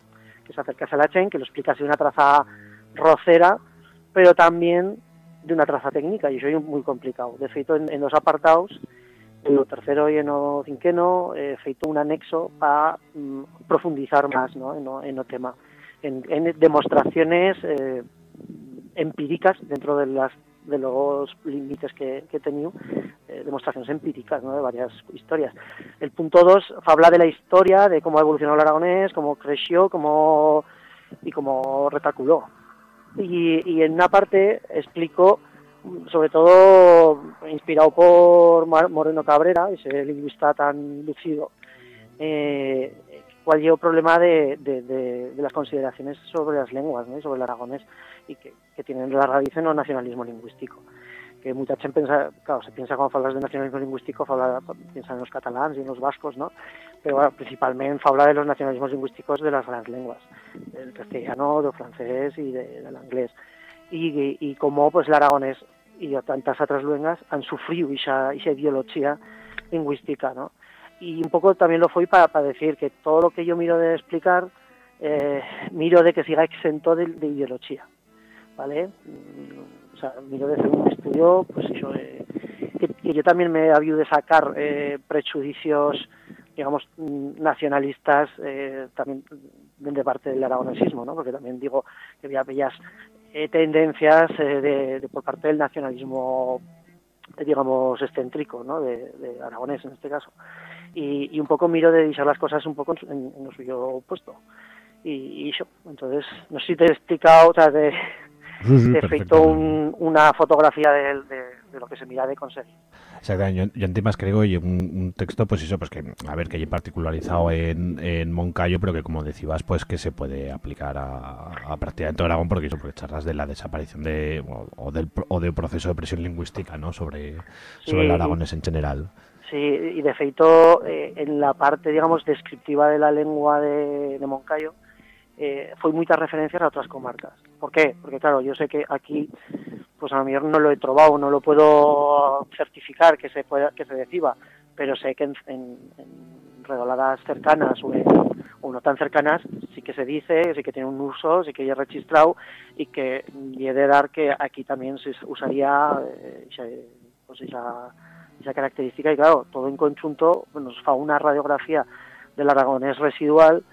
que se acercase a la chen, que lo explicase una traza rocera, pero también de una traza técnica, y eso es muy complicado. De feito, en, en los apartados, en lo tercero y en lo cinqueno, he feito un anexo para mm, profundizar más ¿no? en, o tema, en, en demostraciones eh, empíricas dentro de las de los límites que, que he tenido, eh, demostraciones empíricas ¿no? de varias historias. El punto 2 habla de la historia, de cómo ha evolucionado el aragonés, cómo creció cómo, y cómo retaculó. Y, y en una parte explico, sobre todo inspirado por Moreno Cabrera, ese lingüista tan lucido, eh, es el problema de, de- de- de las consideraciones sobre las lenguas ¿no? sobre el aragonés y que, que tienen la raíz en el nacionalismo lingüístico que mucha gente claro, se piensa cuando hablas de nacionalismo lingüístico, habla, piensa en los catalans y en los vascos, ¿no? Pero bueno, principalmente habla de los nacionalismos lingüísticos de las grandes lenguas, del castellano, del francés y de- del inglés. Y, y, y cómo pues el aragonés y tantas otras lenguas han sufrido esa, esa ideología lingüística, ¿no? Y un poco también lo fue para, para decir que todo lo que yo miro de explicar, eh, miro de que siga exento de, de ideología, ¿vale? Mm, O sea, miro de hacer un estudio, pues eso, eh, que, yo también me había de sacar eh, prejuicios, digamos, mm, nacionalistas, eh, también de parte del aragonesismo, ¿no? Porque también digo que había bellas tendencias eh, de, de por parte del nacionalismo, digamos, excéntrico, ¿no? De, de aragonés en este caso. Y, y un poco miro de deixar las cosas un poco en, en, lo suyo puesto. Y, y eso, entonces, no sé si te he explicado, o sea, de, Sí, feito un, una fotografía de, de, de lo que se mira de conseguir. Exactamente, yo, yo en temas creo y un, un texto, pues eso, pues que, a ver, que hay particularizado en, en Moncayo, pero que como decías, pues que se puede aplicar a, a prácticamente todo Aragón, porque eso, porque charlas de la desaparición de, o, o del, o de un proceso de presión lingüística, ¿no? Sobre, sobre Sí. el aragonés en general. Sí, y de feito, eh, en la parte, digamos, descriptiva de la lengua de, de Moncayo, eh, fue muchas referencias a otras comarcas. ¿Por qué? Porque claro, yo sé que aquí, pues a lo mejor no lo he probado, no lo puedo certificar que se pueda, que se decida, pero sé que en, en- en redoladas cercanas o, en- o no tan cercanas, sí que se dice, sí que tiene un uso, sí que ya registrado y que y he de dar que aquí también se usaría eh, esa, pues esa, esa característica y claro, todo en conjunto nos fa una radiografía del aragonés residual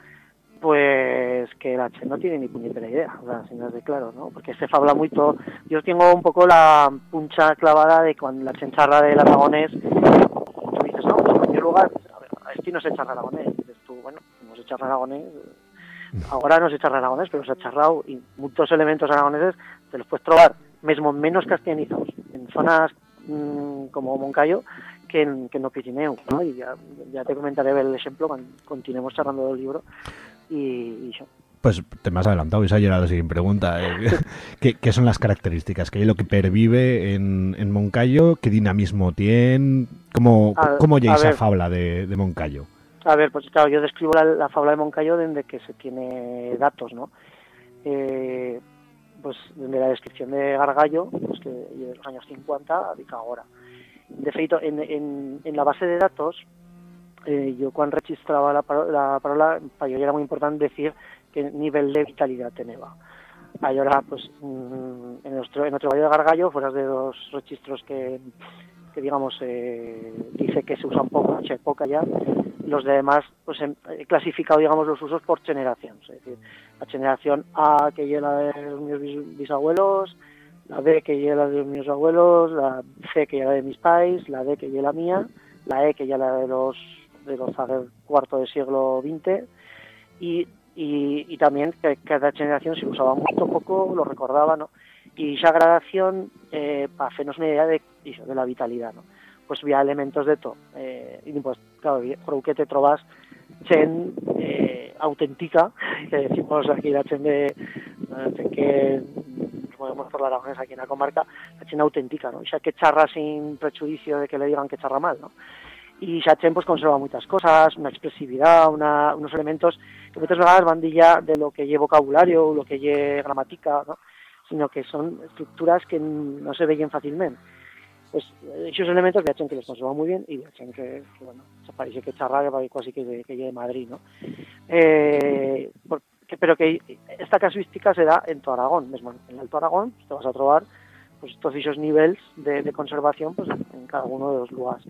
pues que la Che no tiene ni puñetera idea, o sea, si no es de claro, ¿no? Porque se habla mucho, yo tengo un poco la puncha clavada de cuando la Che charla del aragonés, tú dices, no, pues en primer lugar, a ver, este no se charla aragonés, dices tú, bueno, no se charla aragonés, ahora no se charla aragonés, pero se ha charrado y muchos elementos aragoneses te los puedes trobar, mesmo menos castellanizados, en zonas mm, como Moncayo, que en, que no Pirineu, ¿no? Y ya, ya te comentaré el ejemplo cuando continuemos charlando del libro y, y eso. Pues te me has adelantado, esa era la siguiente pregunta. eh. ¿Qué, qué son las características? ¿Qué es lo que pervive en, en Moncayo? ¿Qué dinamismo tiene? ¿Cómo, A- cómo a ya esa fabla de, de Moncayo? A ver, pues claro, yo describo la, la fábula de Moncayo desde que se tiene datos, ¿no? Eh, pues desde la descripción de Gargallo, pues que de los años 50 a ahora. De feito, en, en, en la base de datos, eh, yo cuando registraba la, la palabra, para yo era muy importante decir qué nivel de vitalidad tenía. Ahora, pues, mm, en nuestro, en nuestro Valle de Gargallo, fuera de dos registros que, que digamos, eh, dice que se usan poco, che, poca ya, los demás, pues em- he clasificado, digamos, los usos por generación. Es decir, la generación A, que la de los bis- bisabuelos, la B, que la de mis abuelos, la C, que la de mis pais, la D, que es la mía, la E, que la de los, de los del cuarto del siglo XX, y, y, y también que cada generación se usaba mucho poco, lo recordaba, ¿no? Y esa gradación, eh, para hacernos una idea de, de la vitalidad, ¿no? Pues había elementos de todo. Eh, y pues, claro, creo que te trobas chen eh, auténtica, que decimos aquí la chen de, la chen que nos movemos por la aquí en la comarca, la chen auténtica, ¿no? Ya que charra sin prejuicio de que le digan que charra mal, ¿no? Y Sachem pues conserva muchas cosas, una expresividad, una, unos elementos que muchas veces van de ya de lo que lleva vocabulario o lo que lleva gramática, ¿no? que son estructuras que no se veían fácilmente. Pues esos elementos de que los conserva muy bien y de que, que, bueno, que charra que casi que, de- que lleve Madrid, ¿no? Eh, que- que esta casuística se da en todo Aragón, mismo en Alto Aragón, pues, te vas a trobar pues todos esos niveles de, de pues en cada uno de los lugares.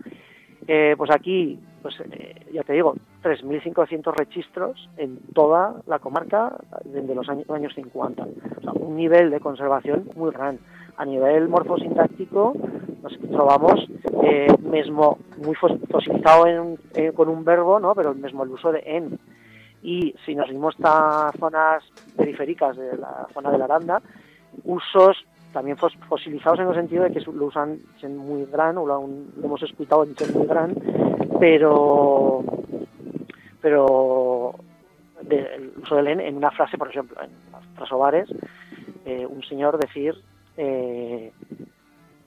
Eh, pues aquí, pues eh, ya te digo, 3.500 registros en toda la comarca desde los años, años 50. O sea, un nivel de conservación muy grande. A nivel morfosintáctico nos probamos eh, muy fos- fosilizado eh, con un verbo, ¿no? pero mismo el uso de en. Y si nos vimos a zonas periféricas de la zona de la Aranda, usos también fos- fosilizados en el sentido de que lo usan en muy gran, o lo, han- lo hemos escuchado en ser muy gran, pero pero de- el uso del en en una frase, por ejemplo, en las trasobares, eh, un señor decir, eh,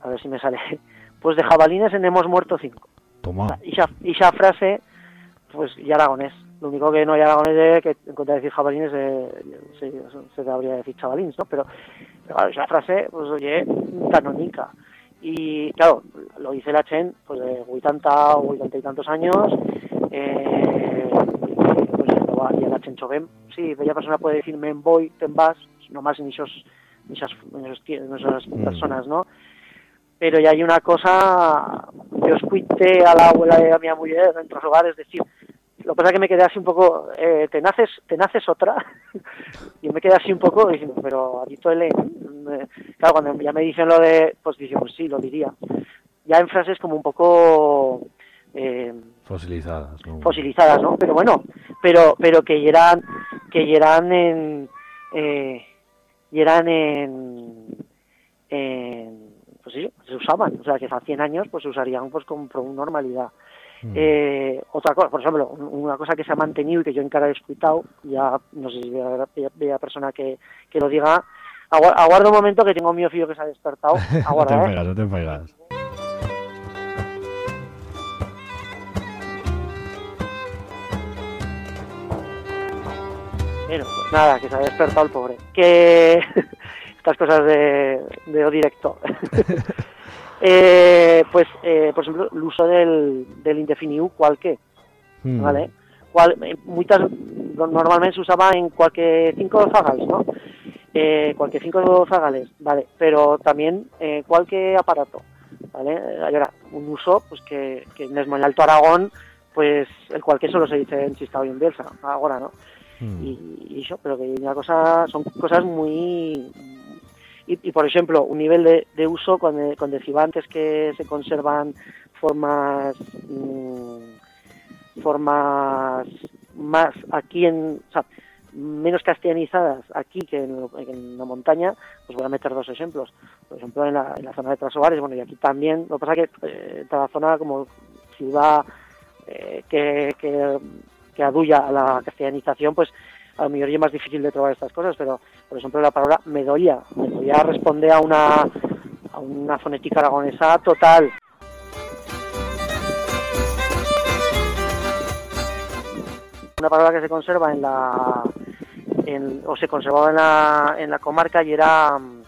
a ver si me sale, pues de jabalines en hemos muerto cinco. Toma. Y esa, y esa frase, pues y aragonés. Lo único que no hay aragonés es que en contra de decir jabalines eh, se, se debería decir chavalines, ¿no? Pero, pero claro, esa frase, pues oye, canónica. Y claro, lo dice la Chen, pues de 80 o 80 y tantos años, eh, pues va, y la Chen Chovem, sí, bella persona puede decir me voy, te vas, no más en esos, en esas, en esos tie- en esas Mm. personas, ¿no? pero ya hay una cosa, yo escuché a la abuela de mi mujer en otros hogares decir, lo que pasa es que me quedé así un poco, eh, te naces te naces otra, y me quedé así un poco diciendo, pero a ti todo el eh, claro, cuando ya me dicen lo de, pues dije, pues sí, lo diría, ya en frases como un poco eh, Fosilizadas. ¿no? fosilizadas, ¿no? Pero bueno, pero pero que eran que eran en eh, en, en pues sí, se usaban, o sea que hace 100 años pues se usarían pues con, con normalidad. Mm. Eh, otra cosa, por ejemplo, un- una cosa que se ha mantenido y que yo en cara he escuchado, ya no sé si vea, vea- vea persona que, que lo diga, Agua- aguardo un momento que tengo mi fío que se ha despertado, no te aguarda, ¿eh? enfaigas, no te enfaigas. Bueno, pues nada, que se ha despertado el pobre. Que estas cosas de, de o directo. Eh, pues, eh, por ejemplo, el uso del, del indefinido cualquier. Mm. ¿vale? Cual, eh, muchas, normalmente se usaba en cualquier cinco zagales, ¿no? Eh, cualquier cinco zagales, ¿vale? Pero también eh, cualquier aparato, ¿vale? Eh, Ahora, un uso, pues que, que mismo en el Alto Aragón, pues el cualquier solo se dice en Chistao y en Bielsa, ahora, ¿no? Mm. y, y eso, pero que una cosa, son cosas muy... Y, y, por ejemplo, un nivel de, de uso, cuando, cuando decía antes que se conservan formas mm, formas más aquí en... O sea, menos castellanizadas aquí que en, en la montaña, pues voy a meter dos ejemplos. Por ejemplo, en la, en la zona de Trasobares, bueno, y aquí también, lo que pasa que eh, toda la zona como ciudad eh, que, que, que adulla a la castellanización, pues a lo mejor es más difícil de trobar estas cosas, pero por ejemplo la palabra medolla, medolla responde a una, a una fonética aragonesa total. Una palabra que se conserva en la en- o se conservaba en la, en la comarca y era mm,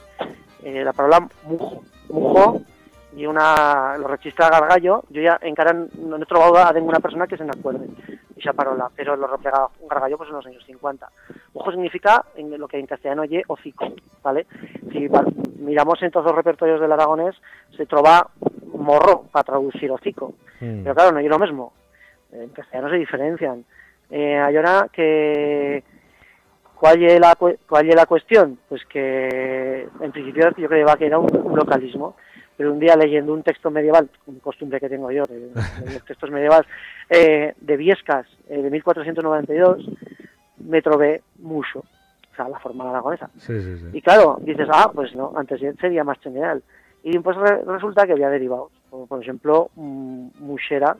eh, la palabra mujo, mujo y una lo registra Gargallo, yo ya encara no he trobado a ninguna persona que se me acuerde palabra, pero lo replega un Gargallo pues en los años 50. Mujo significa en lo que en castellano oye hocico, ¿vale? Si miramos en todos los repertorios del aragonés se trova morro para traducir hocico, Mm. pero claro, no es lo mismo. En castellano se diferencian. Eh, hay una que ¿Cuál es la, cu- cuál es la cuestión? Pues que en principio yo creía que era un, un localismo, pero un día leyendo un texto medieval, una costumbre que tengo yo de, de los textos medievales, eh, de Viescas, eh, de 1492, me trové mucho, o sea, la forma aragonesa. Sí, sí, sí. Y claro, dices, ah, pues no, antes sería más general. Y pues re- resulta que había derivados, como por ejemplo, mm, muxera,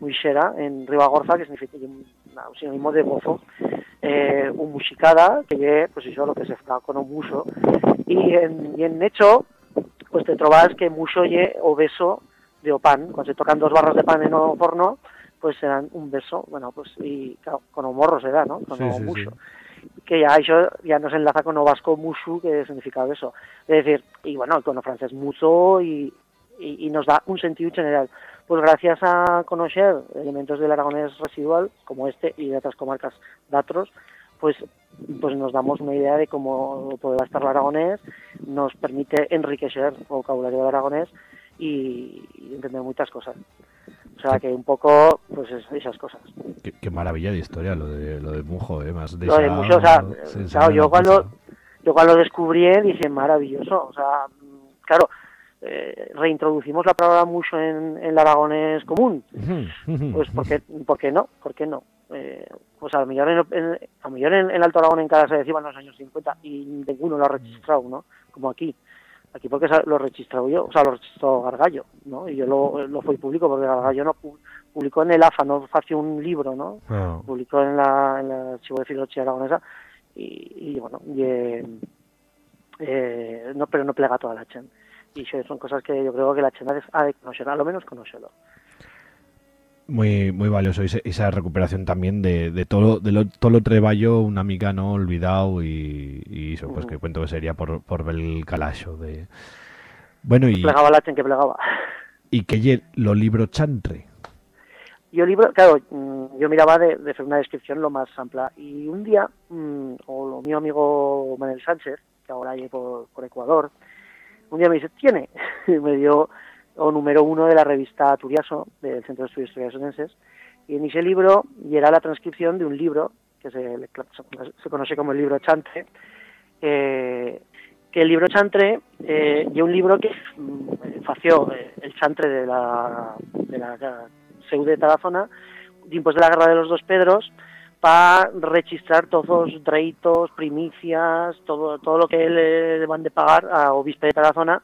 muixera en Ribagorza, que significa un, sinónimo de gozo, eh, un muxicada, que es pues eso lo que se fa con un muso, y en, y en hecho, pues te trobas que mucho ye o beso de o pan, cuando se tocan dos barras de pan en o forno, pues serán un beso, bueno, pues y claro, con o morro se da, ¿no? Con Sí, o sí, sí. muxo que ya eso ya nos enlaza con o vasco mushu, que significa eso. Es decir, y bueno, con o francés muso y, y, y nos da un sentido general. Pues gracias a conocer elementos del aragonés residual, como este y de otras comarcas de otros, pues, pues nos damos una idea de cómo puede estar el aragonés, nos permite enriquecer el vocabulario del aragonés y, y entender muchas cosas. O sea que un poco, pues es- esas cosas. Qué, qué maravilla de historia lo de lo de Mujo, eh, más Lo de mucho, o sea, se enseña claro, yo cuando, yo cuando descubrí dije maravilloso, o sea, claro, eh, reintroducimos la palabra mucho en, en el aragonés común, pues ¿por qué, por qué no? ¿Por qué no? Eh, pues a lo mejor, en, en- a lo mejor en, en Alto Aragón en cada se decía en los años 50 y ninguno lo ha registrado, ¿no? Como aquí. Aquí porque lo he registrado yo, o sea, lo registró Gargallo, ¿no? Y yo lo, lo fui público porque Gargallo no pu- publicó en el AFA, no hace un libro, ¿no? Ah. publicó en la, en la Archivo de Filología Aragonesa y, y bueno, y, eh, eh, no, pero no plega toda la chen. Y eso son cosas que yo creo que la chen ha de, ha de conocer, a lo menos conocerlo. Muy, muy valioso esa recuperación también de, de todo de lo, todo lo treballo una mica no olvidado y, y eso pues que cuento que sería por, por ver el calacho de bueno y, Plegaba la que plegaba. y que lo libro chantre Y el libro, claro, mm, yo miraba de, de hacer una descripción lo más amplia. Y un día, mm, o lo, mi amigo Manuel Sánchez, que ahora hay por, por Ecuador, un día me dice, tiene, y me dio o número uno de la revista Turiaso, del Centro de Estudios Turiasonenses, y en ese libro, y era la transcripción de un libro, que se, se conoce como el libro Chantre, eh, que el libro Chantre eh, y un libro que mm, fació eh, el Chantre de la, de la de Tarazona después de la guerra de los dos Pedros para registrar todos los dreitos, primicias, todo todo lo que le van de pagar a obispo de Tarazona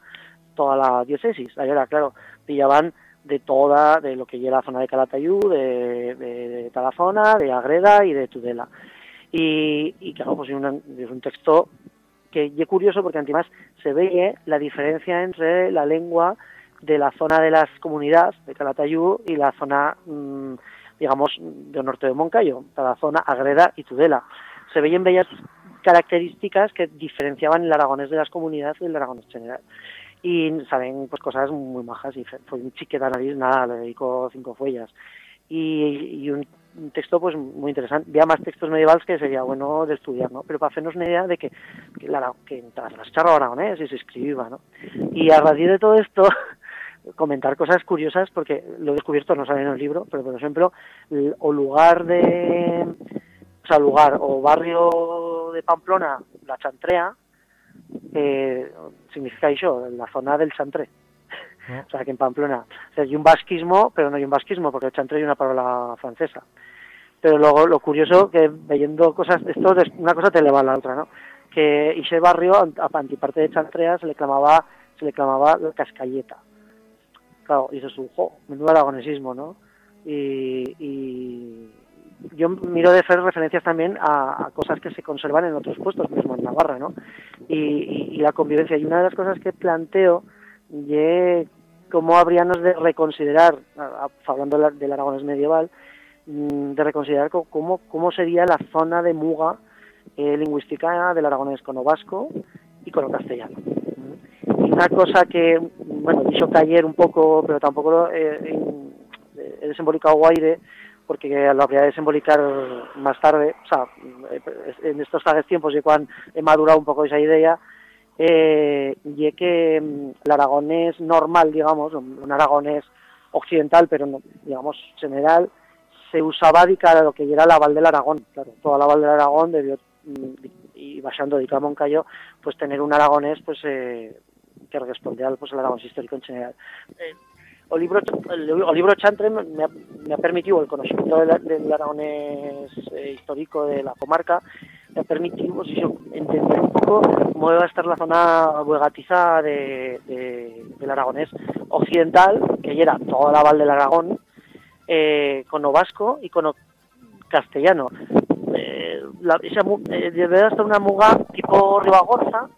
toda la diócesis. Ahora, claro, pillaban de toda, de lo que llega la zona de Calatayud, de, de, de de Agreda y de Tudela. Y, y claro, pues es un, es texto que es curioso porque además se ve la diferencia entre la lengua de la zona de las comunidades de Calatayud y la zona, mm, digamos, del norte de Moncayo, la zona Agreda y Tudela. Se veían bellas características que diferenciaban el aragonés de las comunidades del aragonés general. Y saben pues cosas muy majas y fue un chique de nariz, nada, le dedico cinco follas. Y, un un texto pues muy interesante. Había más textos medievales que sería bueno de estudiar, ¿no? Pero para hacernos una idea de que, que, la, que tras las charlas aragonés y se escriba, ¿no? Y a raíz de todo esto, comentar cosas curiosas, porque lo he descubierto, no sale en el libro, pero por ejemplo, el- o lugar de, o sea, lugar o barrio de Pamplona, la Chantrea, eh, significa eso, la zona del Chantre. O sea, que en Pamplona o sea, hay un vasquismo, pero no hay un vasquismo, porque el chantre hay una palabra francesa. Pero luego lo curioso que leyendo cosas de esto, una cosa te eleva a la otra, ¿no? Que ese barrio, a antiparte de Chantrea, se le clamaba, se le clamaba la Cascalleta. Claro, y dices tú, jo, menudo aragonesismo, ¿no? Y, y yo miro de hacer referencias también a, a cosas que se conservan en otros puestos, mismo en Navarra, ¿no? Y, y- y la convivencia. Y una de las cosas que planteo y cómo habríamos de reconsiderar, hablando de la- del Aragonés medieval, mm, de reconsiderar co- cómo, cómo sería la zona de muga eh, lingüística del aragonés con lo vasco y con lo castellano. Y una cosa que, bueno, dicho que ayer un poco, pero tampoco eh, en- he desembolicado guaire, porque lo habría de desembolicar más tarde, o sea, en estos tales tiempos y cuando he madurado un poco esa idea, eh, y que mm, el aragonés normal, digamos, un aragonés occidental, pero no, digamos general, se usaba de cara a lo que era la Val del Aragón. Claro, toda la Val del Aragón debió, mm, y bajando de Camón cayó, pues tener un aragonés pues eh, que respondía al pues, al aragonés histórico en general. Eh, o libro, o libro Chantre me ha, permitido el conocimiento del, del aragonés eh, histórico de la comarca, me ha permitido pues, eso, entender un poco cómo va a estar la zona buegatiza de, de- del aragonés occidental, que era toda la Val del Aragón, eh, con lo y con lo castellano. Eh, la, esa, eh, una muga tipo Ribagorza,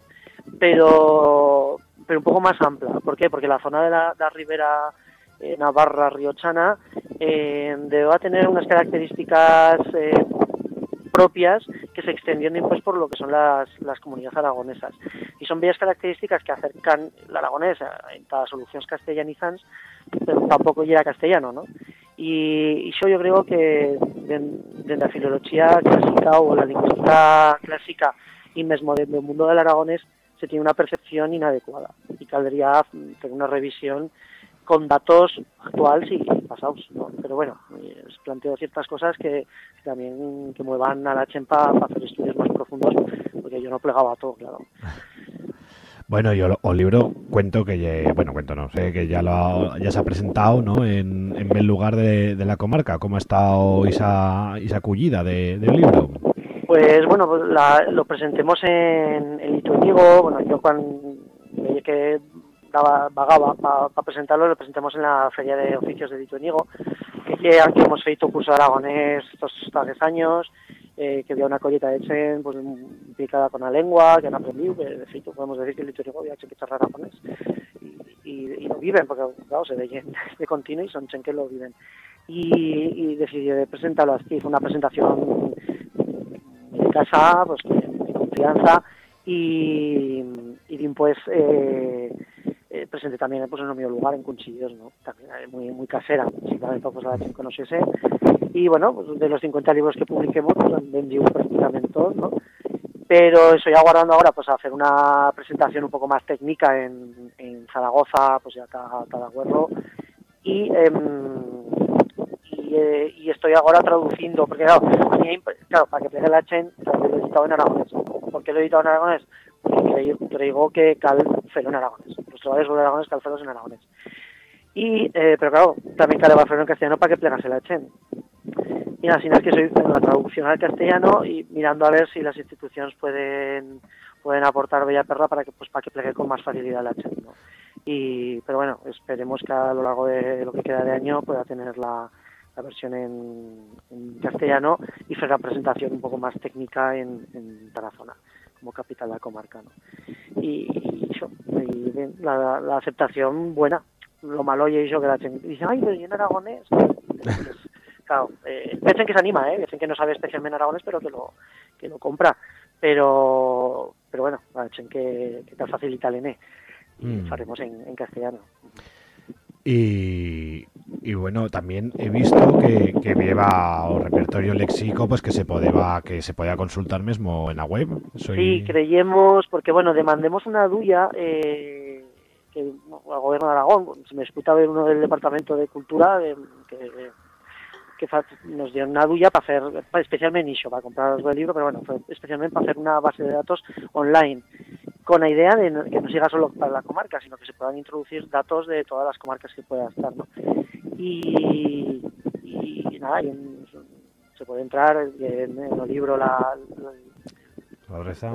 pero pero un poco más ampla. ¿Por qué? Porque la zona de la ribera eh, Navarra Riochana eh, debe tener unas características eh, propias que se extienden pues por lo que son las, las comunidades aragonesas. Y son bellas características que acercan el aragonés a- en las soluciones castellanizantes, pero tampoco llega castellano, ¿no? Y, yo yo creo que desde la filología clásica o la lingüística clásica y mismo del mundo del aragonés se tiene una percepción inadecuada y caldería mm, tener una revisión con datos actuales y pasados, ¿no? Pero bueno, os planteo ciertas cosas que, que también que muevan a la chempa para hacer estudios más profundos, porque yo no plegaba todo, claro. Bueno, yo lo- o libro cuento que ya, bueno, cuento no, sé que ya lo ha- ya se ha presentado, ¿no? En, en el lugar de, de la comarca, cómo ha estado esa, esa cullida de- del libro. Pues bueno, pues la- lo presentemos en, en Ituinigo, bueno, yo cuando que daba, vagaba para presentarlo, lo presentemos en la Feria de Oficios de Ituinigo, que que hemos feito curso de aragonés estos tres años, eh, que había una colleta de Chen, pues implicada con la lengua, que han aprendido, que de feito podemos decir que el Ituinigo había hecho que charlar aragonés, y, y, y lo viven, porque claro, se veía de continuo y son Chen que lo viven. Y, y decidí de presentarlo así, fue una presentación de casa, pues de confianza y, y después eh, eh, presenté también pues, en el mío lugar en Cunchillos, ¿no? También eh, muy, muy casera, simplemente pues, la que conociese. Y bueno, pues, de los 50 libros que publiquemos, pues han vendido prácticamente todos, ¿no? Pero estoy aguardando ahora pues a hacer una presentación un poco más técnica en, en Zaragoza, pues ya Tadagüerro. Y, em, y, eh, y estoy ahora traduciendo, porque claro, a mí, para que pegue la chen, lo he editado en aragonés. ¿Por qué lo he editado en aragonés? Porque creo, que cal felo en aragonés. Los trabajos sobre aragonés, cal felos en aragonés. Y, eh, pero claro, también cal va felo en castellano para que plegase la chen. Y así es que soy en la traducción al castellano y mirando a ver si las instituciones pueden pueden aportar bella perla para que pues para que plegue con más facilidad la chen, ¿no? Y, pero bueno, esperemos que a lo largo de lo que queda de año pueda tener la, la versión en, en castellano y hacer la presentación un poco más técnica en, en Tarazona, como capital de la comarca. ¿no? Y, y eso, y bien, la, la aceptación buena. Lo malo y eso que la gente dice, ay, pero yo en aragonés. Pues, claro, eh, piensen que se anima, ¿eh? piensen que no sabe especialmente aragonés, pero que lo, que lo compra. Pero, pero bueno, la que, que te facilita el ENE y Mm. faremos en, en castellano. Y Y bueno, también he visto que, que lleva o repertorio léxico pues que se podía que se podía consultar mismo en la web. Sí, creyemos, porque bueno, demandemos una duya eh, que al gobierno de Aragón, se me escucha ver uno del Departamento de Cultura que, nos dio una duya para hacer, especialmente nicho, para comprar el libro, pero bueno, fue especialmente para hacer una base de datos online, con la idea de que no siga solo para la comarca, sino que se puedan introducir datos de todas las comarcas que pueda estar, ¿no? Y, y nada, y en- se puede entrar en, en el libro la,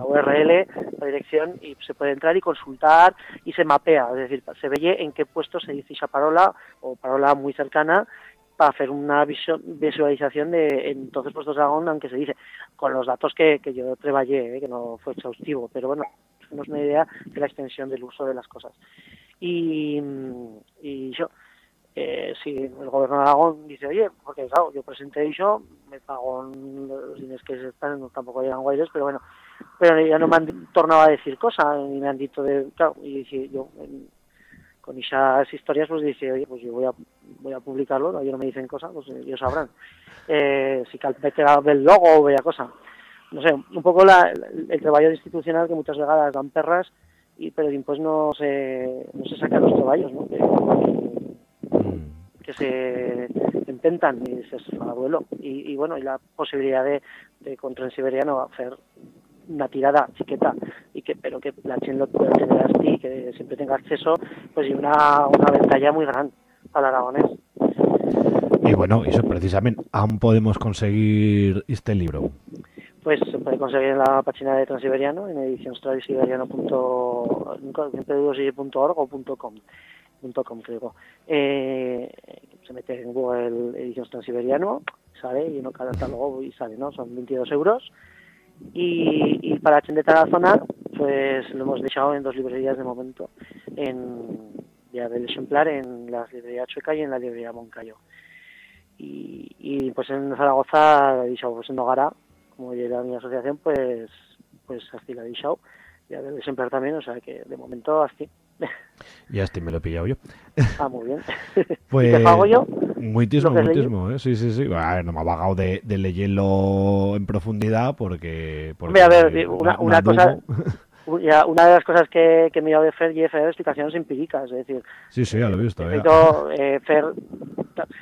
URL, la dirección, y se puede entrar y consultar y se mapea, es decir, se ve en qué puesto se dice esa parola o parola muy cercana para hacer una visualización de en todos los puestos de Aragón, aunque se dice, con los datos que, que yo trabajé, eh, que no fue exhaustivo, pero bueno, tenemos una idea de la extensión del uso de las cosas. Y, y yo, eh, si el gobierno de Aragón dice, oye, porque claro, yo presenté eso, me pagó los dinero que se están, tampoco llegan guaires, pero bueno, pero ya no me han tornado a decir cosas, ni me han dicho de, claro, y dije, yo, con esas historias, pues dice, oye, pues yo voy a, voy a publicarlo, ellos no me dicen cosas, pues ellos sabrán. Eh, si cal meter el logo o bella cosa. No sé, un poco la, el trabajo institucional que muchas vegadas dan perras, y pero después no se, no se sacan los trabajos, ¿no? Que, que se intentan y se fa duelo. Y, y bueno, y la posibilidad de, de contra el siberiano hacer una tirada chiqueta y que pero que la Chen lo pueda tener así que siempre tenga acceso pues y una, una ventaja muy grande el aragonés Y bueno, eso precisamente, aún podemos conseguir este libro. Pues se puede conseguir en la página de Transiberiano en edicionstransiberiano.org o .com .com creo. Eh, se mete en Google Ediciones Transiberiano sale y uno cada catálogo y sale no son 22 euros. Y, y para Chen de la zona pues lo hemos dejado en dos librerías de momento en ya del ejemplar en la librería Chueca y en la librería Moncayo. Y, y pues en Zaragoza he dicho pues en Nogara como ya era mi asociación pues pues así la he dicho ya del ejemplar también o sea que de momento así Ya este me lo he pillado yo. ah muy bien Pues, ¿Y qué hago yo? ¿Lo que has muitísimo, ¿eh? Sí, sí, sí. A ver, no me ha vagado de, de leerlo en profundidad porque... porque a ver, una, una no cosa, ya, una de las cosas que, que me iba a hacer y hacer explicaciones empíricas, es decir, Sí, sí, ya lo he visto. ya. necesito eh, hacer,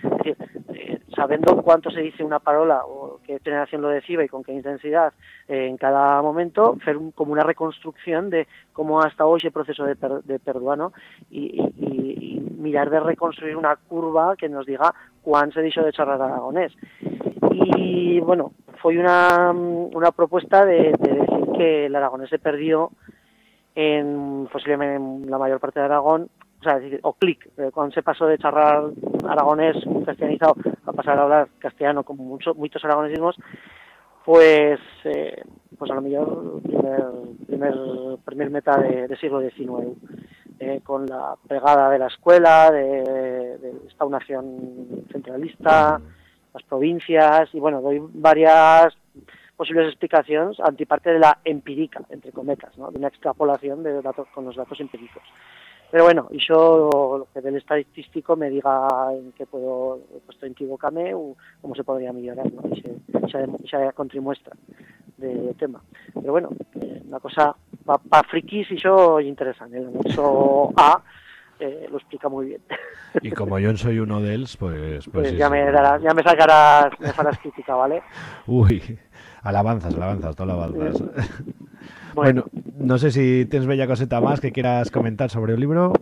es decir, eh, sabiendo cuánto se dice una parola o qué generación lo decide y con qué intensidad eh, en cada momento, hacer un- como una reconstrucción de cómo ha estado ese proceso de, per, de perduano y mirar de reconstruir una curva que nos diga cuán se dicho de charlar aragonés. Y bueno, fue una, una propuesta de, de decir que el aragonés se perdió en posiblemente en la mayor parte de Aragón, o sea, o clic, eh, cuando se pasó de charlar aragonés castellanizado a pasar a hablar castellano como mucho, muchos aragonesismos, pues pues, pues a lo mejor primer, primer, primer meta de, de siglo XIX, eh, con la pegada de la escuela, de, de esta nación centralista, las provincias, y bueno, doy varias posibles explicaciones antiparte de la empírica, entre cometas, ¿no? de una extrapolación de datos con los datos empíricos. Pero bueno, y yo lo que del estadístico me diga en qué puedo puesto equivocarme o cómo se podría mejorar, ¿no? esa, esa contramuestra de tema. Pero bueno, eh, una cosa para pa frikis y yo interesante, el anexo A eh, lo explica muy bien. Y como yo soy uno de ellos, pues... Pues, Pues ya sí. me darás, ya me sacarás, me farás crítica, ¿vale? Uy, alabanzas, alabanzas, todo alabanzas. Bueno. Bueno, no sé si tienes bella coseta más que quieras comentar sobre el libro.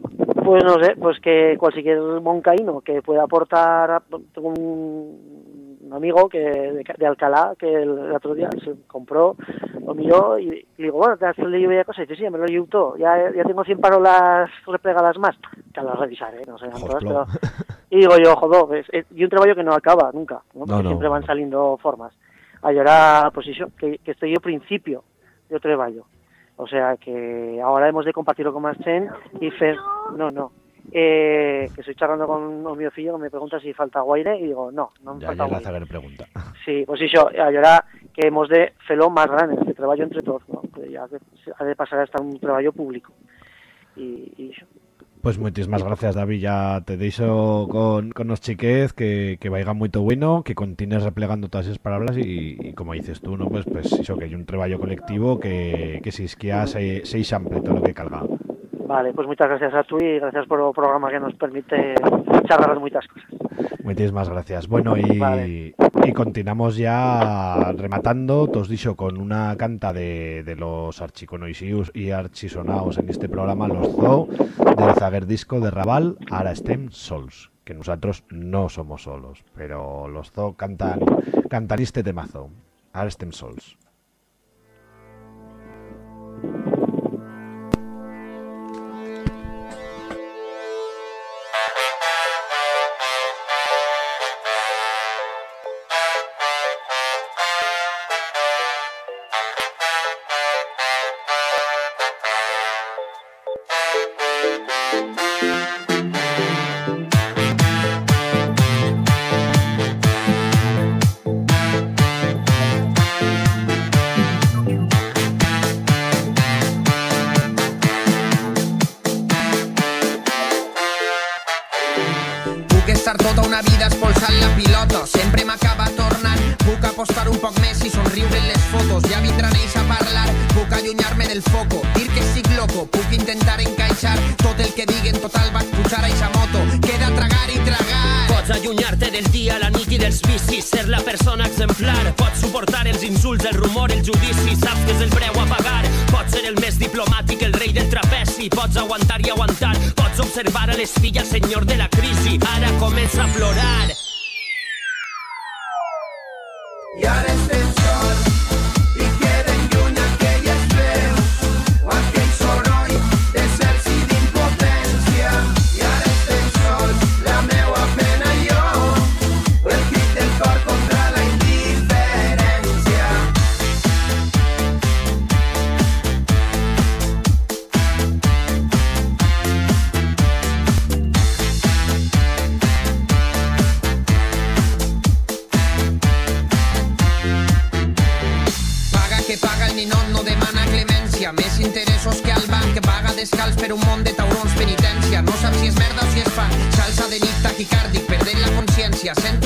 Pues no sé, pues que cualquier moncaíno que pueda aportar, tengo un, amigo que de, de, Alcalá que el, otro día se compró, lo miró y, y digo, bueno, te has leído bella cosa, y dice, sí, me lo leí todo, ya, ya tengo 100 parolas replegadas más, que las revisaré, no sé, todas, pero... Y digo yo, joder, es, es, y un trabajo que no acaba nunca, ¿no? Porque No, siempre van saliendo formas. Ahora, pues eso, que, que estoy yo principio de trabajo. O sea que ahora hemos de compartirlo con más chen y fer... No, no. Eh, que estoy charlando con un mío fillo que me pregunta si falta guaire y digo, no, no me Ya, falta ya la guaire. Pregunta. Sí, pues eso, ahora que hemos de felo más grande, este trabajo entre todos, ¿no? Que ya que ha de pasar a estar un trabajo público. Y, y. Pues muchísimas gracias, David. Ya te deixo con, los chiquez que, que vaya muy bueno, que continúes replegando todas esas palabras y, como dices tú, ¿no? Pues, pues eso, que hay un trabajo colectivo que, que si es que ya se, se todo lo que calga. Vale, pues muchas gracias a tú y gracias por el programa que nos permite charlar muchas cosas. Muchísimas gracias. Bueno, y, Vale. y continuamos ya rematando, te os dicho, con una canta de, de los archiconoisius y archisonaos en este programa, los Zoo, del Zaguer Disco de Raval, Ara Estem Sols, que nosotros no somos solos, pero los Zoo cantan, cantan este temazo, Estem Sols.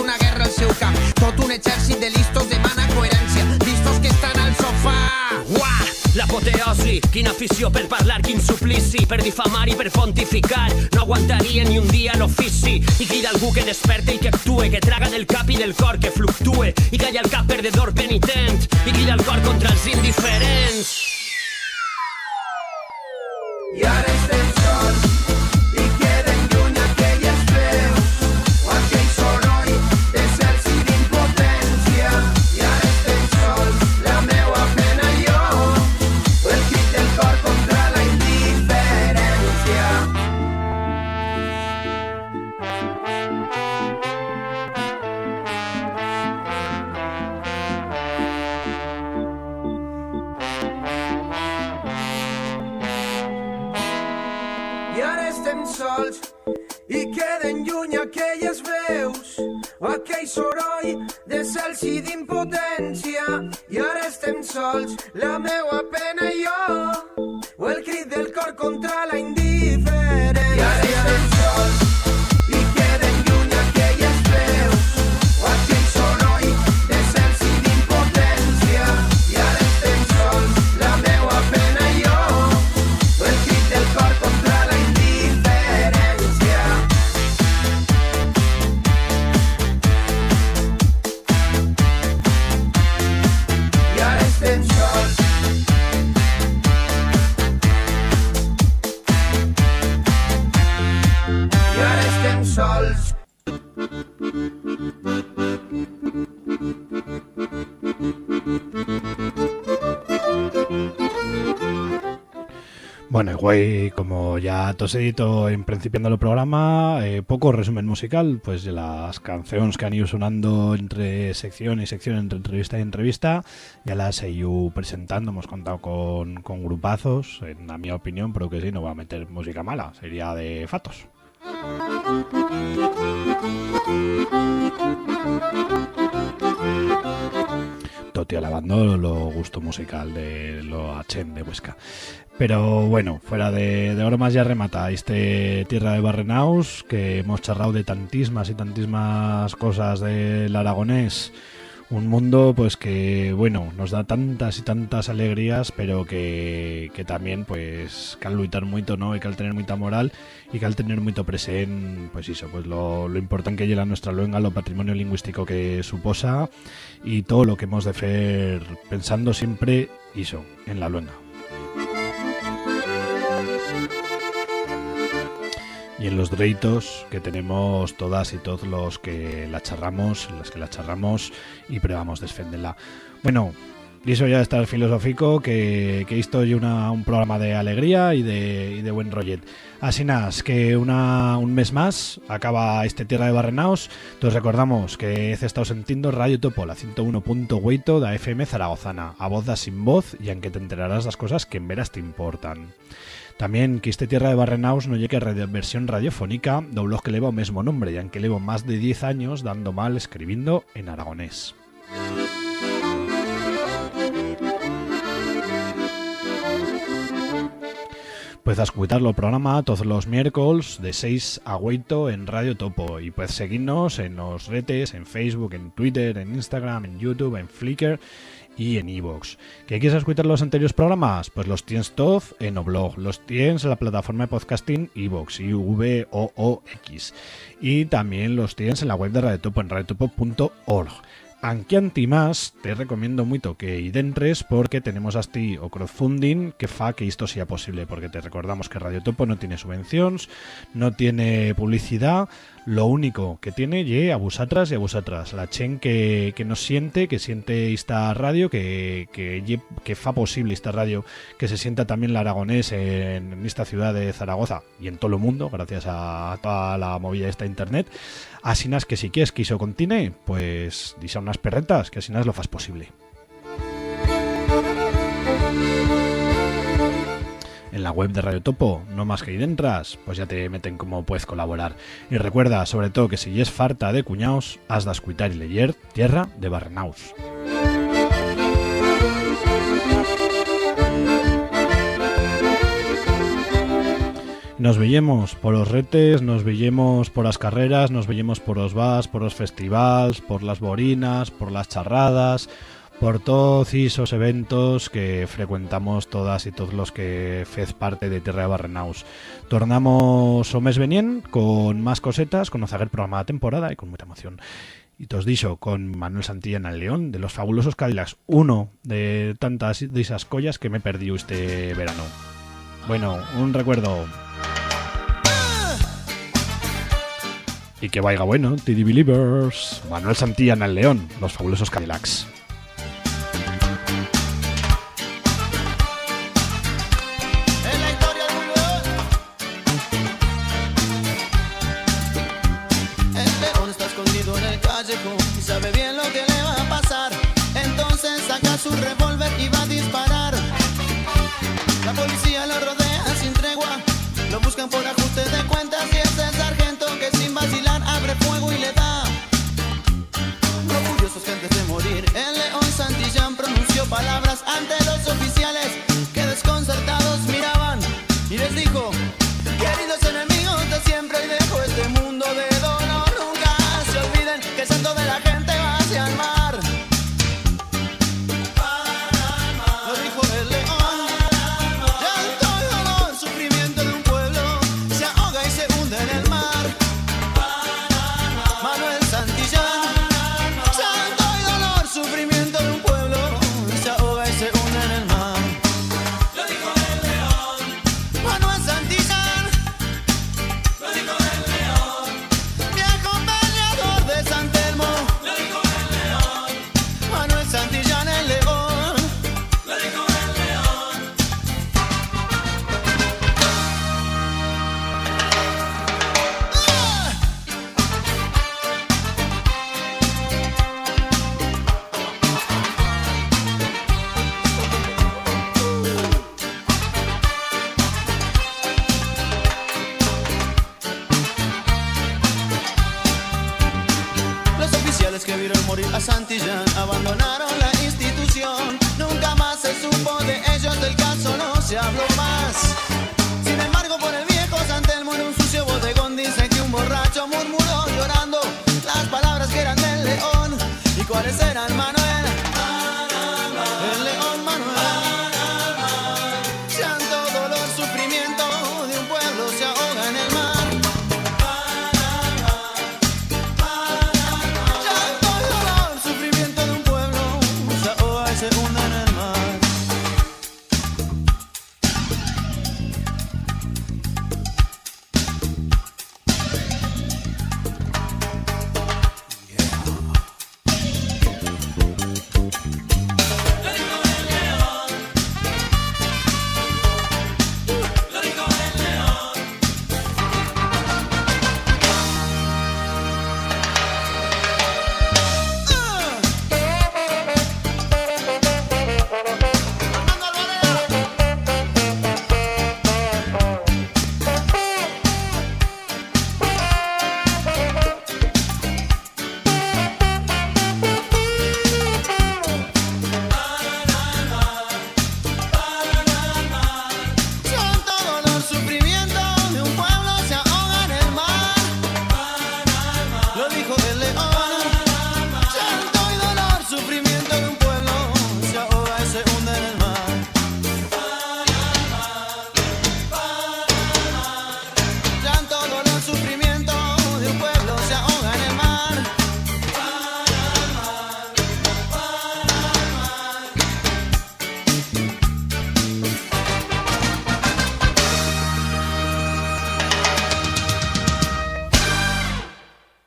Una guerra al seu cap Tot un exèrcit de listos demana coherència Listos que estan al sofà Uah! L'apoteosi, quina afició per parlar, quin suplici, per difamar i per pontificar. No aguantaria ni un dia l'ofici. I crida algú que desperte i que actue, que traga del cap i del cor, que fluctue. I calla el cap perdedor penitent. I crida el cor contra els indiferents. I ara estem aquelles veus aquell soroll de cels i d'impotència. I ara estem sols, la meua pena i jo, o el crit del cor contra la indiferència. I ara estem sols Bueno, güey, como ya tos edito en principiando el programa, eh, poco resumen musical, pues de las canciones que han ido sonando entre sección y sección, entre entrevista y entrevista, ya las he ido presentando, hemos contado con, con grupazos, en la mi opinión, pero que sí, no va a meter música mala, sería de fatos. Toti alabando lo gusto musical de lo Achen de Huesca. Pero bueno, fuera de, de bromas ya remata este Tierra de Barrenaus, que hemos charrado de tantísimas y tantísimas cosas del aragonés. Un mundo pues que, bueno, nos da tantas y tantas alegrías, pero que, que también pues que al luchar mucho, ¿no? Y que al tener mucha moral y que al tener mucho presente, pues eso, pues lo, lo importante que lleva nuestra luenga, lo patrimonio lingüístico que suposa y todo lo que hemos de hacer pensando siempre, eso, en la luenga. Y en los derechos que tenemos todas y todos los que la charramos, las que la charramos y probamos defenderla. Bueno, y eso ya está el filosófico, que, que esto es un programa de alegría y de, y de buen rollet. Así nada, que una, un mes más acaba este Tierra de Barrenaos. Entonces recordamos que he estado sintiendo Radio Topo, la 101.8 da FM Zaragozana, a voz da sin voz y aunque te enterarás las cosas que en veras te importan. También que este Tierra de Barrenaus no llegue a radio- versión radiofónica do blog que lleva o mesmo nombre, ya que llevo más de 10 años dando mal escribiendo en aragonés. Puedes escucharlo programa todos los miércoles de 6 a 8 en Radio Topo y puedes seguirnos en los redes, en Facebook, en Twitter, en Instagram, en YouTube, en Flickr y en iVoox. ¿Que quieres escuchar los anteriores programas? Pues los tienes todos en Oblog, los tienes en la plataforma de podcasting iVoox, i v o o x y también los tienes en la web de Radio Topo en radiotopo.org. Aunque antimás, te recomiendo mucho que identres porque tenemos hasta o crowdfunding que fa que esto sea posible, porque te recordamos que Radio Topo no tiene subvenciones, no tiene publicidad, lo único que tiene ye a vosotras y a vosotras, la chen que, que nos siente, que siente esta radio, que, que, ye- que fa posible esta radio, que se sienta también la aragonés en, en esta ciudad de Zaragoza y en todo el mundo, gracias a toda la movida de esta internet. Así nas que si quieres que eso continúe, pues disa unas perretas, que así nas lo fas posible. En la web de Radio Topo, no más que ahí dentras, pues ya te meten cómo puedes colaborar. Y recuerda, sobre todo, que si es farta de cuñaos, has de escuchar y leer Tierra de Barrenaus. Nos veillemos por los retes, nos veillemos por las carreras, nos veillemos por los vas, por los festivals, por las borinas, por las charradas, por todos esos eventos que frecuentamos todas y todos los que fez parte de Tierra de Barrenaus. Tornamos o mes venien con más cosetas, con Ozaguer programa de temporada y con mucha emoción. Y te os dicho, con Manuel Santillana el León, de los fabulosos Cadillacs, uno de tantas de esas collas que me perdí este verano. Bueno, un recuerdo. Y que vaya bueno, TD Believers. Manuel Santillana el León, los fabulosos Cadillacs. La historia del león. El león está escondido en el callejón y sabe bien lo que le va a pasar. Entonces saca su revólver y va a disparar. La policía lo rodea sin tregua. Lo buscan por ajuste de cuentas